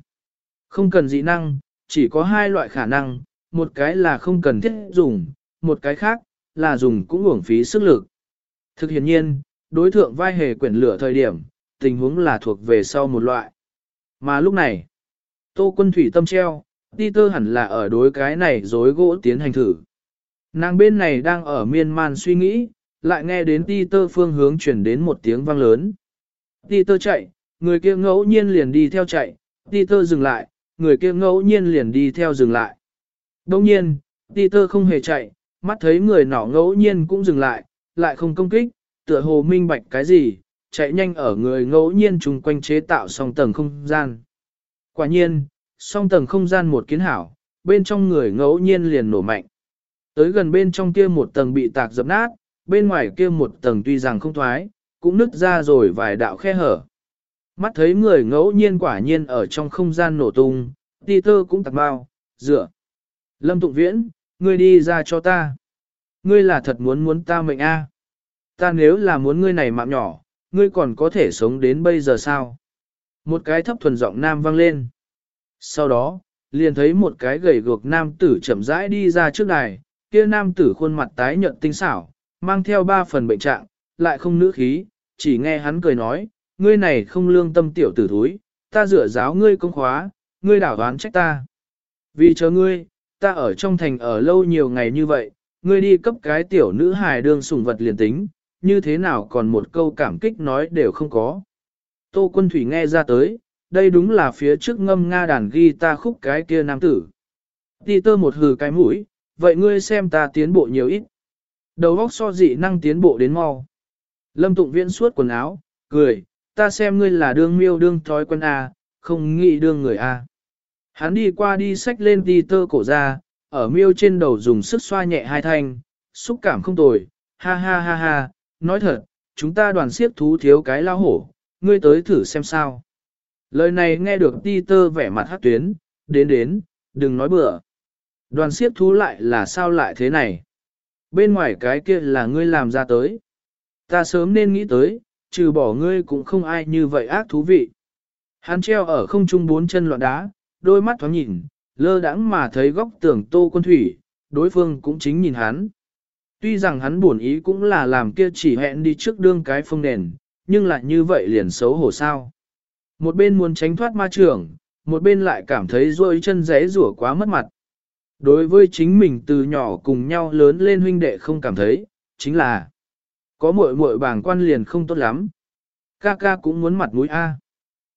Không cần dị năng, chỉ có hai loại khả năng, một cái là không cần thiết dùng, một cái khác, là dùng cũng uổng phí sức lực. Thực hiện nhiên, đối thượng vai hề quyển lửa thời điểm, tình huống là thuộc về sau một loại. Mà lúc này, Tô quân thủy tâm treo, Peter hẳn là ở đối cái này dối gỗ tiến hành thử. Nàng bên này đang ở miên man suy nghĩ, lại nghe đến Peter phương hướng chuyển đến một tiếng vang lớn. Peter chạy, người kia ngẫu nhiên liền đi theo chạy, Peter dừng lại, người kia ngẫu nhiên liền đi theo dừng lại. Đông nhiên, Peter không hề chạy, mắt thấy người nọ ngẫu nhiên cũng dừng lại, lại không công kích, tựa hồ minh bạch cái gì, chạy nhanh ở người ngẫu nhiên chung quanh chế tạo song tầng không gian. Quả nhiên, song tầng không gian một kiến hảo, bên trong người ngẫu nhiên liền nổ mạnh. Tới gần bên trong kia một tầng bị tạc dập nát, bên ngoài kia một tầng tuy rằng không thoái, cũng nứt ra rồi vài đạo khe hở. Mắt thấy người ngẫu nhiên quả nhiên ở trong không gian nổ tung, Peter cũng tạc bao, dựa. Lâm Tụng Viễn, ngươi đi ra cho ta. Ngươi là thật muốn muốn ta mệnh a? Ta nếu là muốn ngươi này mạng nhỏ, ngươi còn có thể sống đến bây giờ sao? Một cái thấp thuần giọng nam vang lên. Sau đó, liền thấy một cái gầy guộc nam tử chậm rãi đi ra trước đài, kia nam tử khuôn mặt tái nhợt tinh xảo, mang theo ba phần bệnh trạng, lại không nữ khí, chỉ nghe hắn cười nói, ngươi này không lương tâm tiểu tử thúi, ta dựa giáo ngươi công khóa, ngươi đảo đoán trách ta. Vì chờ ngươi, ta ở trong thành ở lâu nhiều ngày như vậy, ngươi đi cấp cái tiểu nữ hài đương sủng vật liền tính, như thế nào còn một câu cảm kích nói đều không có. Tô quân thủy nghe ra tới, đây đúng là phía trước ngâm nga đàn ghi ta khúc cái kia nam tử. Ti tơ một hừ cái mũi, vậy ngươi xem ta tiến bộ nhiều ít. Đầu óc so dị năng tiến bộ đến mau. Lâm tụng viễn suốt quần áo, cười, ta xem ngươi là đương miêu đương thói quân A, à, không nghĩ đương người A. Hắn đi qua đi xách lên ti tơ cổ ra, ở miêu trên đầu dùng sức xoa nhẹ hai thanh, xúc cảm không tồi, ha ha ha ha, nói thật, chúng ta đoàn siếp thú thiếu cái lao hổ, ngươi tới thử xem sao. Lời này nghe được ti tơ vẻ mặt hát tuyến, đến đến, đừng nói bừa. Đoàn siết thú lại là sao lại thế này? Bên ngoài cái kia là ngươi làm ra tới. Ta sớm nên nghĩ tới, trừ bỏ ngươi cũng không ai như vậy ác thú vị. Hắn treo ở không trung bốn chân loạn đá, đôi mắt thoáng nhìn, lơ đãng mà thấy góc tường tô quân thủy, đối phương cũng chính nhìn hắn. Tuy rằng hắn buồn ý cũng là làm kia chỉ hẹn đi trước đương cái phương nền, nhưng lại như vậy liền xấu hổ sao. Một bên muốn tránh thoát ma trưởng, một bên lại cảm thấy rôi chân rẽ rủa quá mất mặt. Đối với chính mình từ nhỏ cùng nhau lớn lên huynh đệ không cảm thấy, chính là có muội muội bảng quan liền không tốt lắm. Ca ca cũng muốn mặt mũi A.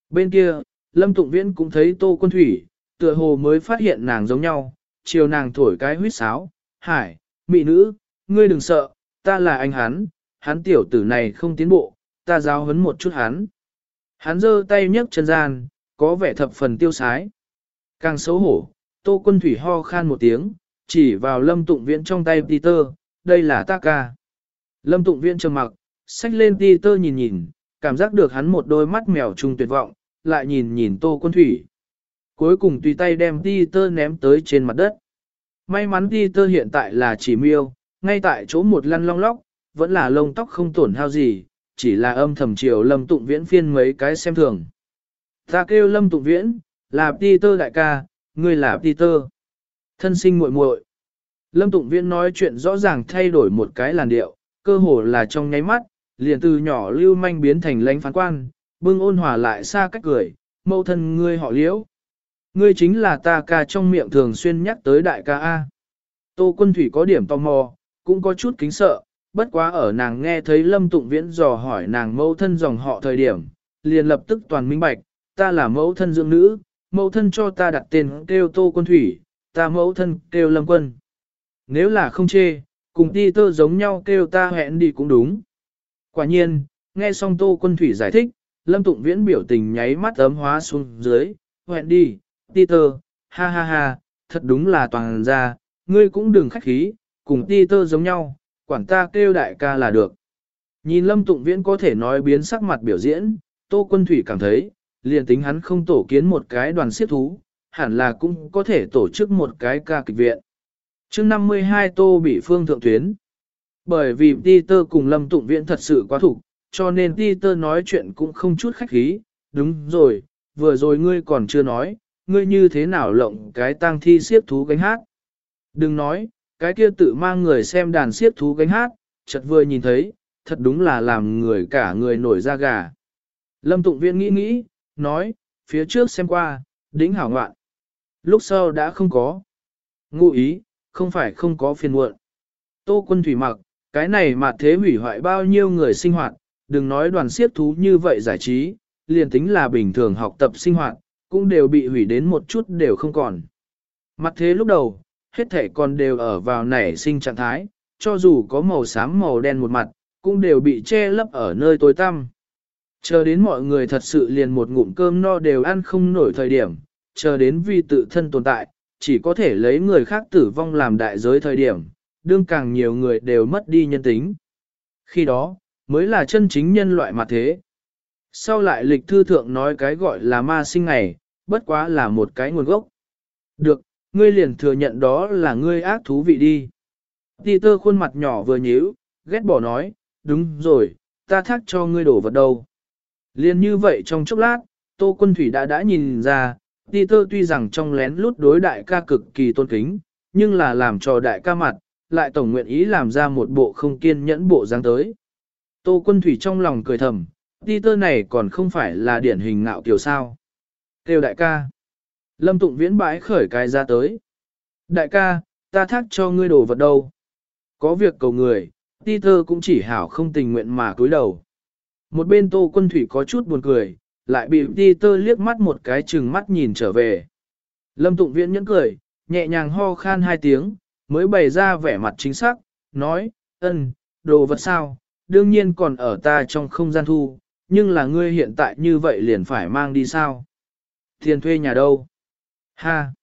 Bên kia, Lâm Tụng Viễn cũng thấy Tô Quân Thủy, tựa hồ mới phát hiện nàng giống nhau, chiều nàng thổi cái huyết sáo, hải, mị nữ, ngươi đừng sợ, ta là anh hắn, hắn tiểu tử này không tiến bộ, ta giáo huấn một chút hắn. Hắn giơ tay nhấc chân gian, có vẻ thập phần tiêu sái. Càng xấu hổ, Tô Quân Thủy ho khan một tiếng, chỉ vào Lâm Tụng Viễn trong tay Peter, đây là ta ca. Lâm Tụng Viễn trầm mặc, xách lên Peter nhìn nhìn, cảm giác được hắn một đôi mắt mèo trùng tuyệt vọng, lại nhìn nhìn Tô Quân Thủy. Cuối cùng tùy tay đem Peter ném tới trên mặt đất. May mắn Peter hiện tại là chỉ miêu, ngay tại chỗ một lăn long lóc, vẫn là lông tóc không tổn hao gì, chỉ là âm thầm chiều Lâm Tụng Viễn phiên mấy cái xem thường. Ta kêu Lâm Tụng Viễn, là Peter đại ca, ngươi là Peter. Thân sinh muội muội. Lâm Tụng Viễn nói chuyện rõ ràng thay đổi một cái làn điệu, cơ hồ là trong nháy mắt, liền từ nhỏ lưu manh biến thành lãnh phán quan, bưng ôn hòa lại xa cách cười, mâu thân ngươi họ liễu. Ngươi chính là ta ca trong miệng thường xuyên nhắc tới đại ca A. Tô quân thủy có điểm tò mò, cũng có chút kính sợ, bất quá ở nàng nghe thấy Lâm Tụng Viễn dò hỏi nàng mẫu thân dòng họ thời điểm, liền lập tức toàn minh bạch, ta là mẫu thân dưỡng nữ, mẫu thân cho ta đặt tên kêu Tô Quân Thủy, ta mẫu thân kêu Lâm Quân. Nếu là không chê, cùng ti tơ giống nhau kêu ta hẹn đi cũng đúng. Quả nhiên, nghe xong Tô Quân Thủy giải thích, Lâm Tụng Viễn biểu tình nháy mắt ấm hóa xuống dưới, hẹn đi, ti tơ, ha ha ha, thật đúng là toàn ra, ngươi cũng đừng khách khí, cùng ti tơ giống nhau, quản ta kêu đại ca là được. Nhìn Lâm Tụng Viễn có thể nói biến sắc mặt biểu diễn, Tô Quân Thủy cảm thấy, liền tính hắn không tổ kiến một cái đoàn siết thú, hẳn là cũng có thể tổ chức một cái ca kịch viện. chương 52 Tô bị phương thượng tuyến. Bởi vì Peter cùng Lâm Tụng Viễn thật sự quá thủ, cho nên Peter nói chuyện cũng không chút khách khí, đúng rồi, vừa rồi ngươi còn chưa nói, ngươi như thế nào lộng cái tang thi siết thú gánh hát. Đừng nói, cái kia tự mang người xem đàn siết thú gánh hát, chợt vừa nhìn thấy, thật đúng là làm người cả người nổi da gà. Lâm Tụng Viễn nghĩ nghĩ, nói, phía trước xem qua, đỉnh hảo ngoạn. Lúc sau đã không có. Ngụ ý, không phải không có phiền muộn. Tô quân thủy mặc, cái này mà thế hủy hoại bao nhiêu người sinh hoạt, đừng nói đoàn siết thú như vậy giải trí, liền tính là bình thường học tập sinh hoạt, cũng đều bị hủy đến một chút đều không còn. Mặt thế lúc đầu, hết thể còn đều ở vào nảy sinh trạng thái, cho dù có màu xám màu đen một mặt, cũng đều bị che lấp ở nơi tối tăm. Chờ đến mọi người thật sự liền một ngụm cơm no đều ăn không nổi thời điểm, chờ đến vì tự thân tồn tại, chỉ có thể lấy người khác tử vong làm đại giới thời điểm, đương càng nhiều người đều mất đi nhân tính. Khi đó, mới là chân chính nhân loại mà thế. Sau lại lịch thư thượng nói cái gọi là ma sinh ngày, bất quá là một cái nguồn gốc. Được, ngươi liền thừa nhận đó là ngươi ác thú vị đi. Ti tơ khuôn mặt nhỏ vừa nhíu, ghét bỏ nói, đúng rồi, ta thác cho ngươi đổ vật đâu. Liên như vậy trong chốc lát, Tô Quân Thủy đã đã nhìn ra, Peter tuy rằng trong lén lút đối đại ca cực kỳ tôn kính, nhưng là làm cho đại ca mặt, lại tổng nguyện ý làm ra một bộ không kiên nhẫn bộ dáng tới. Tô Quân Thủy trong lòng cười thầm, Peter này còn không phải là điển hình ngạo kiều sao. Tiêu đại ca. Lâm Tụng Viễn bãi khởi cái ra tới. Đại ca, ta thác cho ngươi đồ vật đâu. Có việc cầu người, ti thơ cũng chỉ hảo không tình nguyện mà cúi đầu. Một bên Tô Quân Thủy có chút buồn cười, lại bị Ti Tơ liếc mắt một cái chừng mắt nhìn trở về. Lâm Tụng Viễn nhẫn cười, nhẹ nhàng ho khan hai tiếng, mới bày ra vẻ mặt chính xác, nói, ân, đồ vật sao, đương nhiên còn ở ta trong không gian thu, nhưng là ngươi hiện tại như vậy liền phải mang đi sao? Tiền thuê nhà đâu? Ha!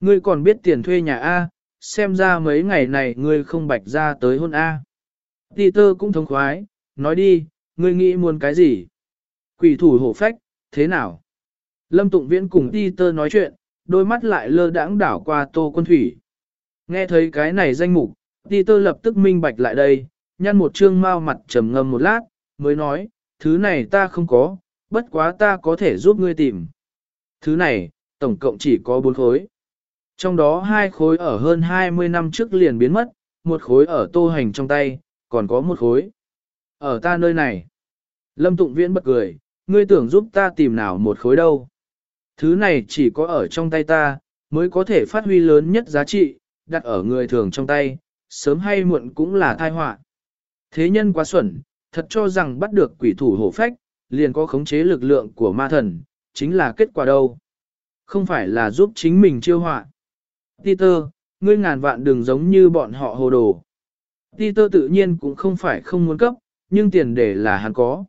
Ngươi còn biết tiền thuê nhà A, xem ra mấy ngày này ngươi không bạch ra tới hôn A. Peter cũng thống khoái, nói đi, ngươi nghĩ muốn cái gì? Quỷ thủ hổ phách, thế nào? Lâm Tụng Viễn cùng Peter nói chuyện, đôi mắt lại lơ đãng đảo qua tô quân thủy. Nghe thấy cái này danh mục, Peter lập tức minh bạch lại đây, nhăn một trương mau mặt trầm ngâm một lát, mới nói, thứ này ta không có, bất quá ta có thể giúp ngươi tìm. Thứ này, tổng cộng chỉ có bốn khối. Trong đó hai khối ở hơn 20 năm trước liền biến mất, một khối ở tô hành trong tay, còn có một khối. Ở ta nơi này. Lâm Tụng Viễn bật cười, ngươi tưởng giúp ta tìm nào một khối đâu. Thứ này chỉ có ở trong tay ta, mới có thể phát huy lớn nhất giá trị, đặt ở người thường trong tay, sớm hay muộn cũng là tai họa. Thế nhân quá xuẩn, thật cho rằng bắt được quỷ thủ hổ phách, liền có khống chế lực lượng của ma thần, chính là kết quả đâu. Không phải là giúp chính mình chiêu họa. Peter, ngươi ngàn vạn đừng giống như bọn họ hồ đồ. Peter tự nhiên cũng không phải không muốn cấp, nhưng tiền để là hắn có.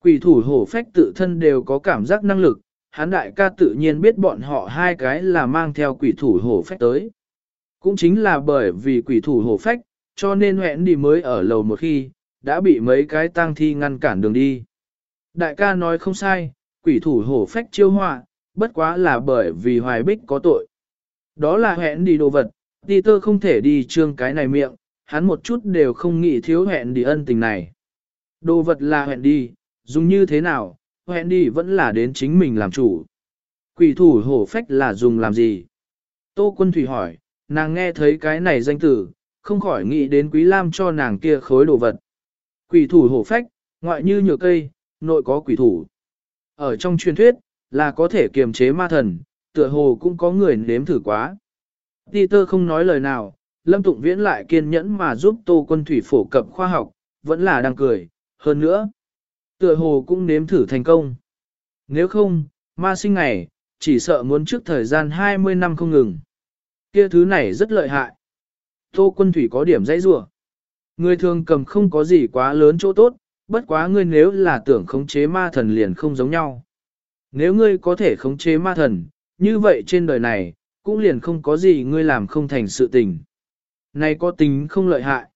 Quỷ thủ hổ phách tự thân đều có cảm giác năng lực, hắn đại ca tự nhiên biết bọn họ hai cái là mang theo quỷ thủ hổ phách tới. Cũng chính là bởi vì quỷ thủ hổ phách, cho nên hẹn đi mới ở lầu một khi, đã bị mấy cái tang thi ngăn cản đường đi. Đại ca nói không sai, quỷ thủ hổ phách chiêu họa, bất quá là bởi vì hoài bích có tội. Đó là hẹn đi đồ vật, đi tơ không thể đi trương cái này miệng, hắn một chút đều không nghĩ thiếu hẹn đi ân tình này. Đồ vật là hẹn đi, dùng như thế nào, hẹn đi vẫn là đến chính mình làm chủ. Quỷ thủ hổ phách là dùng làm gì? Tô quân thủy hỏi, nàng nghe thấy cái này danh tử, không khỏi nghĩ đến quý lam cho nàng kia khối đồ vật. Quỷ thủ hổ phách, ngoại như nhựa cây, nội có quỷ thủ. Ở trong truyền thuyết, là có thể kiềm chế ma thần, tựa hồ cũng có người nếm thử quá. Peter không nói lời nào, Lâm Tụng Viễn lại kiên nhẫn mà giúp Tô Quân Thủy phổ cập khoa học, vẫn là đang cười, hơn nữa. Tựa hồ cũng nếm thử thành công. Nếu không, ma sinh ngày, chỉ sợ muốn trước thời gian 20 năm không ngừng. Kia thứ này rất lợi hại. Tô Quân Thủy có điểm dãy rủa Người thường cầm không có gì quá lớn chỗ tốt, bất quá ngươi nếu là tưởng khống chế ma thần liền không giống nhau. Nếu ngươi có thể khống chế ma thần, như vậy trên đời này, cũng liền không có gì ngươi làm không thành sự tình. Này có tính không lợi hại.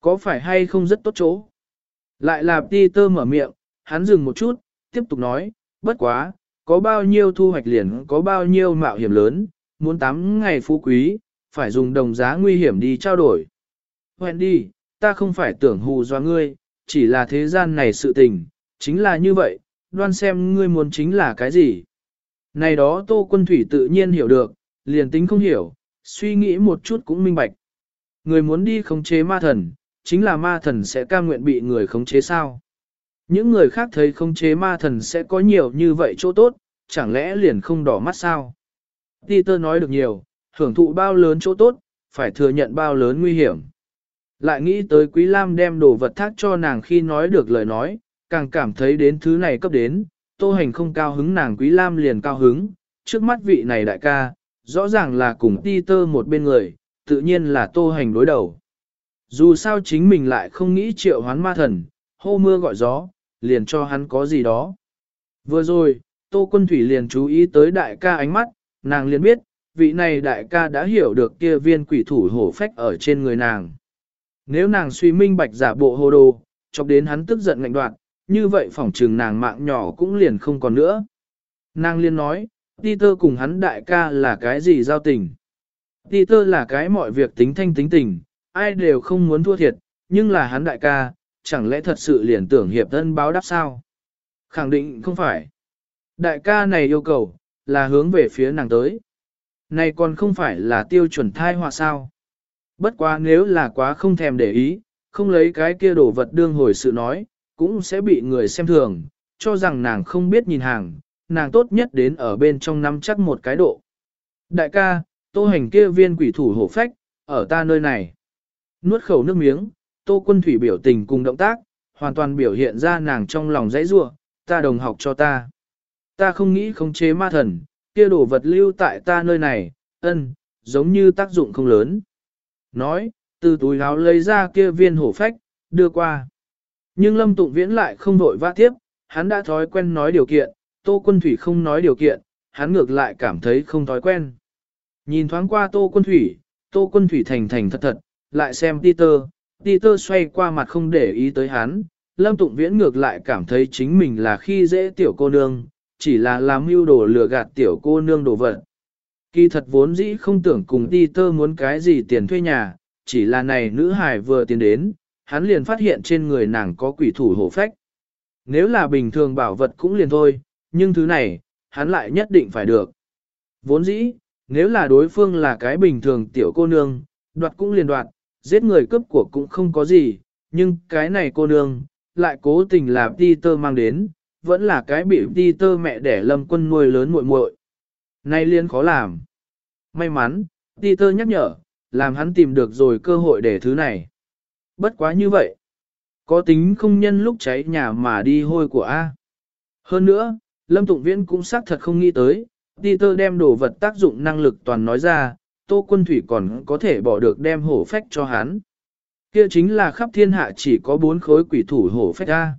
Có phải hay không rất tốt chỗ? Lại là Peter mở miệng, hắn dừng một chút, tiếp tục nói, bất quá, có bao nhiêu thu hoạch liền có bao nhiêu mạo hiểm lớn, muốn tắm ngày phú quý, phải dùng đồng giá nguy hiểm đi trao đổi. Wendy, đi, ta không phải tưởng hù do ngươi, chỉ là thế gian này sự tình, chính là như vậy, đoan xem ngươi muốn chính là cái gì. Này đó Tô Quân Thủy tự nhiên hiểu được, liền tính không hiểu, suy nghĩ một chút cũng minh bạch. Người muốn đi khống chế ma thần, chính là ma thần sẽ cam nguyện bị người khống chế sao. Những người khác thấy khống chế ma thần sẽ có nhiều như vậy chỗ tốt, chẳng lẽ liền không đỏ mắt sao? Peter nói được nhiều, hưởng thụ bao lớn chỗ tốt, phải thừa nhận bao lớn nguy hiểm. Lại nghĩ tới Quý Lam đem đồ vật thác cho nàng khi nói được lời nói, càng cảm thấy đến thứ này cấp đến, Tô Hành không cao hứng nàng Quý Lam liền cao hứng, trước mắt vị này đại ca, rõ ràng là cùng Peter một bên người, tự nhiên là Tô Hành đối đầu. Dù sao chính mình lại không nghĩ triệu hoán ma thần, hô mưa gọi gió, liền cho hắn có gì đó. Vừa rồi, Tô Quân Thủy liền chú ý tới đại ca ánh mắt, nàng liền biết, vị này đại ca đã hiểu được kia viên quỷ thủ hổ phách ở trên người nàng. Nếu nàng suy minh bạch giả bộ hồ đồ, chọc đến hắn tức giận ngạnh đoạn, như vậy phỏng trừng nàng mạng nhỏ cũng liền không còn nữa. Nàng liên nói, Peter cùng hắn đại ca là cái gì giao tình? Peter là cái mọi việc tính thanh tính tình, ai đều không muốn thua thiệt, nhưng là hắn đại ca, chẳng lẽ thật sự liền tưởng hiệp thân báo đáp sao? Khẳng định không phải. Đại ca này yêu cầu, là hướng về phía nàng tới. Này còn không phải là tiêu chuẩn thai họa sao? Bất quá nếu là quá không thèm để ý, không lấy cái kia đổ vật đương hồi sự nói, cũng sẽ bị người xem thường, cho rằng nàng không biết nhìn hàng, nàng tốt nhất đến ở bên trong nắm chắc một cái độ. Đại ca, tô hành kia viên quỷ thủ hổ phách, ở ta nơi này. Nuốt khẩu nước miếng, tô quân thủy biểu tình cùng động tác, hoàn toàn biểu hiện ra nàng trong lòng dãy rua, ta đồng học cho ta. Ta không nghĩ khống chế ma thần, kia đổ vật lưu tại ta nơi này, ân, giống như tác dụng không lớn. Nói, từ túi áo lấy ra kia viên hổ phách, đưa qua. Nhưng Lâm Tụng Viễn lại không vội vã tiếp, hắn đã thói quen nói điều kiện, Tô Quân Thủy không nói điều kiện, hắn ngược lại cảm thấy không thói quen. Nhìn thoáng qua Tô Quân Thủy, Tô Quân Thủy thành thành thật thật, lại xem Peter, Peter xoay qua mặt không để ý tới hắn, Lâm Tụng Viễn ngược lại cảm thấy chính mình là khi dễ tiểu cô nương, chỉ là làm mưu đồ lừa gạt tiểu cô nương đồ vật. Kỳ thật vốn dĩ không tưởng cùng Peter muốn cái gì tiền thuê nhà, chỉ là này nữ hài vừa tiến đến, hắn liền phát hiện trên người nàng có quỷ thủ hổ phách. Nếu là bình thường bảo vật cũng liền thôi, nhưng thứ này, hắn lại nhất định phải được. Vốn dĩ, nếu là đối phương là cái bình thường tiểu cô nương, đoạt cũng liền đoạt, giết người cướp của cũng không có gì, nhưng cái này cô nương, lại cố tình là Peter mang đến, vẫn là cái bị Peter mẹ đẻ lâm quân nuôi lớn muội muội. Nay liên khó làm. May mắn, Peter nhắc nhở, làm hắn tìm được rồi cơ hội để thứ này. Bất quá như vậy. Có tính không nhân lúc cháy nhà mà đi hôi của A. Hơn nữa, Lâm Tụng Viễn cũng xác thật không nghĩ tới, Peter đem đồ vật tác dụng năng lực toàn nói ra, Tô Quân Thủy còn có thể bỏ được đem hổ phách cho hắn. Kia chính là khắp thiên hạ chỉ có bốn khối quỷ thủ hổ phách A.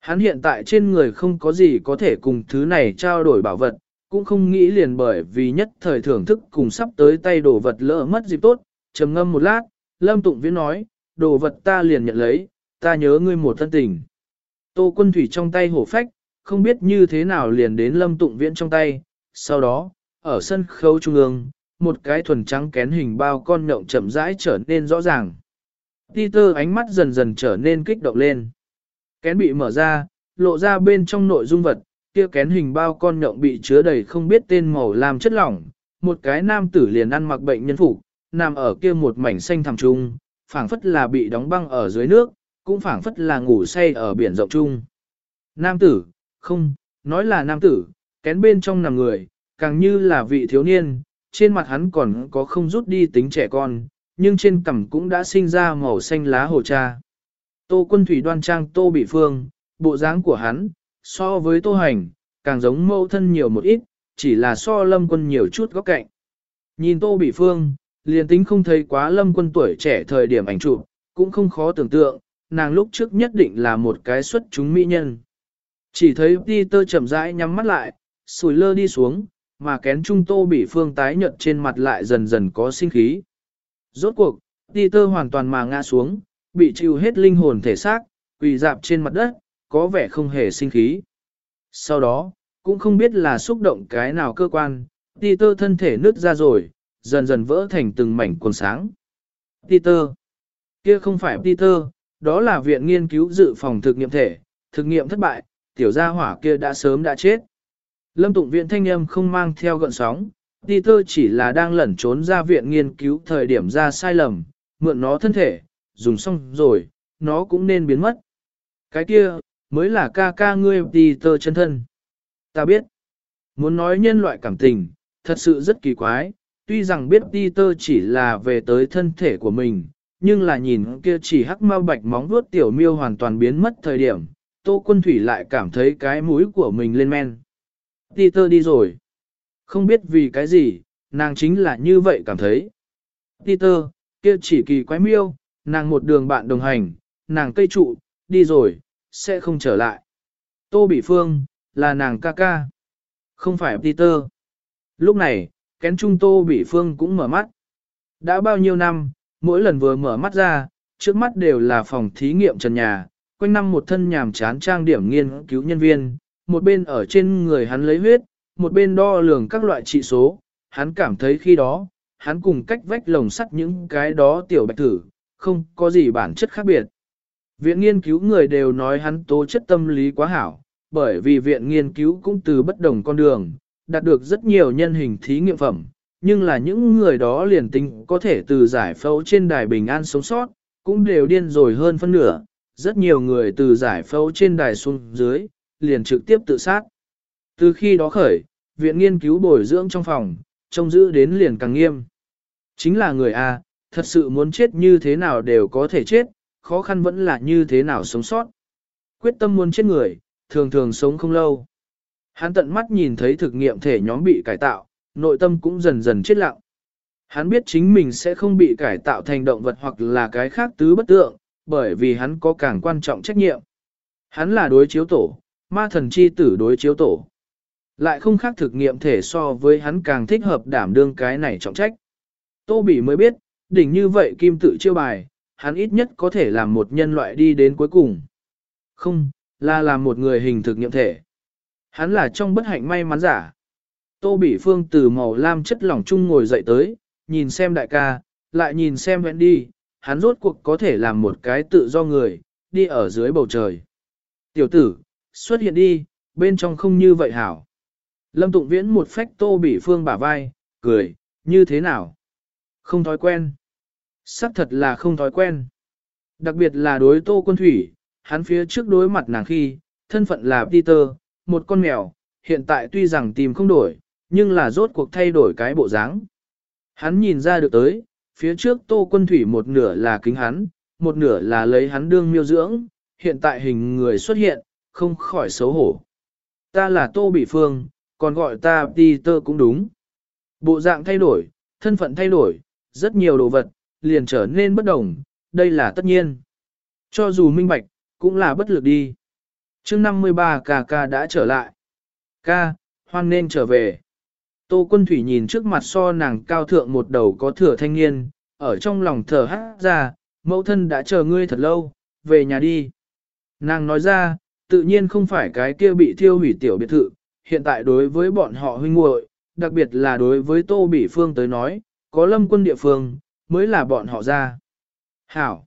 Hắn hiện tại trên người không có gì có thể cùng thứ này trao đổi bảo vật, cũng không nghĩ liền bởi vì nhất thời thưởng thức cùng sắp tới tay đồ vật lỡ mất dịp tốt, trầm ngâm một lát, Lâm Tụng Viễn nói, đồ vật ta liền nhận lấy, ta nhớ ngươi một thân tình. Tô quân thủy trong tay hổ phách, không biết như thế nào liền đến Lâm Tụng Viễn trong tay, sau đó, ở sân khấu trung ương, một cái thuần trắng kén hình bao con nhộng chậm rãi trở nên rõ ràng. Peter ánh mắt dần dần trở nên kích động lên. Kén bị mở ra, lộ ra bên trong nội dung vật, kia kén hình bao con nhộng bị chứa đầy không biết tên màu làm chất lỏng, một cái nam tử liền ăn mặc bệnh nhân phục, nằm ở kia một mảnh xanh thẳm trung, phảng phất là bị đóng băng ở dưới nước, cũng phảng phất là ngủ say ở biển rộng trung. Nam tử, không, nói là nam tử, kén bên trong nằm người, càng như là vị thiếu niên, trên mặt hắn còn có không rút đi tính trẻ con, nhưng trên cằm cũng đã sinh ra màu xanh lá hồ cha. Tô quân thủy đoan trang tô bị phương, bộ dáng của hắn, so với tô hành, càng giống mâu thân nhiều một ít, chỉ là so lâm quân nhiều chút góc cạnh. Nhìn tô bị phương, liền tính không thấy quá lâm quân tuổi trẻ thời điểm ảnh chụp, cũng không khó tưởng tượng, nàng lúc trước nhất định là một cái xuất chúng mỹ nhân. Chỉ thấy Peter chậm rãi nhắm mắt lại, sùi lơ đi xuống, mà kén trung tô bị phương tái nhợt trên mặt lại dần dần có sinh khí. Rốt cuộc, Peter hoàn toàn mà ngã xuống, bị chịu hết linh hồn thể xác, quỳ dạp trên mặt đất, có vẻ không hề sinh khí. Sau đó, cũng không biết là xúc động cái nào cơ quan, Peter thân thể nứt ra rồi, dần dần vỡ thành từng mảnh cuồng sáng. Peter, kia không phải Peter, đó là viện nghiên cứu dự phòng thực nghiệm thể, thực nghiệm thất bại, tiểu gia hỏa kia đã sớm đã chết. Lâm Tụng Viện thanh âm không mang theo gợn sóng, Peter chỉ là đang lẩn trốn ra viện nghiên cứu thời điểm ra sai lầm, mượn nó thân thể, dùng xong rồi, nó cũng nên biến mất. Cái kia, mới là ca ca ngươi Peter chân thân. Ta biết, muốn nói nhân loại cảm tình, thật sự rất kỳ quái, tuy rằng biết Peter chỉ là về tới thân thể của mình, nhưng là nhìn kia chỉ hắc mau bạch móng vuốt tiểu miêu hoàn toàn biến mất thời điểm, Tô Quân Thủy lại cảm thấy cái mũi của mình lên men. Peter đi rồi. Không biết vì cái gì, nàng chính là như vậy cảm thấy. Peter, kia chỉ kỳ quái miêu, nàng một đường bạn đồng hành, nàng cây trụ, đi rồi, sẽ không trở lại. Tô Bị Phương, là nàng ca ca. Không phải Peter. Lúc này, kén trung Tô Bị Phương cũng mở mắt. Đã bao nhiêu năm, mỗi lần vừa mở mắt ra, trước mắt đều là phòng thí nghiệm trần nhà, quanh năm một thân nhàm chán trang điểm nghiên cứu nhân viên, một bên ở trên người hắn lấy huyết, một bên đo lường các loại trị số, hắn cảm thấy khi đó, hắn cùng cách vách lồng sắt những cái đó tiểu bạch thử, không có gì bản chất khác biệt. Viện nghiên cứu người đều nói hắn tố chất tâm lý quá hảo, bởi vì viện nghiên cứu cũng từ bất đồng con đường, đạt được rất nhiều nhân hình thí nghiệm phẩm, nhưng là những người đó liền tính có thể từ giải phẫu trên đài bình an sống sót, cũng đều điên rồi hơn phân nửa, rất nhiều người từ giải phẫu trên đài xuống dưới, liền trực tiếp tự sát. Từ khi đó khởi, viện nghiên cứu bồi dưỡng trong phòng, trông giữ đến liền càng nghiêm. Chính là người A, thật sự muốn chết như thế nào đều có thể chết, khó khăn vẫn là như thế nào sống sót. Quyết tâm muốn chết người, thường thường sống không lâu. Hắn tận mắt nhìn thấy thực nghiệm thể nhóm bị cải tạo, nội tâm cũng dần dần chết lặng. Hắn biết chính mình sẽ không bị cải tạo thành động vật hoặc là cái khác tứ bất tượng, bởi vì hắn có càng quan trọng trách nhiệm. Hắn là đối chiếu tổ, ma thần chi tử đối chiếu tổ. Lại không khác thực nghiệm thể so với hắn càng thích hợp đảm đương cái này trọng trách. Tô Bỉ mới biết, đỉnh như vậy kim tự chiêu bài, hắn ít nhất có thể làm một nhân loại đi đến cuối cùng. Không, là làm một người hình thực nghiệm thể. Hắn là trong bất hạnh may mắn giả. Tô Bỉ Phương từ màu lam chất lỏng chung ngồi dậy tới, nhìn xem đại ca, lại nhìn xem vẹn đi, hắn rốt cuộc có thể làm một cái tự do người, đi ở dưới bầu trời. Tiểu tử, xuất hiện đi, bên trong không như vậy hảo. Lâm Tụng Viễn một phách Tô Bỉ Phương bả vai, cười, như thế nào? Không thói quen. Sắc thật là không thói quen. Đặc biệt là đối Tô Quân Thủy, hắn phía trước đối mặt nàng khi, thân phận là Peter, một con mèo, hiện tại tuy rằng tìm không đổi, nhưng là rốt cuộc thay đổi cái bộ dáng. Hắn nhìn ra được tới, phía trước Tô Quân Thủy một nửa là kính hắn, một nửa là lấy hắn đương miêu dưỡng, hiện tại hình người xuất hiện, không khỏi xấu hổ. Ta là Tô Bỉ Phương, còn gọi ta Peter cũng đúng. Bộ dạng thay đổi, thân phận thay đổi, rất nhiều đồ vật, liền trở nên bất đồng, đây là tất nhiên. Cho dù minh bạch, cũng là bất lực đi chương 53 ca ca đã trở lại. Ca, hoan nên trở về. Tô quân thủy nhìn trước mặt so nàng cao thượng một đầu có thừa thanh niên, ở trong lòng thở hát ra, mẫu thân đã chờ ngươi thật lâu, về nhà đi. Nàng nói ra, tự nhiên không phải cái kia bị thiêu hủy tiểu biệt thự, hiện tại đối với bọn họ huynh muội, đặc biệt là đối với Tô Bỉ Phương tới nói, có lâm quân địa phương, mới là bọn họ ra. Hảo!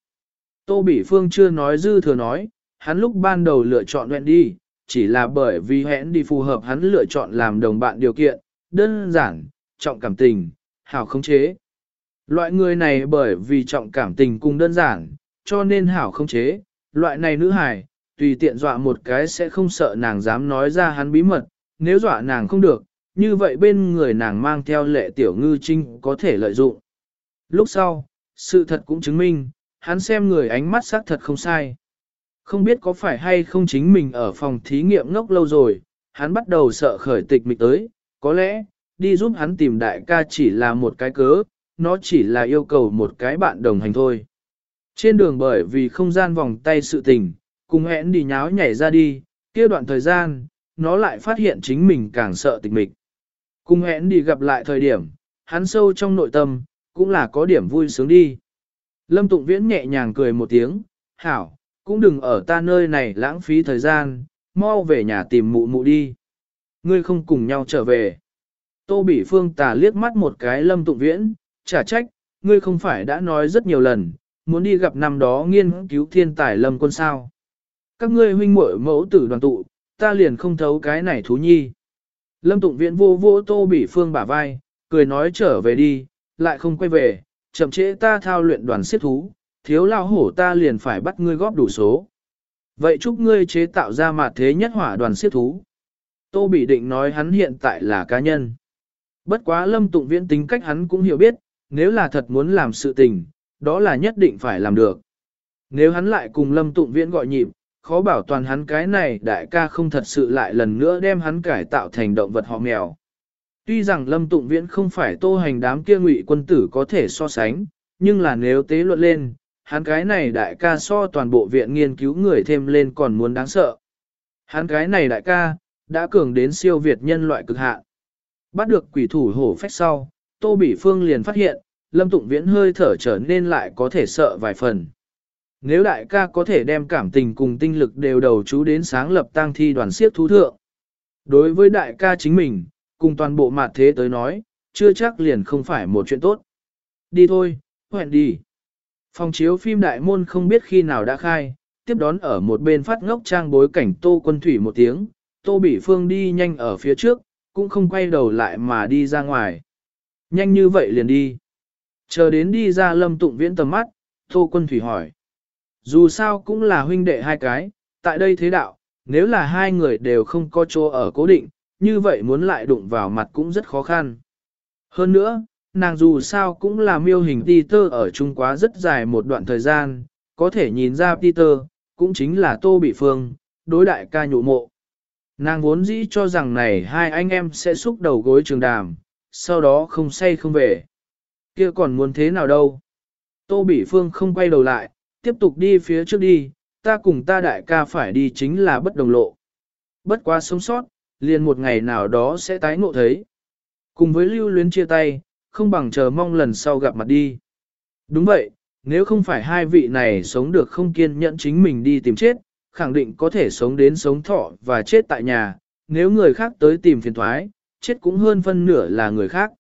Tô Bỉ Phương chưa nói dư thừa nói, hắn lúc ban đầu lựa chọn hẹn đi, chỉ là bởi vì hẹn đi phù hợp hắn lựa chọn làm đồng bạn điều kiện, đơn giản, trọng cảm tình, hảo không chế. Loại người này bởi vì trọng cảm tình cùng đơn giản, cho nên hảo không chế, loại này nữ hài, tùy tiện dọa một cái sẽ không sợ nàng dám nói ra hắn bí mật, nếu dọa nàng không được, như vậy bên người nàng mang theo lệ tiểu ngư trinh có thể lợi dụng. Lúc sau, sự thật cũng chứng minh, hắn xem người ánh mắt xác thật không sai. Không biết có phải hay không chính mình ở phòng thí nghiệm ngốc lâu rồi, hắn bắt đầu sợ khởi tịch mịch tới, có lẽ, đi giúp hắn tìm đại ca chỉ là một cái cớ, nó chỉ là yêu cầu một cái bạn đồng hành thôi. Trên đường bởi vì không gian vòng tay sự tình, cùng hẹn đi nháo nhảy ra đi, kia đoạn thời gian, nó lại phát hiện chính mình càng sợ tịch mịch. Cùng hẹn đi gặp lại thời điểm, hắn sâu trong nội tâm, cũng là có điểm vui sướng đi. Lâm Tụng Viễn nhẹ nhàng cười một tiếng, hảo, cũng đừng ở ta nơi này lãng phí thời gian, mau về nhà tìm mụ mụ đi. Ngươi không cùng nhau trở về. Tô Bỉ Phương tà liếc mắt một cái Lâm Tụng Viễn, trả trách, ngươi không phải đã nói rất nhiều lần, muốn đi gặp năm đó nghiên cứu thiên tài Lâm quân sao. Các ngươi huynh muội mẫu tử đoàn tụ, ta liền không thấu cái này thú nhi. Lâm Tụng Viễn vô vô Tô Bỉ Phương bả vai, cười nói trở về đi, lại không quay về, chậm trễ ta thao luyện đoàn siết thú, thiếu lao hổ ta liền phải bắt ngươi góp đủ số. Vậy chúc ngươi chế tạo ra mặt thế nhất hỏa đoàn siết thú. Tô Bỉ Định nói hắn hiện tại là cá nhân. Bất quá lâm tụng viễn tính cách hắn cũng hiểu biết, nếu là thật muốn làm sự tình, đó là nhất định phải làm được. Nếu hắn lại cùng lâm tụng viễn gọi nhịp, khó bảo toàn hắn cái này đại ca không thật sự lại lần nữa đem hắn cải tạo thành động vật họ mèo. Tuy rằng lâm tụng viễn không phải tô hành đám kia ngụy quân tử có thể so sánh, nhưng là nếu tế luận lên, hắn cái này đại ca so toàn bộ viện nghiên cứu người thêm lên còn muốn đáng sợ. Hắn cái này đại ca, đã cường đến siêu việt nhân loại cực hạn. Bắt được quỷ thủ hổ phách sau, Tô Bỉ Phương liền phát hiện, Lâm Tụng Viễn hơi thở trở nên lại có thể sợ vài phần. Nếu đại ca có thể đem cảm tình cùng tinh lực đều đầu chú đến sáng lập tang thi đoàn siết thú thượng. Đối với đại ca chính mình, cùng toàn bộ mặt thế tới nói, chưa chắc liền không phải một chuyện tốt. Đi thôi, hẹn đi. Phòng chiếu phim đại môn không biết khi nào đã khai, tiếp đón ở một bên phát ngốc trang bối cảnh Tô Quân Thủy một tiếng, Tô Bỉ Phương đi nhanh ở phía trước, cũng không quay đầu lại mà đi ra ngoài. Nhanh như vậy liền đi. Chờ đến đi ra lâm tụng viễn tầm mắt, Tô Quân Thủy hỏi. Dù sao cũng là huynh đệ hai cái, tại đây thế đạo, nếu là hai người đều không có chỗ ở cố định, như vậy muốn lại đụng vào mặt cũng rất khó khăn. Hơn nữa, nàng dù sao cũng là miêu hình Peter ở Trung Quá rất dài một đoạn thời gian, có thể nhìn ra Peter, cũng chính là Tô Bị Phương, đối đại ca nhụ mộ. Nàng vốn dĩ cho rằng này hai anh em sẽ xúc đầu gối trường đàm, sau đó không say không về. kia còn muốn thế nào đâu. Tô Bỉ Phương không quay đầu lại, tiếp tục đi phía trước đi, ta cùng ta đại ca phải đi chính là bất đồng lộ. Bất quá sống sót, liền một ngày nào đó sẽ tái ngộ thấy. Cùng với lưu luyến chia tay, không bằng chờ mong lần sau gặp mặt đi. Đúng vậy, nếu không phải hai vị này sống được không kiên nhẫn chính mình đi tìm chết, khẳng định có thể sống đến sống thọ và chết tại nhà, nếu người khác tới tìm phiền thoái, chết cũng hơn phân nửa là người khác.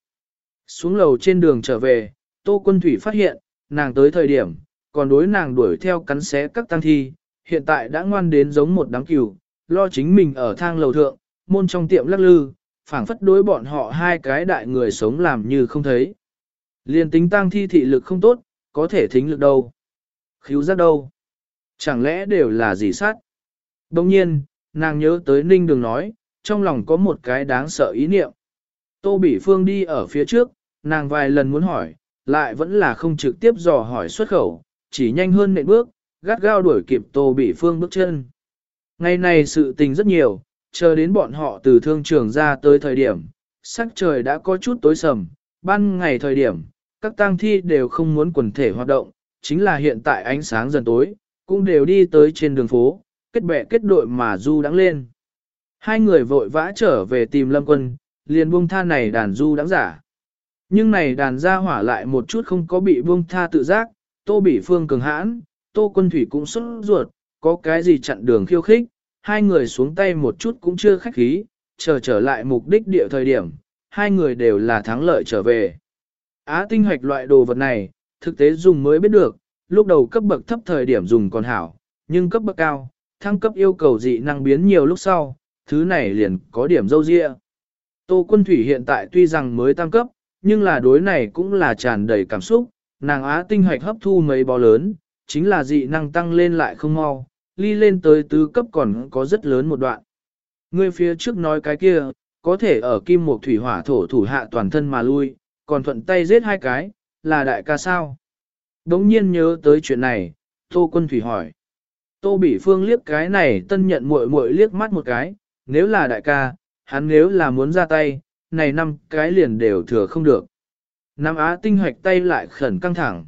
Xuống lầu trên đường trở về, Tô Quân Thủy phát hiện, nàng tới thời điểm, còn đối nàng đuổi theo cắn xé các tăng thi, hiện tại đã ngoan đến giống một đám cừu, lo chính mình ở thang lầu thượng, môn trong tiệm lắc lư, phảng phất đối bọn họ hai cái đại người sống làm như không thấy. Liên tính tăng thi thị lực không tốt, có thể thính lực đâu. Khíu giác đâu. Chẳng lẽ đều là gì sát? Đồng nhiên, nàng nhớ tới Ninh Đường nói, trong lòng có một cái đáng sợ ý niệm. Tô Bỉ Phương đi ở phía trước, nàng vài lần muốn hỏi, lại vẫn là không trực tiếp dò hỏi xuất khẩu, chỉ nhanh hơn nệm bước, gắt gao đuổi kịp Tô Bỉ Phương bước chân. Ngày này sự tình rất nhiều, chờ đến bọn họ từ thương trường ra tới thời điểm, sắc trời đã có chút tối sầm, ban ngày thời điểm, các tang thi đều không muốn quần thể hoạt động, chính là hiện tại ánh sáng dần tối, cũng đều đi tới trên đường phố, kết bè kết đội mà du đắng lên. Hai người vội vã trở về tìm lâm quân, liền buông tha này đàn du đáng giả. Nhưng này đàn gia hỏa lại một chút không có bị buông tha tự giác, tô bị phương cường hãn, tô quân thủy cũng xuất ruột, có cái gì chặn đường khiêu khích, hai người xuống tay một chút cũng chưa khách khí, chờ trở lại mục đích địa thời điểm, hai người đều là thắng lợi trở về. Á tinh hoạch loại đồ vật này, thực tế dùng mới biết được, lúc đầu cấp bậc thấp thời điểm dùng còn hảo, nhưng cấp bậc cao, thăng cấp yêu cầu dị năng biến nhiều lúc sau, thứ này liền có điểm dâu dịa. Tô quân thủy hiện tại tuy rằng mới tăng cấp, nhưng là đối này cũng là tràn đầy cảm xúc, nàng á tinh hoạch hấp thu mấy bò lớn, chính là dị năng tăng lên lại không mau, ly lên tới tứ cấp còn có rất lớn một đoạn. Người phía trước nói cái kia, có thể ở kim một thủy hỏa thổ thủ hạ toàn thân mà lui, còn thuận tay giết hai cái, là đại ca sao? Đống nhiên nhớ tới chuyện này, Tô Quân Thủy hỏi. Tô Bỉ Phương liếc cái này tân nhận muội muội liếc mắt một cái, nếu là đại ca, hắn nếu là muốn ra tay, này năm cái liền đều thừa không được. Nam Á tinh hoạch tay lại khẩn căng thẳng.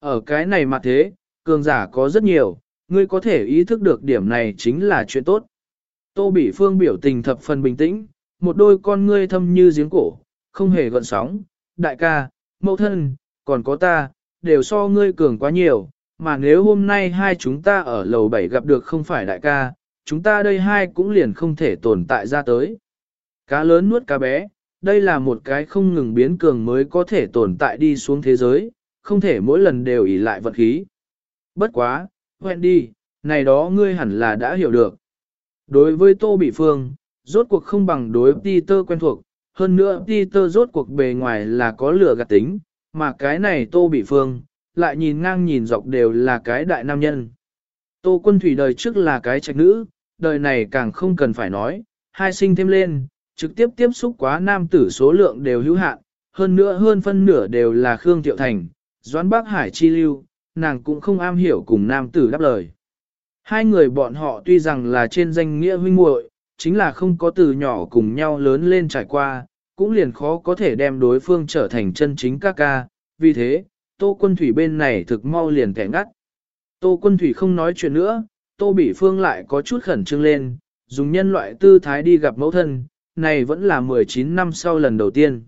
Ở cái này mà thế, cường giả có rất nhiều, ngươi có thể ý thức được điểm này chính là chuyện tốt. Tô Bỉ Phương biểu tình thập phần bình tĩnh, một đôi con ngươi thâm như giếng cổ, không hề gợn sóng. Đại ca, mẫu thân, còn có ta, đều so ngươi cường quá nhiều, mà nếu hôm nay hai chúng ta ở lầu bảy gặp được không phải đại ca, chúng ta đây hai cũng liền không thể tồn tại ra tới. Cá lớn nuốt cá bé, đây là một cái không ngừng biến cường mới có thể tồn tại đi xuống thế giới, không thể mỗi lần đều ỷ lại vật khí. Bất quá, hoẹn đi, này đó ngươi hẳn là đã hiểu được. Đối với Tô Bị Phương, rốt cuộc không bằng đối Peter quen thuộc, hơn nữa Peter rốt cuộc bề ngoài là có lửa gạt tính, mà cái này Tô Bị Phương, lại nhìn ngang nhìn dọc đều là cái đại nam nhân. Tô Quân Thủy đời trước là cái trạch nữ, đời này càng không cần phải nói, hai sinh thêm lên, trực tiếp tiếp xúc quá nam tử số lượng đều hữu hạn, hơn nữa hơn phân nửa đều là Khương Tiệu Thành, Doãn Bắc Hải Chi Lưu, nàng cũng không am hiểu cùng nam tử đáp lời. Hai người bọn họ tuy rằng là trên danh nghĩa huynh muội, chính là không có từ nhỏ cùng nhau lớn lên trải qua, cũng liền khó có thể đem đối phương trở thành chân chính ca ca, vì thế, Tô Quân Thủy bên này thực mau liền thẻ ngắt. Tô Quân Thủy không nói chuyện nữa, Tô Bỉ Phương lại có chút khẩn trương lên, dùng nhân loại tư thái đi gặp mẫu thân, này vẫn là 19 năm sau lần đầu tiên.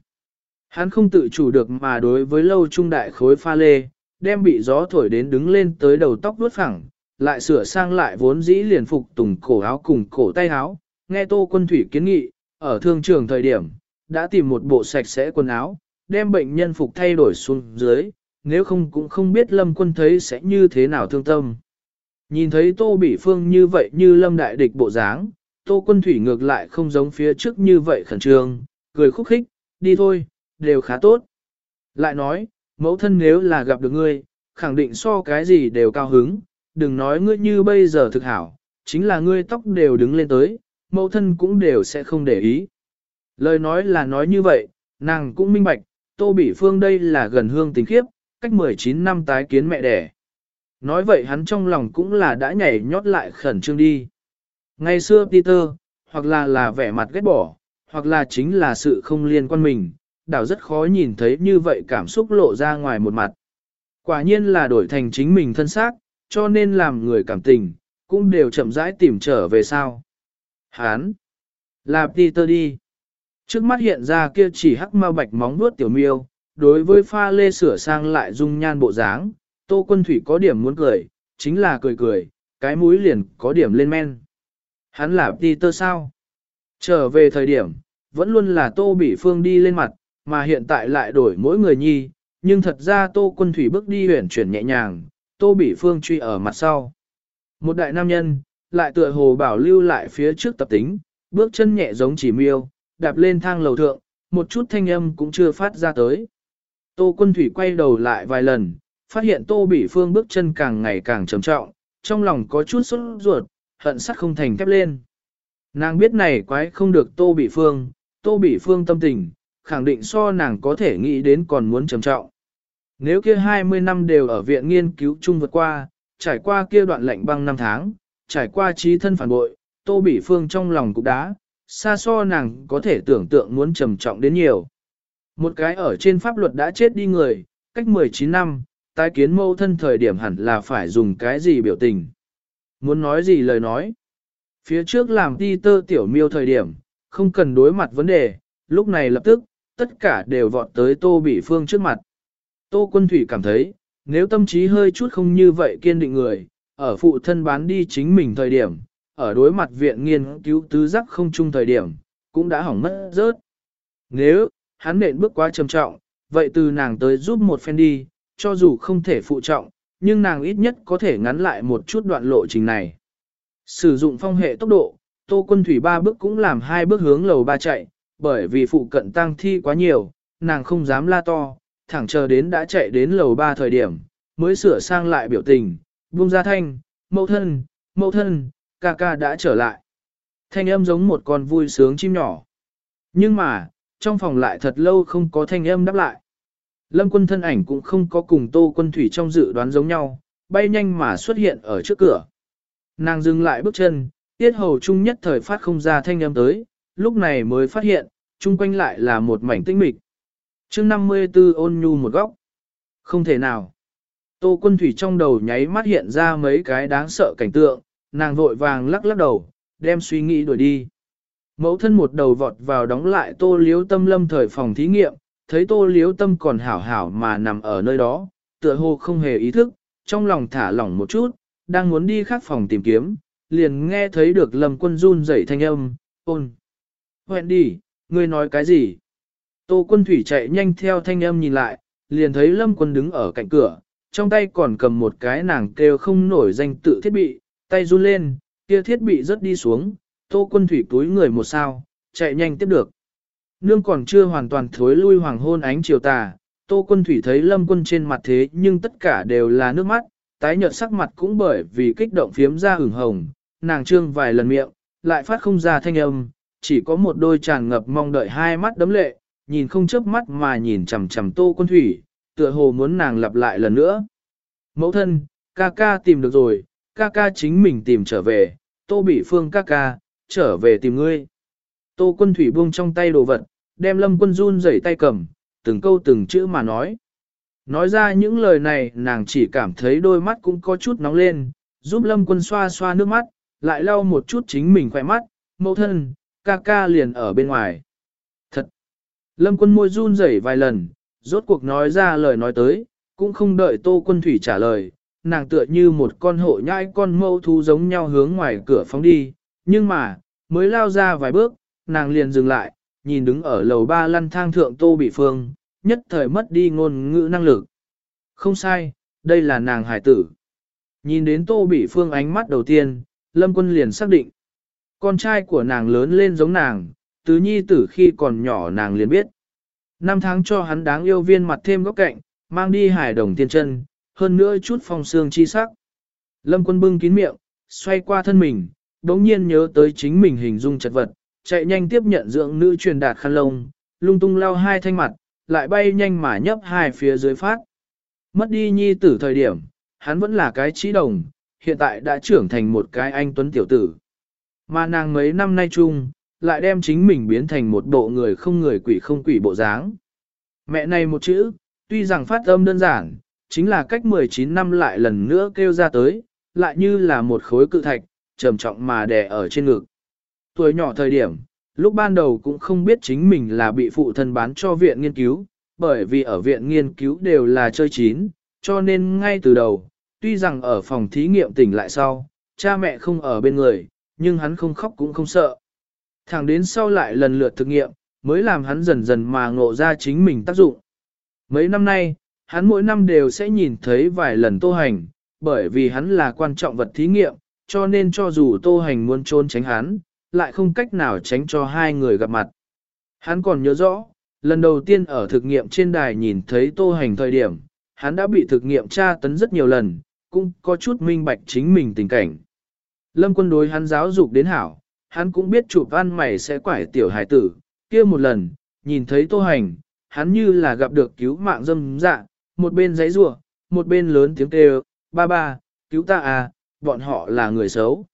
Hắn không tự chủ được mà đối với lâu trung đại khối pha lê, đem bị gió thổi đến đứng lên tới đầu tóc vuốt phẳng, lại sửa sang lại vốn dĩ liền phục tùng cổ áo cùng cổ tay áo, nghe Tô Quân Thủy kiến nghị, ở thương trường thời điểm, đã tìm một bộ sạch sẽ quần áo, đem bệnh nhân phục thay đổi xuống dưới, nếu không cũng không biết lâm quân thấy sẽ như thế nào thương tâm. Nhìn thấy Tô Bỉ Phương như vậy như lâm đại địch bộ dáng, Tô Quân Thủy ngược lại không giống phía trước như vậy khẩn trương, cười khúc khích, đi thôi, đều khá tốt. Lại nói, mẫu thân nếu là gặp được ngươi, khẳng định so cái gì đều cao hứng, đừng nói ngươi như bây giờ thực hảo, chính là ngươi tóc đều đứng lên tới, mẫu thân cũng đều sẽ không để ý. Lời nói là nói như vậy, nàng cũng minh bạch, Tô Bỉ Phương đây là gần hương tình khiếp, cách 19 năm tái kiến mẹ đẻ. Nói vậy hắn trong lòng cũng là đã nhảy nhót lại khẩn trương đi. Ngày xưa Peter, hoặc là là vẻ mặt ghét bỏ, hoặc là chính là sự không liên quan mình, đảo rất khó nhìn thấy như vậy cảm xúc lộ ra ngoài một mặt. Quả nhiên là đổi thành chính mình thân xác, cho nên làm người cảm tình, cũng đều chậm rãi tìm trở về sao. Hán! Là Peter đi. Trước mắt hiện ra kia chỉ hắc ma bạch móng vuốt tiểu miêu, đối với pha lê sửa sang lại dung nhan bộ dáng, tô quân thủy có điểm muốn cười, chính là cười cười, cái mũi liền có điểm lên men. Hắn là Peter sao? Trở về thời điểm, vẫn luôn là tô bị phương đi lên mặt, mà hiện tại lại đổi mỗi người nhi, nhưng thật ra tô quân thủy bước đi huyển chuyển nhẹ nhàng, tô bỉ phương truy ở mặt sau. Một đại nam nhân, lại tựa hồ bảo lưu lại phía trước tập tính, bước chân nhẹ giống chỉ miêu, đạp lên thang lầu thượng, một chút thanh âm cũng chưa phát ra tới. Tô quân thủy quay đầu lại vài lần, phát hiện tô bỉ phương bước chân càng ngày càng trầm trọng, trong lòng có chút sốt ruột, hận sắt không thành thép lên. Nàng biết này quái không được tô bỉ phương, tô bỉ phương tâm tình, khẳng định so nàng có thể nghĩ đến còn muốn trầm trọng. Nếu kia 20 năm đều ở viện nghiên cứu chung vượt qua, trải qua kia đoạn lệnh băng năm tháng, trải qua trí thân phản bội, tô bỉ phương trong lòng cũng đá, xa so nàng có thể tưởng tượng muốn trầm trọng đến nhiều. Một cái ở trên pháp luật đã chết đi người, cách 19 năm, tái kiến mâu thân thời điểm hẳn là phải dùng cái gì biểu tình. Muốn nói gì lời nói. Phía trước làm ti tơ tiểu miêu thời điểm, không cần đối mặt vấn đề, lúc này lập tức, tất cả đều vọt tới tô bỉ phương trước mặt. Tô quân thủy cảm thấy, nếu tâm trí hơi chút không như vậy kiên định người, ở phụ thân bán đi chính mình thời điểm, ở đối mặt viện nghiên cứu tứ giác không chung thời điểm, cũng đã hỏng mất rớt. Nếu, hắn nện bước quá trầm trọng, vậy từ nàng tới giúp một phen đi, cho dù không thể phụ trọng, nhưng nàng ít nhất có thể ngắn lại một chút đoạn lộ trình này. Sử dụng phong hệ tốc độ, Tô Quân Thủy ba bước cũng làm hai bước hướng lầu ba chạy, bởi vì phụ cận tăng thi quá nhiều, nàng không dám la to, thẳng chờ đến đã chạy đến lầu ba thời điểm, mới sửa sang lại biểu tình, buông ra thanh, mẫu thân, mẫu thân, ca ca đã trở lại. Thanh âm giống một con vui sướng chim nhỏ. Nhưng mà, trong phòng lại thật lâu không có thanh âm đáp lại. Lâm quân thân ảnh cũng không có cùng tô quân thủy trong dự đoán giống nhau, bay nhanh mà xuất hiện ở trước cửa. Nàng dừng lại bước chân, tiết hầu chung nhất thời phát không ra thanh âm tới, lúc này mới phát hiện, chung quanh lại là một mảnh tinh mịch. chương 54 ôn nhu một góc. Không thể nào. Tô quân thủy trong đầu nháy mắt hiện ra mấy cái đáng sợ cảnh tượng, nàng vội vàng lắc lắc đầu, đem suy nghĩ đuổi đi. Mẫu thân một đầu vọt vào đóng lại tô liếu tâm lâm thời phòng thí nghiệm, thấy tô liếu tâm còn hảo hảo mà nằm ở nơi đó, tựa hồ không hề ý thức, trong lòng thả lỏng một chút, đang muốn đi khác phòng tìm kiếm, liền nghe thấy được lâm quân run rẩy thanh âm, ôn. Hẹn đi, ngươi nói cái gì? Tô quân thủy chạy nhanh theo thanh âm nhìn lại, liền thấy lâm quân đứng ở cạnh cửa, trong tay còn cầm một cái nàng kêu không nổi danh tự thiết bị, tay run lên, kia thiết bị rớt đi xuống, tô quân thủy túi người một sao, chạy nhanh tiếp được. Nương còn chưa hoàn toàn thối lui hoàng hôn ánh chiều tà, tô quân thủy thấy lâm quân trên mặt thế nhưng tất cả đều là nước mắt, tái nhợt sắc mặt cũng bởi vì kích động phiếm ra hửng hồng, nàng trương vài lần miệng, lại phát không ra thanh âm, chỉ có một đôi tràn ngập mong đợi hai mắt đấm lệ, nhìn không chớp mắt mà nhìn chằm chằm tô quân thủy, tựa hồ muốn nàng lặp lại lần nữa. Mẫu thân, ca ca tìm được rồi, ca ca chính mình tìm trở về, tô bị phương ca ca, trở về tìm ngươi. Tô quân thủy buông trong tay đồ vật, đem lâm quân run rẩy tay cầm, từng câu từng chữ mà nói. Nói ra những lời này nàng chỉ cảm thấy đôi mắt cũng có chút nóng lên, giúp lâm quân xoa xoa nước mắt, lại lau một chút chính mình khỏe mắt, mẫu thân, ca ca liền ở bên ngoài. Thật! Lâm quân môi run rẩy vài lần, rốt cuộc nói ra lời nói tới, cũng không đợi tô quân thủy trả lời, nàng tựa như một con hộ nhai con mâu thú giống nhau hướng ngoài cửa phóng đi, nhưng mà, mới lao ra vài bước, nàng liền dừng lại, nhìn đứng ở lầu ba lăn thang thượng tô bị phương, nhất thời mất đi ngôn ngữ năng lực. Không sai, đây là nàng hải tử. Nhìn đến Tô Bỉ Phương ánh mắt đầu tiên, Lâm Quân liền xác định. Con trai của nàng lớn lên giống nàng, tứ nhi tử khi còn nhỏ nàng liền biết. Năm tháng cho hắn đáng yêu viên mặt thêm góc cạnh, mang đi hải đồng tiên chân, hơn nữa chút phong sương chi sắc. Lâm quân bưng kín miệng, xoay qua thân mình, đống nhiên nhớ tới chính mình hình dung chật vật, chạy nhanh tiếp nhận dưỡng nữ truyền đạt khăn lông, lung tung lao hai thanh mặt, lại bay nhanh mà nhấp hai phía dưới phát. Mất đi nhi tử thời điểm, hắn vẫn là cái trí đồng, hiện tại đã trưởng thành một cái anh tuấn tiểu tử. Mà nàng mấy năm nay chung, lại đem chính mình biến thành một bộ người không người quỷ không quỷ bộ dáng. Mẹ này một chữ, tuy rằng phát âm đơn giản, chính là cách 19 năm lại lần nữa kêu ra tới, lại như là một khối cự thạch, trầm trọng mà đè ở trên ngực. Tuổi nhỏ thời điểm, lúc ban đầu cũng không biết chính mình là bị phụ thân bán cho viện nghiên cứu, bởi vì ở viện nghiên cứu đều là chơi chín, cho nên ngay từ đầu, tuy rằng ở phòng thí nghiệm tỉnh lại sau, cha mẹ không ở bên người, nhưng hắn không khóc cũng không sợ. Thẳng đến sau lại lần lượt thực nghiệm, mới làm hắn dần dần mà ngộ ra chính mình tác dụng. Mấy năm nay, hắn mỗi năm đều sẽ nhìn thấy vài lần tô hành, bởi vì hắn là quan trọng vật thí nghiệm, cho nên cho dù tô hành muốn trốn tránh hắn, lại không cách nào tránh cho hai người gặp mặt. Hắn còn nhớ rõ, lần đầu tiên ở thực nghiệm trên đài nhìn thấy tô hành thời điểm, hắn đã bị thực nghiệm tra tấn rất nhiều lần, cũng có chút minh bạch chính mình tình cảnh. Lâm quân đối hắn giáo dục đến hảo, hắn cũng biết chụp văn mày sẽ quải tiểu hải tử, kia một lần, nhìn thấy tô hành, hắn như là gặp được cứu mạng dâm dạ, một bên giấy rủa một bên lớn tiếng kêu, ba ba, cứu ta à, bọn họ là người xấu.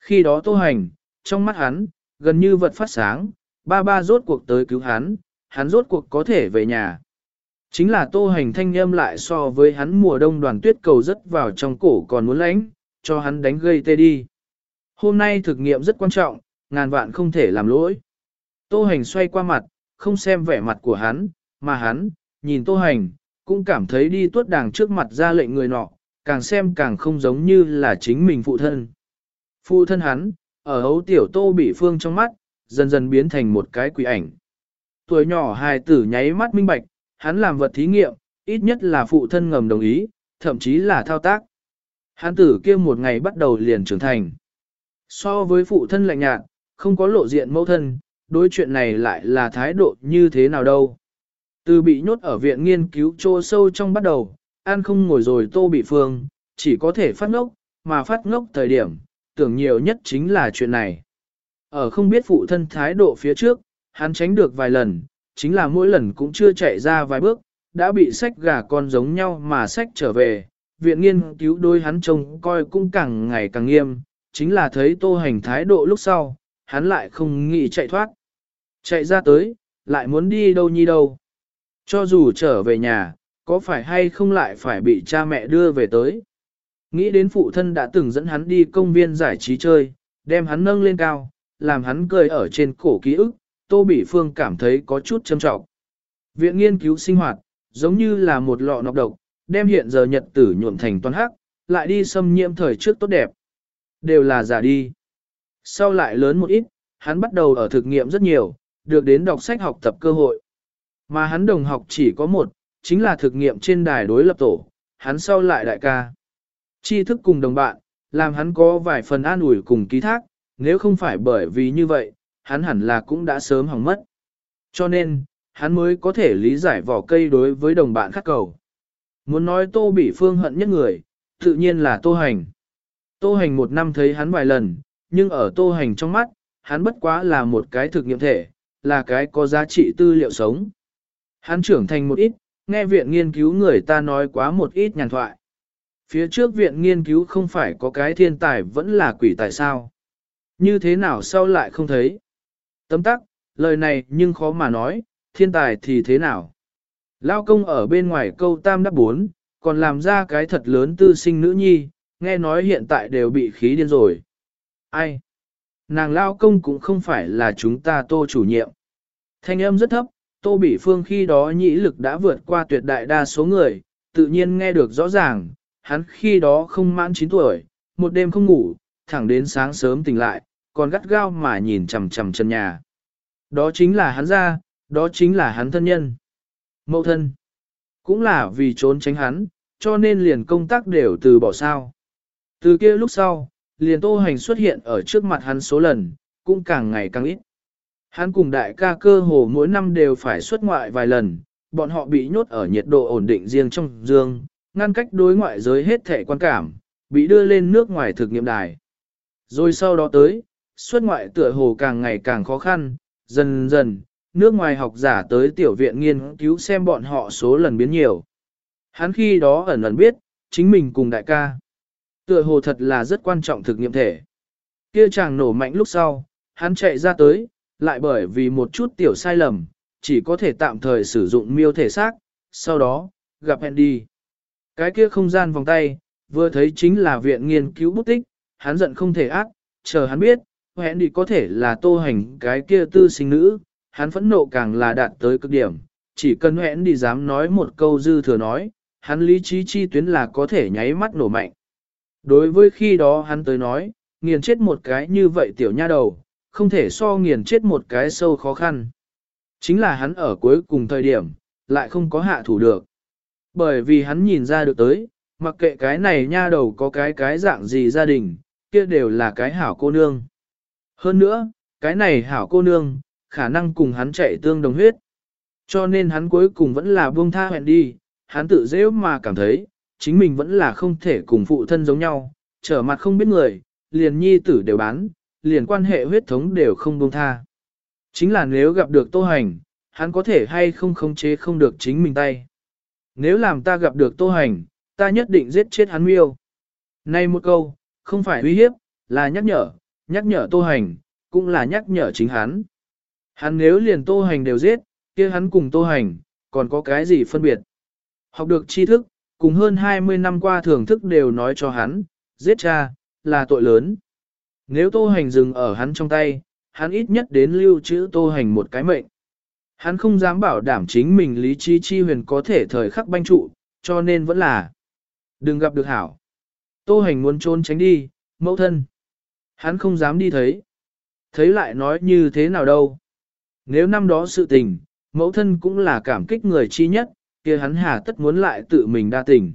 Khi đó tô hành, trong mắt hắn, gần như vật phát sáng, ba ba rốt cuộc tới cứu hắn, hắn rốt cuộc có thể về nhà. Chính là tô hành thanh âm lại so với hắn mùa đông đoàn tuyết cầu rất vào trong cổ còn muốn lãnh, cho hắn đánh gây tê đi. Hôm nay thực nghiệm rất quan trọng, ngàn vạn không thể làm lỗi. Tô hành xoay qua mặt, không xem vẻ mặt của hắn, mà hắn, nhìn tô hành, cũng cảm thấy đi tuốt đàng trước mặt ra lệnh người nọ, càng xem càng không giống như là chính mình phụ thân. Phụ thân hắn, ở hấu tiểu tô bị phương trong mắt, dần dần biến thành một cái quỷ ảnh. Tuổi nhỏ hài tử nháy mắt minh bạch, hắn làm vật thí nghiệm, ít nhất là phụ thân ngầm đồng ý, thậm chí là thao tác. Hắn tử kia một ngày bắt đầu liền trưởng thành. So với phụ thân lạnh nhạt, không có lộ diện mẫu thân, đối chuyện này lại là thái độ như thế nào đâu. Từ bị nhốt ở viện nghiên cứu trô sâu trong bắt đầu, an không ngồi rồi tô bị phương, chỉ có thể phát ngốc, mà phát ngốc thời điểm, tưởng nhiều nhất chính là chuyện này. Ở không biết phụ thân thái độ phía trước, hắn tránh được vài lần, chính là mỗi lần cũng chưa chạy ra vài bước, đã bị sách gà con giống nhau mà sách trở về. Viện nghiên cứu đôi hắn trông coi cũng càng ngày càng nghiêm, chính là thấy tô hành thái độ lúc sau, hắn lại không nghĩ chạy thoát. Chạy ra tới, lại muốn đi đâu nhi đâu. Cho dù trở về nhà, có phải hay không lại phải bị cha mẹ đưa về tới. Nghĩ đến phụ thân đã từng dẫn hắn đi công viên giải trí chơi, đem hắn nâng lên cao, làm hắn cười ở trên cổ ký ức, Tô Bỉ Phương cảm thấy có chút châm trọng. Viện nghiên cứu sinh hoạt, giống như là một lọ nọc độc, đem hiện giờ nhật tử nhuộm thành toàn hắc, lại đi xâm nhiễm thời trước tốt đẹp. Đều là giả đi. Sau lại lớn một ít, hắn bắt đầu ở thực nghiệm rất nhiều, được đến đọc sách học tập cơ hội. Mà hắn đồng học chỉ có một, chính là thực nghiệm trên đài đối lập tổ, hắn sau lại đại ca. Tri thức cùng đồng bạn, làm hắn có vài phần an ủi cùng ký thác, nếu không phải bởi vì như vậy, hắn hẳn là cũng đã sớm hỏng mất. Cho nên, hắn mới có thể lý giải vỏ cây đối với đồng bạn khắc cầu. Muốn nói tô bị phương hận nhất người, tự nhiên là tô hành. Tô hành một năm thấy hắn vài lần, nhưng ở tô hành trong mắt, hắn bất quá là một cái thực nghiệm thể, là cái có giá trị tư liệu sống. Hắn trưởng thành một ít, nghe viện nghiên cứu người ta nói quá một ít nhàn thoại. Phía trước viện nghiên cứu không phải có cái thiên tài vẫn là quỷ tại sao. Như thế nào sau lại không thấy. Tấm tắc, lời này nhưng khó mà nói, thiên tài thì thế nào. Lao công ở bên ngoài câu tam đáp bốn, còn làm ra cái thật lớn tư sinh nữ nhi, nghe nói hiện tại đều bị khí điên rồi. Ai? Nàng Lao công cũng không phải là chúng ta tô chủ nhiệm. Thanh âm rất thấp, tô bỉ phương khi đó nhĩ lực đã vượt qua tuyệt đại đa số người, tự nhiên nghe được rõ ràng, hắn khi đó không mãn 9 tuổi, một đêm không ngủ, thẳng đến sáng sớm tỉnh lại, còn gắt gao mà nhìn chằm chằm chân nhà. Đó chính là hắn ra, đó chính là hắn thân nhân. Mậu thân. Cũng là vì trốn tránh hắn, cho nên liền công tác đều từ bỏ sao. Từ kia lúc sau, liền tô hành xuất hiện ở trước mặt hắn số lần, cũng càng ngày càng ít. Hắn cùng đại ca cơ hồ mỗi năm đều phải xuất ngoại vài lần, bọn họ bị nhốt ở nhiệt độ ổn định riêng trong dương, ngăn cách đối ngoại giới hết thể quan cảm, bị đưa lên nước ngoài thực nghiệm đài. Rồi sau đó tới, xuất ngoại tựa hồ càng ngày càng khó khăn, dần dần, nước ngoài học giả tới tiểu viện nghiên cứu xem bọn họ số lần biến nhiều. Hắn khi đó ẩn ẩn biết, chính mình cùng đại ca. Tựa hồ thật là rất quan trọng thực nghiệm thể. Kia chàng nổ mạnh lúc sau, hắn chạy ra tới, lại bởi vì một chút tiểu sai lầm, chỉ có thể tạm thời sử dụng miêu thể xác, sau đó, gặp Andy. Cái kia không gian vòng tay, vừa thấy chính là viện nghiên cứu bút tích, hắn giận không thể ác, chờ hắn biết, Andy có thể là tô hành cái kia tư sinh nữ, hắn phẫn nộ càng là đạt tới cực điểm, chỉ cần Andy dám nói một câu dư thừa nói, hắn lý trí chi tuyến là có thể nháy mắt nổ mạnh. Đối với khi đó hắn tới nói, nghiền chết một cái như vậy tiểu nha đầu, không thể so nghiền chết một cái sâu khó khăn. Chính là hắn ở cuối cùng thời điểm, lại không có hạ thủ được. Bởi vì hắn nhìn ra được tới, mặc kệ cái này nha đầu có cái cái dạng gì gia đình, kia đều là cái hảo cô nương. Hơn nữa, cái này hảo cô nương, khả năng cùng hắn chạy tương đồng huyết. Cho nên hắn cuối cùng vẫn là buông tha hẹn đi, hắn tự dễ mà cảm thấy, chính mình vẫn là không thể cùng phụ thân giống nhau, trở mặt không biết người, liền nhi tử đều bán, liền quan hệ huyết thống đều không buông tha. Chính là nếu gặp được tô hành, hắn có thể hay không khống chế không được chính mình tay. Nếu làm ta gặp được tô hành, ta nhất định giết chết hắn miêu. Nay một câu, không phải uy hiếp, là nhắc nhở, nhắc nhở tô hành, cũng là nhắc nhở chính hắn. Hắn nếu liền tô hành đều giết, kia hắn cùng tô hành, còn có cái gì phân biệt. Học được tri thức, cùng hơn 20 năm qua thưởng thức đều nói cho hắn, giết cha, là tội lớn. Nếu tô hành dừng ở hắn trong tay, hắn ít nhất đến lưu trữ tô hành một cái mệnh. Hắn không dám bảo đảm chính mình lý trí chi huyền có thể thời khắc banh trụ, cho nên vẫn là đừng gặp được hảo. Tô hành muốn trốn tránh đi, mẫu thân. Hắn không dám đi thấy. Thấy lại nói như thế nào đâu. Nếu năm đó sự tình, mẫu thân cũng là cảm kích người chi nhất, kia hắn hà tất muốn lại tự mình đa tình.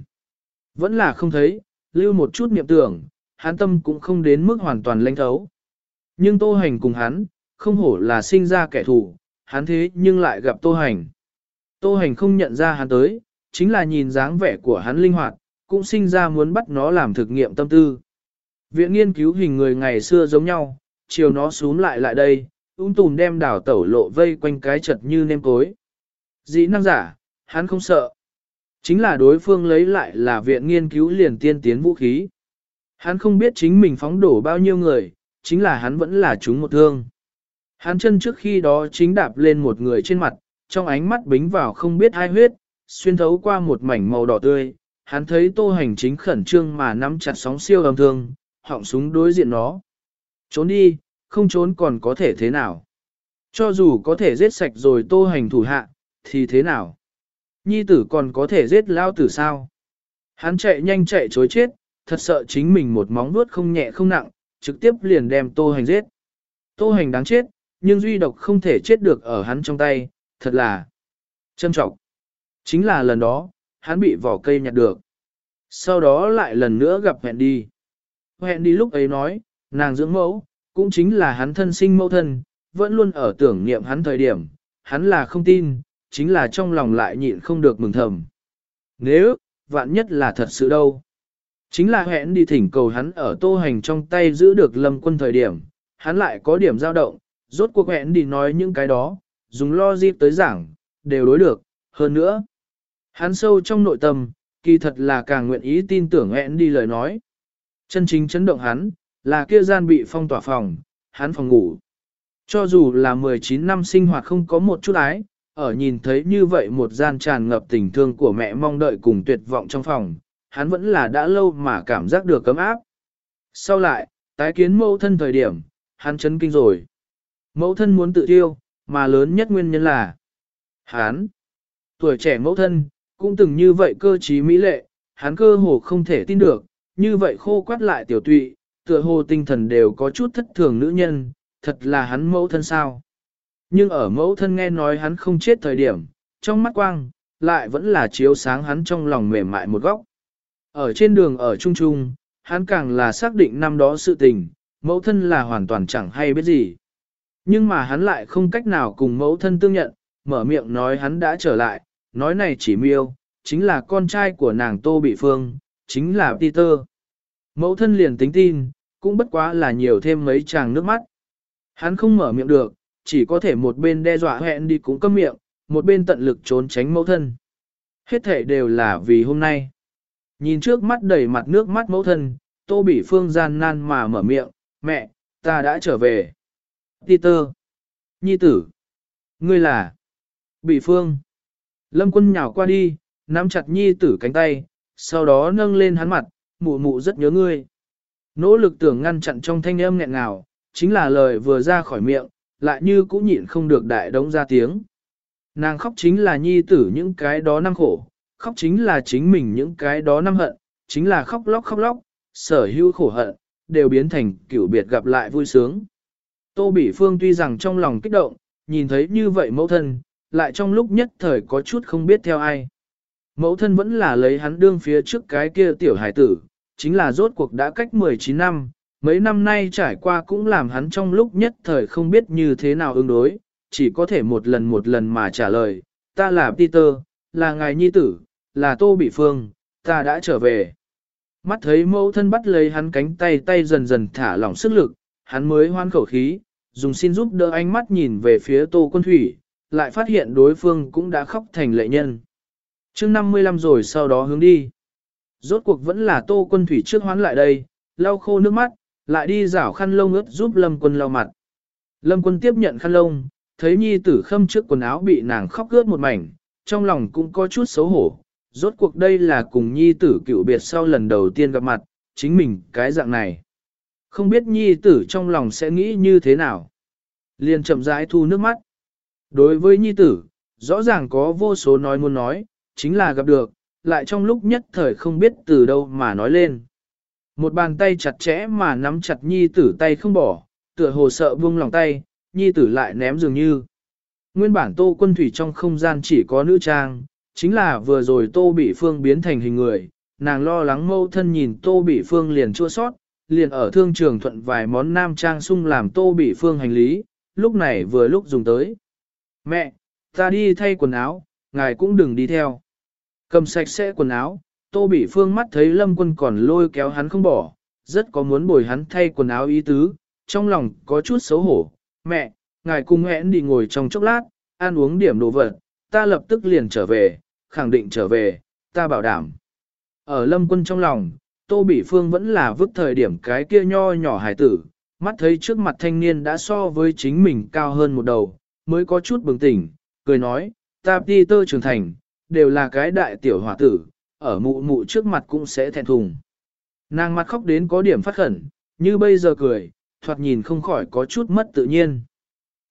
Vẫn là không thấy, lưu một chút niệm tưởng, hắn tâm cũng không đến mức hoàn toàn lãnh thấu. Nhưng tô hành cùng hắn, không hổ là sinh ra kẻ thù, hắn thế nhưng lại gặp tô hành. Tô hành không nhận ra hắn tới, chính là nhìn dáng vẻ của hắn linh hoạt, cũng sinh ra muốn bắt nó làm thực nghiệm tâm tư. Viện nghiên cứu hình người ngày xưa giống nhau, chiều nó xuống lại lại đây, ung tùm đem đảo tẩu lộ vây quanh cái chật như nêm cối. Dĩ năng giả, hắn không sợ. Chính là đối phương lấy lại là viện nghiên cứu liền tiên tiến vũ khí. Hắn không biết chính mình phóng đổ bao nhiêu người, chính là hắn vẫn là chúng một thương. Hắn chân trước khi đó chính đạp lên một người trên mặt, trong ánh mắt bính vào không biết hai huyết, xuyên thấu qua một mảnh màu đỏ tươi, hắn thấy tô hành chính khẩn trương mà nắm chặt sóng siêu âm thương, họng súng đối diện nó. Trốn đi, không trốn còn có thể thế nào. Cho dù có thể giết sạch rồi tô hành thủ hạ, thì thế nào? Nhi tử còn có thể giết lao tử sao? Hắn chạy nhanh chạy chối chết, thật sợ chính mình một móng vuốt không nhẹ không nặng, trực tiếp liền đem tô hành giết. Tô hành đáng chết, nhưng duy độc không thể chết được ở hắn trong tay, thật là châm trọng. Chính là lần đó, hắn bị vỏ cây nhặt được. Sau đó lại lần nữa gặp hẹn đi. Hẹn đi lúc ấy nói, nàng dưỡng mẫu, cũng chính là hắn thân sinh mẫu thân, vẫn luôn ở tưởng niệm hắn thời điểm, hắn là không tin, chính là trong lòng lại nhịn không được mừng thầm. Nếu, vạn nhất là thật sự đâu. Chính là hẹn đi thỉnh cầu hắn ở tô hành trong tay giữ được lâm quân thời điểm, hắn lại có điểm dao động, rốt cuộc hẹn đi nói những cái đó, dùng logic tới giảng, đều đối được, hơn nữa. Hắn sâu trong nội tâm, kỳ thật là càng nguyện ý tin tưởng hẹn đi lời nói. Chân chính chấn động hắn, là kia gian bị phong tỏa phòng, hắn phòng ngủ. Cho dù là 19 năm sinh hoạt không có một chút ái, ở nhìn thấy như vậy một gian tràn ngập tình thương của mẹ mong đợi cùng tuyệt vọng trong phòng, hắn vẫn là đã lâu mà cảm giác được cấm áp. Sau lại, tái kiến mẫu thân thời điểm, hắn chấn kinh rồi. Mẫu thân muốn tự tiêu, mà lớn nhất nguyên nhân là hắn. Tuổi trẻ mẫu thân, cũng từng như vậy cơ trí mỹ lệ, hắn cơ hồ không thể tin được, như vậy khô quát lại tiểu tụy, tựa hồ tinh thần đều có chút thất thường nữ nhân, thật là hắn mẫu thân sao. Nhưng ở mẫu thân nghe nói hắn không chết thời điểm, trong mắt quang, lại vẫn là chiếu sáng hắn trong lòng mềm mại một góc. Ở trên đường ở Trung Trung, hắn càng là xác định năm đó sự tình, mẫu thân là hoàn toàn chẳng hay biết gì. Nhưng mà hắn lại không cách nào cùng mẫu thân tương nhận, mở miệng nói hắn đã trở lại, nói này chỉ miêu, chính là con trai của nàng Tô Bị Phương, chính là Peter. Mẫu thân liền tính tin, cũng bất quá là nhiều thêm mấy chàng nước mắt. Hắn không mở miệng được, chỉ có thể một bên đe dọa hẹn đi cũng câm miệng, một bên tận lực trốn tránh mẫu thân. Hết thể đều là vì hôm nay. Nhìn trước mắt đầy mặt nước mắt mẫu thân, Tô Bỉ Phương gian nan mà mở miệng, mẹ, ta đã trở về. Peter, Nhi tử, ngươi là Bỉ Phương. Lâm quân nhào qua đi, nắm chặt Nhi tử cánh tay, sau đó nâng lên hắn mặt, mụ mụ rất nhớ ngươi. Nỗ lực tưởng ngăn chặn trong thanh âm nghẹn ngào, chính là lời vừa ra khỏi miệng, lại như cũng nhịn không được đại đống ra tiếng. Nàng khóc chính là nhi tử những cái đó năm khổ, khóc chính là chính mình những cái đó năm hận, chính là khóc lóc khóc lóc, sở hữu khổ hận, đều biến thành cửu biệt gặp lại vui sướng. Tô Bỉ Phương tuy rằng trong lòng kích động, nhìn thấy như vậy mẫu thân, lại trong lúc nhất thời có chút không biết theo ai. Mẫu thân vẫn là lấy hắn đương phía trước cái kia tiểu hải tử, chính là rốt cuộc đã cách 19 năm, mấy năm nay trải qua cũng làm hắn trong lúc nhất thời không biết như thế nào ứng đối, chỉ có thể một lần một lần mà trả lời, ta là Peter, là ngài nhi tử, là Tô Bị Phương, ta đã trở về. Mắt thấy mẫu thân bắt lấy hắn cánh tay tay dần dần thả lỏng sức lực, hắn mới hoan khẩu khí, dùng xin giúp đỡ ánh mắt nhìn về phía Tô Quân Thủy, lại phát hiện đối phương cũng đã khóc thành lệ nhân. chương 55 rồi sau đó hướng đi. Rốt cuộc vẫn là Tô Quân Thủy trước hoán lại đây, lau khô nước mắt, lại đi rảo khăn lông ướt giúp Lâm Quân lau mặt. Lâm Quân tiếp nhận khăn lông, thấy nhi tử khâm trước quần áo bị nàng khóc ướt một mảnh, trong lòng cũng có chút xấu hổ. Rốt cuộc đây là cùng nhi tử cựu biệt sau lần đầu tiên gặp mặt, chính mình cái dạng này. Không biết nhi tử trong lòng sẽ nghĩ như thế nào. Liền chậm rãi thu nước mắt. Đối với nhi tử, rõ ràng có vô số nói muốn nói, chính là gặp được, lại trong lúc nhất thời không biết từ đâu mà nói lên. Một bàn tay chặt chẽ mà nắm chặt nhi tử tay không bỏ, tựa hồ sợ buông lòng tay, nhi tử lại ném dường như. Nguyên bản tô quân thủy trong không gian chỉ có nữ trang, chính là vừa rồi tô bị phương biến thành hình người, nàng lo lắng mâu thân nhìn tô bị phương liền chua sót, liền ở thương trường thuận vài món nam trang sung làm tô bị phương hành lý, lúc này vừa lúc dùng tới. Mẹ, ta đi thay quần áo, ngài cũng đừng đi theo. Cầm sạch sẽ quần áo, tô Bỉ phương mắt thấy lâm quân còn lôi kéo hắn không bỏ, rất có muốn bồi hắn thay quần áo ý tứ, trong lòng có chút xấu hổ, mẹ, ngài cùng hẹn đi ngồi trong chốc lát, ăn uống điểm đồ vật, ta lập tức liền trở về, khẳng định trở về, ta bảo đảm. Ở lâm quân trong lòng, Tô Bỉ Phương vẫn là vứt thời điểm cái kia nho nhỏ hài tử, mắt thấy trước mặt thanh niên đã so với chính mình cao hơn một đầu, mới có chút bừng tỉnh, cười nói, ta đi tơ trưởng thành, đều là cái đại tiểu hỏa tử, ở mụ mụ trước mặt cũng sẽ thẹn thùng. Nàng mặt khóc đến có điểm phát khẩn, như bây giờ cười, thoạt nhìn không khỏi có chút mất tự nhiên.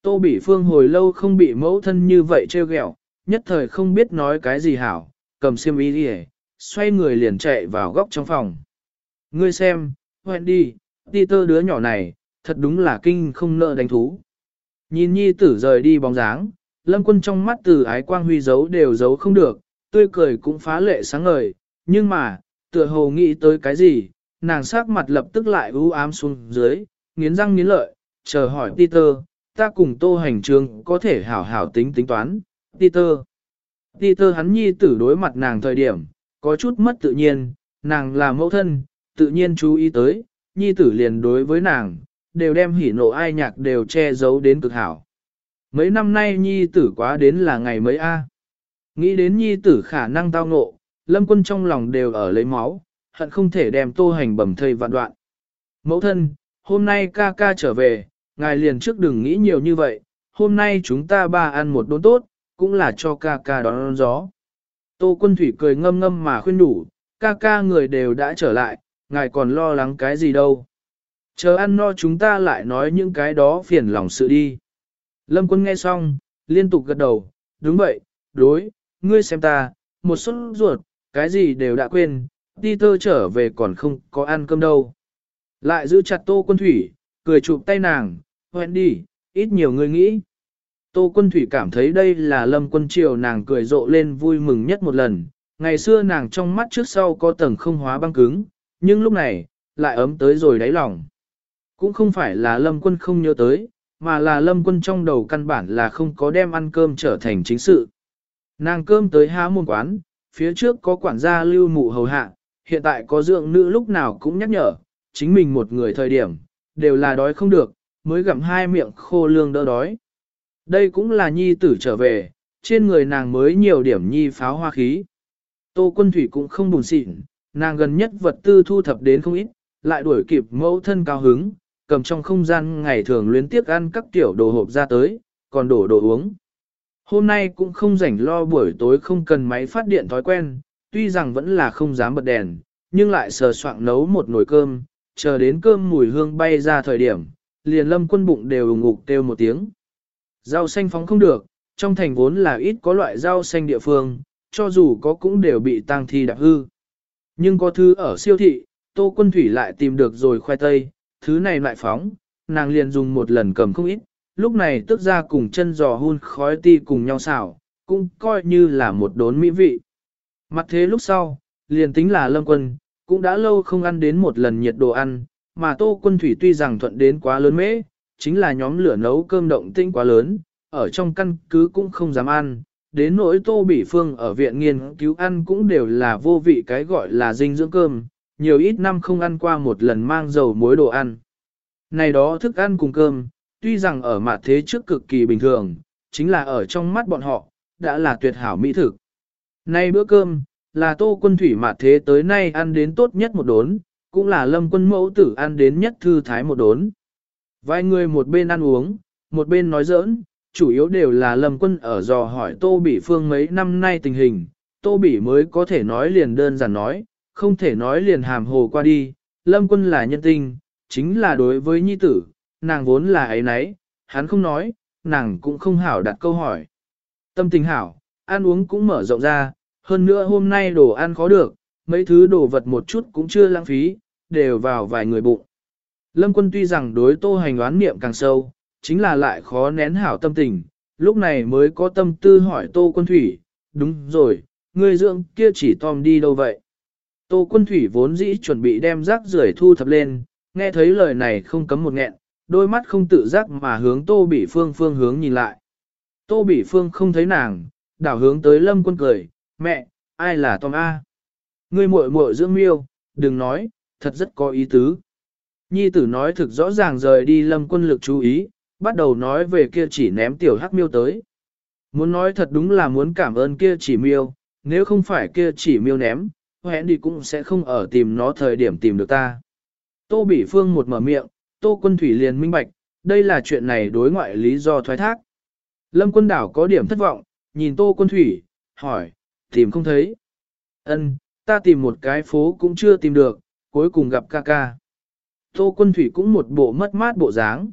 Tô Bỉ Phương hồi lâu không bị mẫu thân như vậy trêu ghẹo, nhất thời không biết nói cái gì hảo, cầm xiêm y đi xoay người liền chạy vào góc trong phòng. Ngươi xem, hoẹn đi, đi tơ đứa nhỏ này, thật đúng là kinh không nợ đánh thú. Nhìn nhi tử rời đi bóng dáng, lâm quân trong mắt từ ái quang huy giấu đều giấu không được, tươi cười cũng phá lệ sáng ngời, nhưng mà, tựa hồ nghĩ tới cái gì, nàng sắc mặt lập tức lại u ám xuống dưới, nghiến răng nghiến lợi, chờ hỏi Peter, ta cùng tô hành trường có thể hảo hảo tính tính toán, Peter. Peter hắn nhi tử đối mặt nàng thời điểm, có chút mất tự nhiên, nàng là mẫu thân, tự nhiên chú ý tới, nhi tử liền đối với nàng, đều đem hỉ nộ ai nhạc đều che giấu đến cực hảo. Mấy năm nay nhi tử quá đến là ngày mấy a. Nghĩ đến nhi tử khả năng tao ngộ, lâm quân trong lòng đều ở lấy máu, hận không thể đem tô hành bầm thây vạn đoạn. Mẫu thân, hôm nay ca ca trở về, ngài liền trước đừng nghĩ nhiều như vậy, hôm nay chúng ta ba ăn một đốn tốt, cũng là cho ca ca đón gió. Tô quân thủy cười ngâm ngâm mà khuyên đủ, ca ca người đều đã trở lại, ngài còn lo lắng cái gì đâu. Chờ ăn no chúng ta lại nói những cái đó phiền lòng sự đi. Lâm quân nghe xong, liên tục gật đầu, đúng vậy, đối, ngươi xem ta, một suất ruột, cái gì đều đã quên, đi tơ trở về còn không có ăn cơm đâu. Lại giữ chặt tô quân thủy, cười chụp tay nàng, hoẹn đi, ít nhiều người nghĩ. Tô quân thủy cảm thấy đây là lâm quân triều nàng cười rộ lên vui mừng nhất một lần. Ngày xưa nàng trong mắt trước sau có tầng không hóa băng cứng, nhưng lúc này, lại ấm tới rồi đáy lòng. Cũng không phải là lâm quân không nhớ tới, mà là lâm quân trong đầu căn bản là không có đem ăn cơm trở thành chính sự. Nàng cơm tới há môn quán, phía trước có quản gia lưu mụ hầu hạ, hiện tại có dưỡng nữ lúc nào cũng nhắc nhở, chính mình một người thời điểm, đều là đói không được, mới gặm hai miệng khô lương đỡ đói. Đây cũng là nhi tử trở về, trên người nàng mới nhiều điểm nhi pháo hoa khí. Tô quân thủy cũng không buồn xịn, nàng gần nhất vật tư thu thập đến không ít, lại đuổi kịp mẫu thân cao hứng, cầm trong không gian ngày thường luyến tiếc ăn các tiểu đồ hộp ra tới, còn đổ đồ uống. Hôm nay cũng không rảnh lo buổi tối không cần máy phát điện thói quen, tuy rằng vẫn là không dám bật đèn, nhưng lại sờ soạn nấu một nồi cơm, chờ đến cơm mùi hương bay ra thời điểm, liền lâm quân bụng đều ngục kêu một tiếng. Rau xanh phóng không được, trong thành vốn là ít có loại rau xanh địa phương, cho dù có cũng đều bị tang thi đạp hư. Nhưng có thứ ở siêu thị, tô quân thủy lại tìm được rồi khoai tây, thứ này lại phóng, nàng liền dùng một lần cầm không ít, lúc này tức ra cùng chân giò hun khói ti cùng nhau xảo, cũng coi như là một đốn mỹ vị. Mặt thế lúc sau, liền tính là lâm quân, cũng đã lâu không ăn đến một lần nhiệt đồ ăn, mà tô quân thủy tuy rằng thuận đến quá lớn mễ, chính là nhóm lửa nấu cơm động tinh quá lớn, ở trong căn cứ cũng không dám ăn. Đến nỗi tô bỉ phương ở viện nghiên cứu ăn cũng đều là vô vị cái gọi là dinh dưỡng cơm, nhiều ít năm không ăn qua một lần mang dầu muối đồ ăn. Này đó thức ăn cùng cơm, tuy rằng ở mặt thế trước cực kỳ bình thường, chính là ở trong mắt bọn họ, đã là tuyệt hảo mỹ thực. Nay bữa cơm, là tô quân thủy mặt thế tới nay ăn đến tốt nhất một đốn, cũng là lâm quân mẫu tử ăn đến nhất thư thái một đốn. Vài người một bên ăn uống, một bên nói giỡn, chủ yếu đều là lâm quân ở dò hỏi tô bỉ phương mấy năm nay tình hình, tô bỉ mới có thể nói liền đơn giản nói, không thể nói liền hàm hồ qua đi, lâm quân là nhân tinh, chính là đối với nhi tử, nàng vốn là ấy nấy, hắn không nói, nàng cũng không hảo đặt câu hỏi. Tâm tình hảo, ăn uống cũng mở rộng ra, hơn nữa hôm nay đồ ăn khó được, mấy thứ đồ vật một chút cũng chưa lãng phí, đều vào vài người bụng. Lâm quân tuy rằng đối tô hành oán niệm càng sâu, chính là lại khó nén hảo tâm tình, lúc này mới có tâm tư hỏi tô quân thủy, đúng rồi, người dưỡng kia chỉ Tom đi đâu vậy? Tô quân thủy vốn dĩ chuẩn bị đem rác rưởi thu thập lên, nghe thấy lời này không cấm một nghẹn, đôi mắt không tự giác mà hướng tô bỉ phương phương hướng nhìn lại. Tô bỉ phương không thấy nàng, đảo hướng tới lâm quân cười, mẹ, ai là Tom A? Ngươi muội muội dưỡng miêu, đừng nói, thật rất có ý tứ. Nhi tử nói thực rõ ràng rời đi lâm quân lực chú ý, bắt đầu nói về kia chỉ ném tiểu hắc miêu tới. Muốn nói thật đúng là muốn cảm ơn kia chỉ miêu, nếu không phải kia chỉ miêu ném, hẹn đi cũng sẽ không ở tìm nó thời điểm tìm được ta. Tô Bỉ Phương một mở miệng, Tô Quân Thủy liền minh bạch, đây là chuyện này đối ngoại lý do thoái thác. Lâm Quân Đảo có điểm thất vọng, nhìn Tô Quân Thủy, hỏi, tìm không thấy. Ân, ta tìm một cái phố cũng chưa tìm được, cuối cùng gặp ca ca. Tô Quân Thủy cũng một bộ mất mát bộ dáng.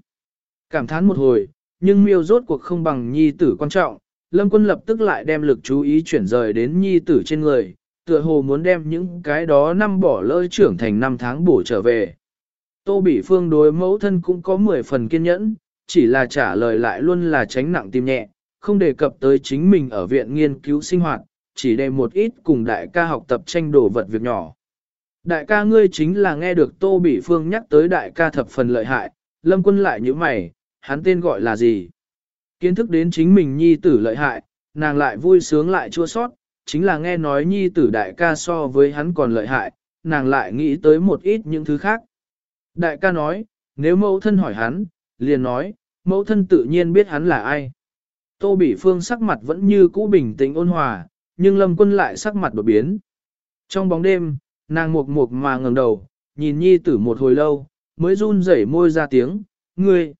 Cảm thán một hồi, nhưng miêu rốt cuộc không bằng nhi tử quan trọng, Lâm Quân lập tức lại đem lực chú ý chuyển rời đến nhi tử trên người, tựa hồ muốn đem những cái đó năm bỏ lỡ trưởng thành năm tháng bổ trở về. Tô Bỉ Phương đối mẫu thân cũng có 10 phần kiên nhẫn, chỉ là trả lời lại luôn là tránh nặng tim nhẹ, không đề cập tới chính mình ở viện nghiên cứu sinh hoạt, chỉ đề một ít cùng đại ca học tập tranh đồ vật việc nhỏ. Đại ca ngươi chính là nghe được Tô Bỉ Phương nhắc tới đại ca thập phần lợi hại, lâm quân lại như mày, hắn tên gọi là gì? Kiến thức đến chính mình nhi tử lợi hại, nàng lại vui sướng lại chua sót, chính là nghe nói nhi tử đại ca so với hắn còn lợi hại, nàng lại nghĩ tới một ít những thứ khác. Đại ca nói, nếu mẫu thân hỏi hắn, liền nói, mẫu thân tự nhiên biết hắn là ai. Tô Bỉ Phương sắc mặt vẫn như cũ bình tĩnh ôn hòa, nhưng Lâm Quân lại sắc mặt đột biến. Trong bóng đêm, nàng mục mục mà ngẩng đầu, nhìn nhi tử một hồi lâu, mới run rẩy môi ra tiếng, ngươi.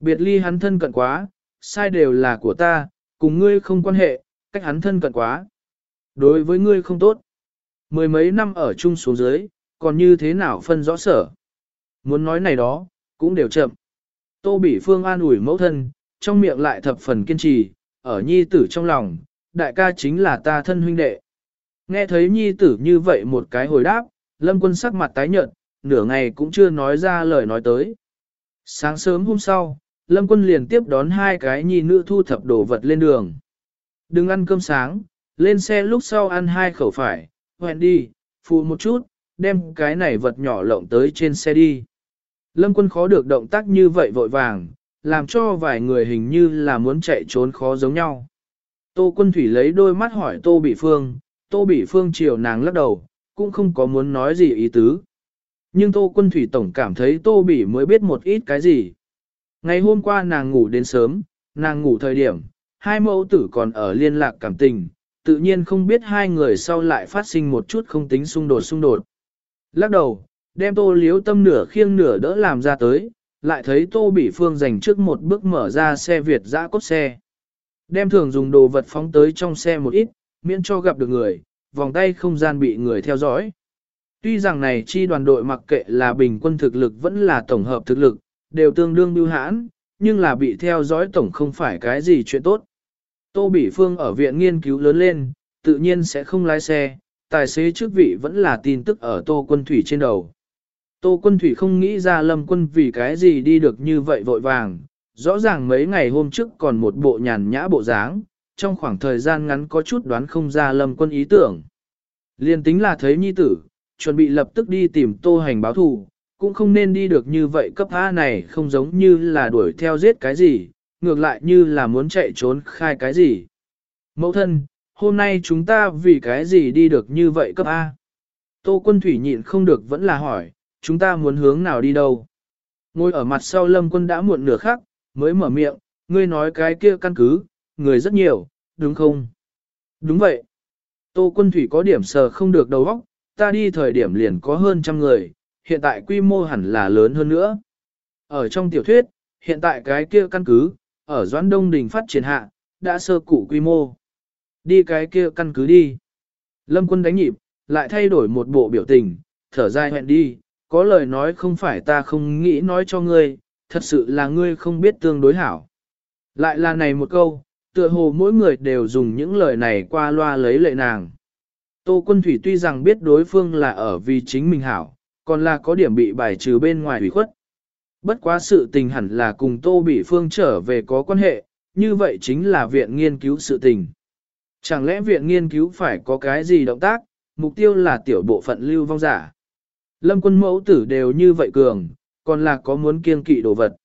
Biệt ly hắn thân cận quá, sai đều là của ta, cùng ngươi không quan hệ, cách hắn thân cận quá. Đối với ngươi không tốt. Mười mấy năm ở chung xuống dưới, còn như thế nào phân rõ sở. Muốn nói này đó, cũng đều chậm. Tô Bỉ Phương an ủi mẫu thân, trong miệng lại thập phần kiên trì, ở nhi tử trong lòng, đại ca chính là ta thân huynh đệ. Nghe thấy nhi tử như vậy một cái hồi đáp, lâm quân sắc mặt tái nhợt, nửa ngày cũng chưa nói ra lời nói tới. Sáng sớm hôm sau, lâm quân liền tiếp đón hai cái nhi nữ thu thập đồ vật lên đường. Đừng ăn cơm sáng, lên xe lúc sau ăn hai khẩu phải, hoẹn đi, phụ một chút, đem cái này vật nhỏ lộng tới trên xe đi. Lâm quân khó được động tác như vậy vội vàng, làm cho vài người hình như là muốn chạy trốn khó giống nhau. Tô quân thủy lấy đôi mắt hỏi Tô Bỉ Phương, Tô Bỉ Phương chiều nàng lắc đầu, cũng không có muốn nói gì ý tứ. Nhưng Tô quân thủy tổng cảm thấy Tô Bỉ mới biết một ít cái gì. Ngày hôm qua nàng ngủ đến sớm, nàng ngủ thời điểm, hai mẫu tử còn ở liên lạc cảm tình, tự nhiên không biết hai người sau lại phát sinh một chút không tính xung đột xung đột. Lắc đầu, đem tô liếu tâm nửa khiêng nửa đỡ làm ra tới, lại thấy tô bị phương dành trước một bước mở ra xe Việt dã cốt xe. Đem thường dùng đồ vật phóng tới trong xe một ít, miễn cho gặp được người, vòng tay không gian bị người theo dõi. Tuy rằng này chi đoàn đội mặc kệ là bình quân thực lực vẫn là tổng hợp thực lực, đều tương đương bưu hãn, nhưng là bị theo dõi tổng không phải cái gì chuyện tốt. Tô Bỉ Phương ở viện nghiên cứu lớn lên, tự nhiên sẽ không lái xe, tài xế trước vị vẫn là tin tức ở Tô Quân Thủy trên đầu. Tô Quân Thủy không nghĩ ra Lâm Quân vì cái gì đi được như vậy vội vàng, rõ ràng mấy ngày hôm trước còn một bộ nhàn nhã bộ dáng, trong khoảng thời gian ngắn có chút đoán không ra Lâm Quân ý tưởng. Liên tính là thấy nhi tử, chuẩn bị lập tức đi tìm Tô Hành báo thù, cũng không nên đi được như vậy cấp A này không giống như là đuổi theo giết cái gì, ngược lại như là muốn chạy trốn khai cái gì. Mẫu thân, hôm nay chúng ta vì cái gì đi được như vậy cấp A? Tô quân thủy nhịn không được vẫn là hỏi, chúng ta muốn hướng nào đi đâu? Ngồi ở mặt sau lâm quân đã muộn nửa khắc, mới mở miệng, ngươi nói cái kia căn cứ, người rất nhiều, đúng không? Đúng vậy. Tô quân thủy có điểm sờ không được đầu óc, ta đi thời điểm liền có hơn trăm người, hiện tại quy mô hẳn là lớn hơn nữa. Ở trong tiểu thuyết, hiện tại cái kia căn cứ, ở Doãn Đông Đình phát triển hạ, đã sơ cụ quy mô. Đi cái kia căn cứ đi. Lâm quân đánh nhịp, lại thay đổi một bộ biểu tình, thở dài hẹn đi, có lời nói không phải ta không nghĩ nói cho ngươi, thật sự là ngươi không biết tương đối hảo. Lại là này một câu, tựa hồ mỗi người đều dùng những lời này qua loa lấy lệ nàng. Tô quân thủy tuy rằng biết đối phương là ở vì chính mình hảo, còn là có điểm bị bài trừ bên ngoài ủy khuất. Bất quá sự tình hẳn là cùng Tô bị Phương trở về có quan hệ, như vậy chính là viện nghiên cứu sự tình. Chẳng lẽ viện nghiên cứu phải có cái gì động tác, mục tiêu là tiểu bộ phận lưu vong giả. Lâm quân mẫu tử đều như vậy cường, còn là có muốn kiên kỵ đồ vật.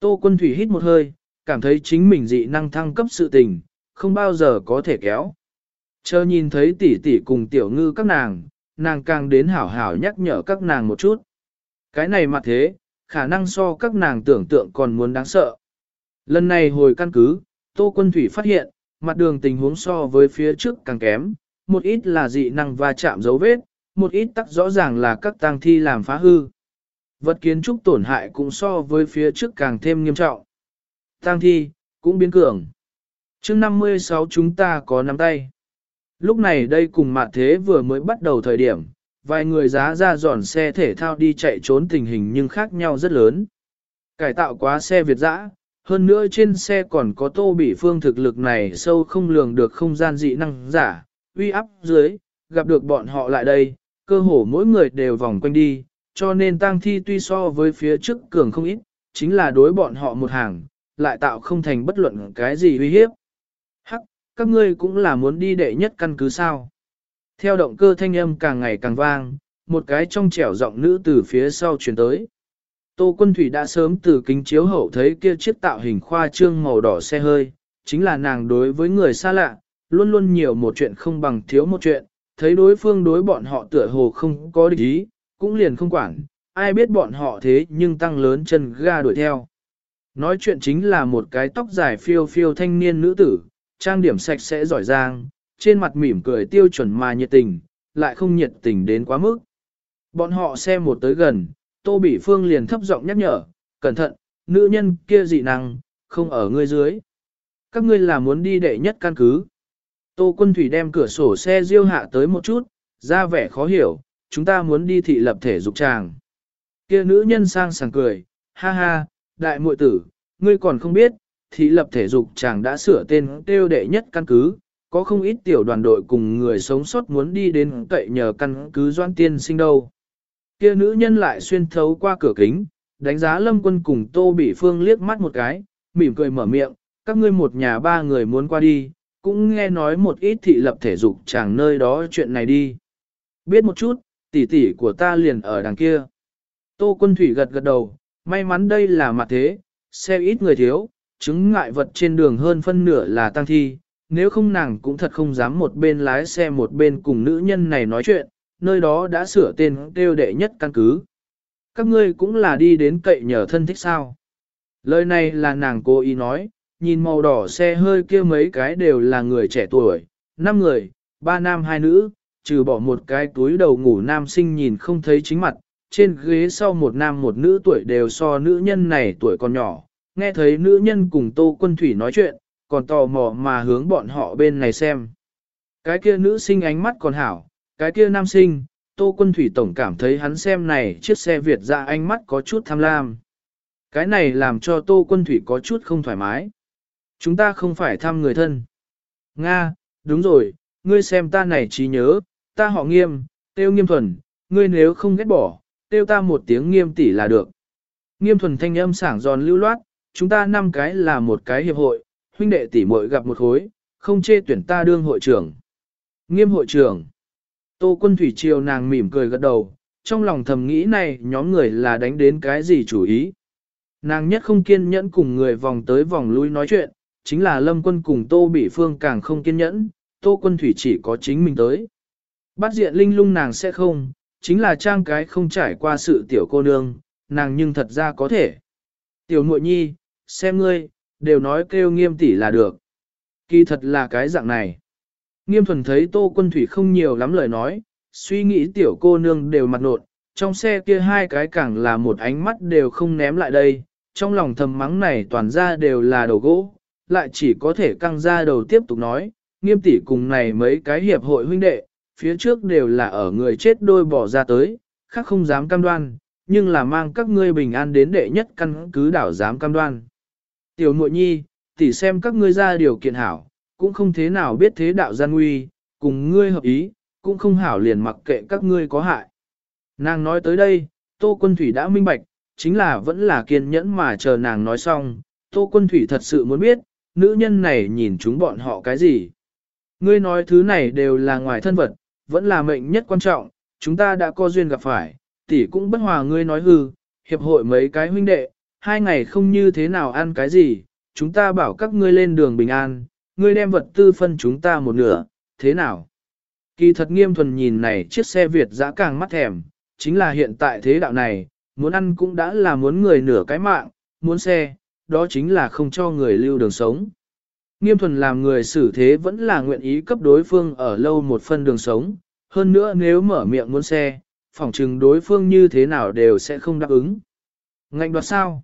Tô quân thủy hít một hơi, cảm thấy chính mình dị năng thăng cấp sự tình, không bao giờ có thể kéo. Chờ nhìn thấy tỷ tỷ cùng tiểu ngư các nàng, nàng càng đến hảo hảo nhắc nhở các nàng một chút. Cái này mặt thế, khả năng so các nàng tưởng tượng còn muốn đáng sợ. Lần này hồi căn cứ, Tô Quân Thủy phát hiện, mặt đường tình huống so với phía trước càng kém, một ít là dị năng va chạm dấu vết, một ít tắc rõ ràng là các tang thi làm phá hư. Vật kiến trúc tổn hại cũng so với phía trước càng thêm nghiêm trọng. Tang thi, cũng biến cường. chương 56 chúng ta có nắm tay. Lúc này đây cùng mạn thế vừa mới bắt đầu thời điểm, vài người giá ra dọn xe thể thao đi chạy trốn tình hình nhưng khác nhau rất lớn. Cải tạo quá xe Việt dã, hơn nữa trên xe còn có tô bị phương thực lực này sâu không lường được không gian dị năng giả, uy áp dưới, gặp được bọn họ lại đây, cơ hồ mỗi người đều vòng quanh đi, cho nên tang thi tuy so với phía trước cường không ít, chính là đối bọn họ một hàng, lại tạo không thành bất luận cái gì uy hiếp. Hắc, các ngươi cũng là muốn đi đệ nhất căn cứ sao. Theo động cơ thanh âm càng ngày càng vang, một cái trong trẻo giọng nữ từ phía sau truyền tới. Tô Quân Thủy đã sớm từ kính chiếu hậu thấy kia chiếc tạo hình khoa trương màu đỏ xe hơi, chính là nàng đối với người xa lạ, luôn luôn nhiều một chuyện không bằng thiếu một chuyện, thấy đối phương đối bọn họ tựa hồ không có địch ý, cũng liền không quản, ai biết bọn họ thế nhưng tăng lớn chân ga đuổi theo. Nói chuyện chính là một cái tóc dài phiêu phiêu thanh niên nữ tử, trang điểm sạch sẽ giỏi giang, trên mặt mỉm cười tiêu chuẩn mà nhiệt tình, lại không nhiệt tình đến quá mức. Bọn họ xem một tới gần, Tô Bỉ Phương liền thấp giọng nhắc nhở, cẩn thận, nữ nhân kia dị năng, không ở ngươi dưới. Các ngươi là muốn đi đệ nhất căn cứ. Tô Quân Thủy đem cửa sổ xe riêu hạ tới một chút, ra vẻ khó hiểu, chúng ta muốn đi thị lập thể dục tràng. Kia nữ nhân sang sảng cười, ha ha, đại muội tử, ngươi còn không biết, thị lập thể dục tràng đã sửa tên tiêu đệ nhất căn cứ, có không ít tiểu đoàn đội cùng người sống sót muốn đi đến cậy nhờ căn cứ doan tiên sinh đâu. Kia nữ nhân lại xuyên thấu qua cửa kính, đánh giá lâm quân cùng tô bị phương liếc mắt một cái, mỉm cười mở miệng, các ngươi một nhà ba người muốn qua đi, cũng nghe nói một ít thị lập thể dục chàng nơi đó chuyện này đi. Biết một chút, tỷ tỷ của ta liền ở đằng kia. Tô quân thủy gật gật đầu, may mắn đây là mặt thế, xe ít người thiếu, chứng ngại vật trên đường hơn phân nửa là tăng thi, nếu không nàng cũng thật không dám một bên lái xe một bên cùng nữ nhân này nói chuyện, nơi đó đã sửa tên kêu đệ nhất căn cứ. Các ngươi cũng là đi đến cậy nhờ thân thích sao. Lời này là nàng cố ý nói, nhìn màu đỏ xe hơi kia mấy cái đều là người trẻ tuổi, năm người, ba nam hai nữ, trừ bỏ một cái túi đầu ngủ nam sinh nhìn không thấy chính mặt, trên ghế sau một nam một nữ tuổi đều so nữ nhân này tuổi còn nhỏ, nghe thấy nữ nhân cùng Tô Quân Thủy nói chuyện, còn tò mò mà hướng bọn họ bên này xem. Cái kia nữ sinh ánh mắt còn hảo, cái kia nam sinh, Tô Quân Thủy tổng cảm thấy hắn xem này chiếc xe Việt ra ánh mắt có chút tham lam. Cái này làm cho Tô Quân Thủy có chút không thoải mái. Chúng ta không phải thăm người thân. Nga, đúng rồi, ngươi xem ta này trí nhớ, ta họ nghiêm, tiêu nghiêm thuần, ngươi nếu không ghét bỏ, tiêu ta một tiếng nghiêm tỷ là được. Nghiêm thuần thanh âm sảng giòn lưu loát, chúng ta năm cái là một cái hiệp hội, huynh đệ tỷ muội gặp một khối, không chê tuyển ta đương hội trưởng. Nghiêm hội trưởng. Tô quân thủy triều nàng mỉm cười gật đầu, trong lòng thầm nghĩ này nhóm người là đánh đến cái gì chủ ý. Nàng nhất không kiên nhẫn cùng người vòng tới vòng lui nói chuyện, chính là lâm quân cùng tô bị phương càng không kiên nhẫn, tô quân thủy chỉ có chính mình tới. Bắt diện linh lung nàng sẽ không, chính là trang cái không trải qua sự tiểu cô nương, nàng nhưng thật ra có thể. Tiểu muội nhi, xem ngươi, đều nói kêu nghiêm tỷ là được. Kỳ thật là cái dạng này. Nghiêm thuần thấy tô quân thủy không nhiều lắm lời nói, suy nghĩ tiểu cô nương đều mặt nộn, trong xe kia hai cái càng là một ánh mắt đều không ném lại đây, trong lòng thầm mắng này toàn ra đều là đồ gỗ, lại chỉ có thể căng ra đầu tiếp tục nói, nghiêm tỷ cùng này mấy cái hiệp hội huynh đệ, phía trước đều là ở người chết đôi bỏ ra tới, khác không dám cam đoan, nhưng là mang các ngươi bình an đến đệ nhất căn cứ đảo dám cam đoan. Tiểu muội nhi, tỷ xem các ngươi ra điều kiện hảo, cũng không thế nào biết thế đạo gian nguy, cùng ngươi hợp ý, cũng không hảo liền mặc kệ các ngươi có hại. Nàng nói tới đây, Tô Quân Thủy đã minh bạch, chính là vẫn là kiên nhẫn mà chờ nàng nói xong, Tô Quân Thủy thật sự muốn biết, nữ nhân này nhìn chúng bọn họ cái gì. Ngươi nói thứ này đều là ngoài thân vật, vẫn là mệnh nhất quan trọng, chúng ta đã có duyên gặp phải, tỷ cũng bất hòa ngươi nói hư, hiệp hội mấy cái huynh đệ, hai ngày không như thế nào ăn cái gì, chúng ta bảo các ngươi lên đường bình an, ngươi đem vật tư phân chúng ta một nửa, thế nào? Kỳ thật nghiêm thuần nhìn này chiếc xe Việt dã càng mắt thèm, chính là hiện tại thế đạo này, muốn ăn cũng đã là muốn người nửa cái mạng, muốn xe, đó chính là không cho người lưu đường sống. Nghiêm thuần làm người xử thế vẫn là nguyện ý cấp đối phương ở lâu một phân đường sống, hơn nữa nếu mở miệng muốn xe, phỏng chừng đối phương như thế nào đều sẽ không đáp ứng. Ngạnh đoạt sao?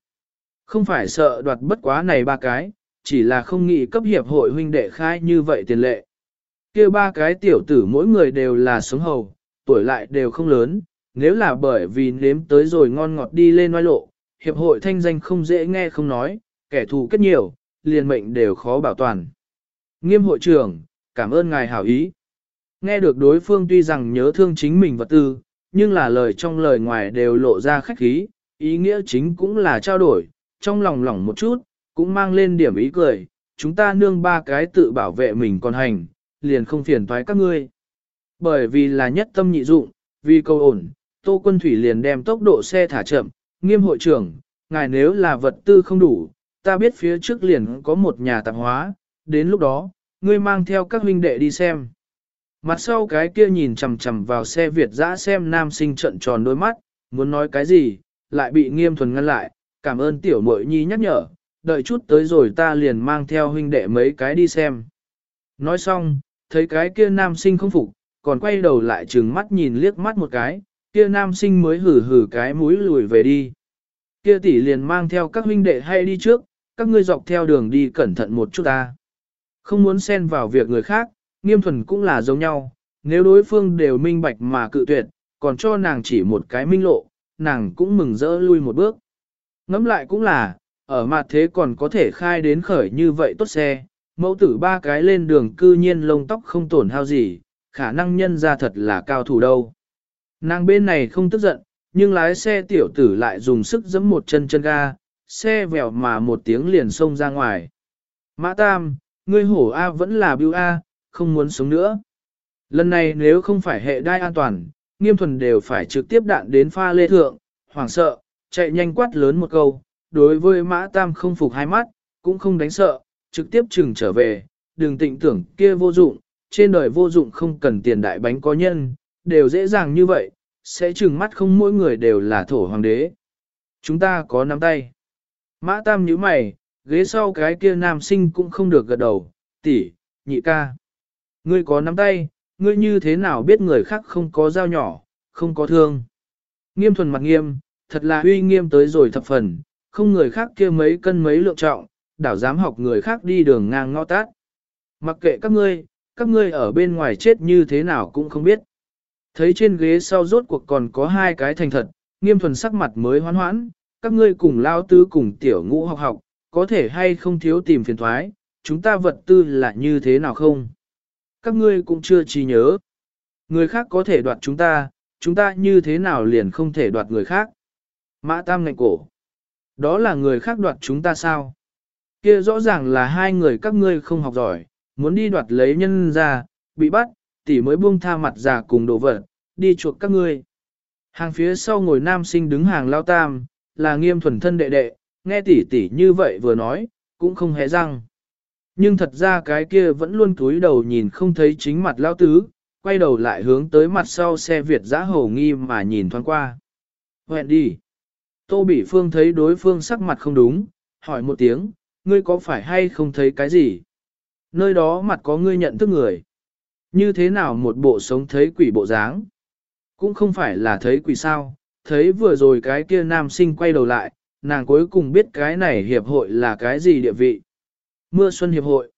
Không phải sợ đoạt bất quá này ba cái, chỉ là không nghĩ cấp hiệp hội huynh đệ khai như vậy tiền lệ. kia ba cái tiểu tử mỗi người đều là sống hầu, tuổi lại đều không lớn, nếu là bởi vì nếm tới rồi ngon ngọt đi lên oai lộ, hiệp hội thanh danh không dễ nghe không nói, kẻ thù kết nhiều, liền mệnh đều khó bảo toàn. Nghiêm hội trưởng, cảm ơn ngài hảo ý. Nghe được đối phương tuy rằng nhớ thương chính mình vật tư, nhưng là lời trong lời ngoài đều lộ ra khách khí, ý nghĩa chính cũng là trao đổi, trong lòng lỏng một chút, cũng mang lên điểm ý cười, chúng ta nương ba cái tự bảo vệ mình còn hành, liền không phiền toái các ngươi. Bởi vì là nhất tâm nhị dụng, vì câu ổn, Tô Quân Thủy liền đem tốc độ xe thả chậm, nghiêm hội trưởng, ngài nếu là vật tư không đủ, ta biết phía trước liền có một nhà tạp hóa, đến lúc đó, ngươi mang theo các huynh đệ đi xem. Mặt sau cái kia nhìn chằm chằm vào xe Việt dã xem nam sinh trận tròn đôi mắt, muốn nói cái gì, lại bị nghiêm thuần ngăn lại, cảm ơn tiểu muội nhi nhắc nhở, đợi chút tới rồi ta liền mang theo huynh đệ mấy cái đi xem. Nói xong, thấy cái kia nam sinh không phục, còn quay đầu lại trừng mắt nhìn liếc mắt một cái, kia nam sinh mới hử hử cái mũi lùi về đi. Kia tỷ liền mang theo các huynh đệ hay đi trước, các ngươi dọc theo đường đi cẩn thận một chút ta. Không muốn xen vào việc người khác, nghiêm thuần cũng là giống nhau, nếu đối phương đều minh bạch mà cự tuyệt, còn cho nàng chỉ một cái minh lộ, nàng cũng mừng rỡ lui một bước. Ngắm lại cũng là, ở mặt thế còn có thể khai đến khởi như vậy tốt xe, mẫu tử ba cái lên đường cư nhiên lông tóc không tổn hao gì, khả năng nhân ra thật là cao thủ đâu. Nàng bên này không tức giận, nhưng lái xe tiểu tử lại dùng sức giẫm một chân chân ga, xe vèo mà một tiếng liền xông ra ngoài. Mã Tam, ngươi hổ A vẫn là biêu A, không muốn sống nữa. Lần này nếu không phải hệ đai an toàn, nghiêm thuần đều phải trực tiếp đạn đến pha lê thượng, hoảng sợ, chạy nhanh quát lớn một câu, đối với mã tam không phục hai mắt, cũng không đánh sợ, trực tiếp chừng trở về, đừng tịnh tưởng kia vô dụng, trên đời vô dụng không cần tiền đại bánh có nhân, đều dễ dàng như vậy, sẽ chừng mắt không mỗi người đều là thổ hoàng đế. Chúng ta có nắm tay. Mã tam nhíu mày, ghế sau cái kia nam sinh cũng không được gật đầu, tỷ, nhị ca. Ngươi có nắm tay, ngươi như thế nào biết người khác không có dao nhỏ, không có thương. Nghiêm thuần mặt nghiêm, thật là uy nghiêm tới rồi thập phần, không người khác kia mấy cân mấy lượng trọng, đảo dám học người khác đi đường ngang ngõ tát. Mặc kệ các ngươi, các ngươi ở bên ngoài chết như thế nào cũng không biết. Thấy trên ghế sau rốt cuộc còn có hai cái thành thật, nghiêm thuần sắc mặt mới hoán hoãn, các ngươi cùng lao tứ cùng tiểu ngũ học học, có thể hay không thiếu tìm phiền thoái, chúng ta vật tư là như thế nào không? Các ngươi cũng chưa trí nhớ. Người khác có thể đoạt chúng ta, chúng ta như thế nào liền không thể đoạt người khác? Mã Tam ngạnh cổ. Đó là người khác đoạt chúng ta sao? Kia rõ ràng là hai người các ngươi không học giỏi, muốn đi đoạt lấy nhân ra, bị bắt, tỷ mới buông tha mặt già cùng đồ vật, đi chuộc các ngươi. Hàng phía sau ngồi nam sinh đứng hàng lao tam, là nghiêm thuần thân đệ đệ, nghe tỷ tỷ như vậy vừa nói, cũng không hề răng. Nhưng thật ra cái kia vẫn luôn cúi đầu nhìn không thấy chính mặt lao tứ, quay đầu lại hướng tới mặt sau xe Việt giã hổ nghi mà nhìn thoáng qua. Hẹn đi. Tô Bỉ Phương thấy đối phương sắc mặt không đúng, hỏi một tiếng, ngươi có phải hay không thấy cái gì? Nơi đó mặt có ngươi nhận thức người. Như thế nào một bộ sống thấy quỷ bộ dáng? Cũng không phải là thấy quỷ sao, thấy vừa rồi cái kia nam sinh quay đầu lại, nàng cuối cùng biết cái này hiệp hội là cái gì địa vị. Mưa xuân hiệp hội.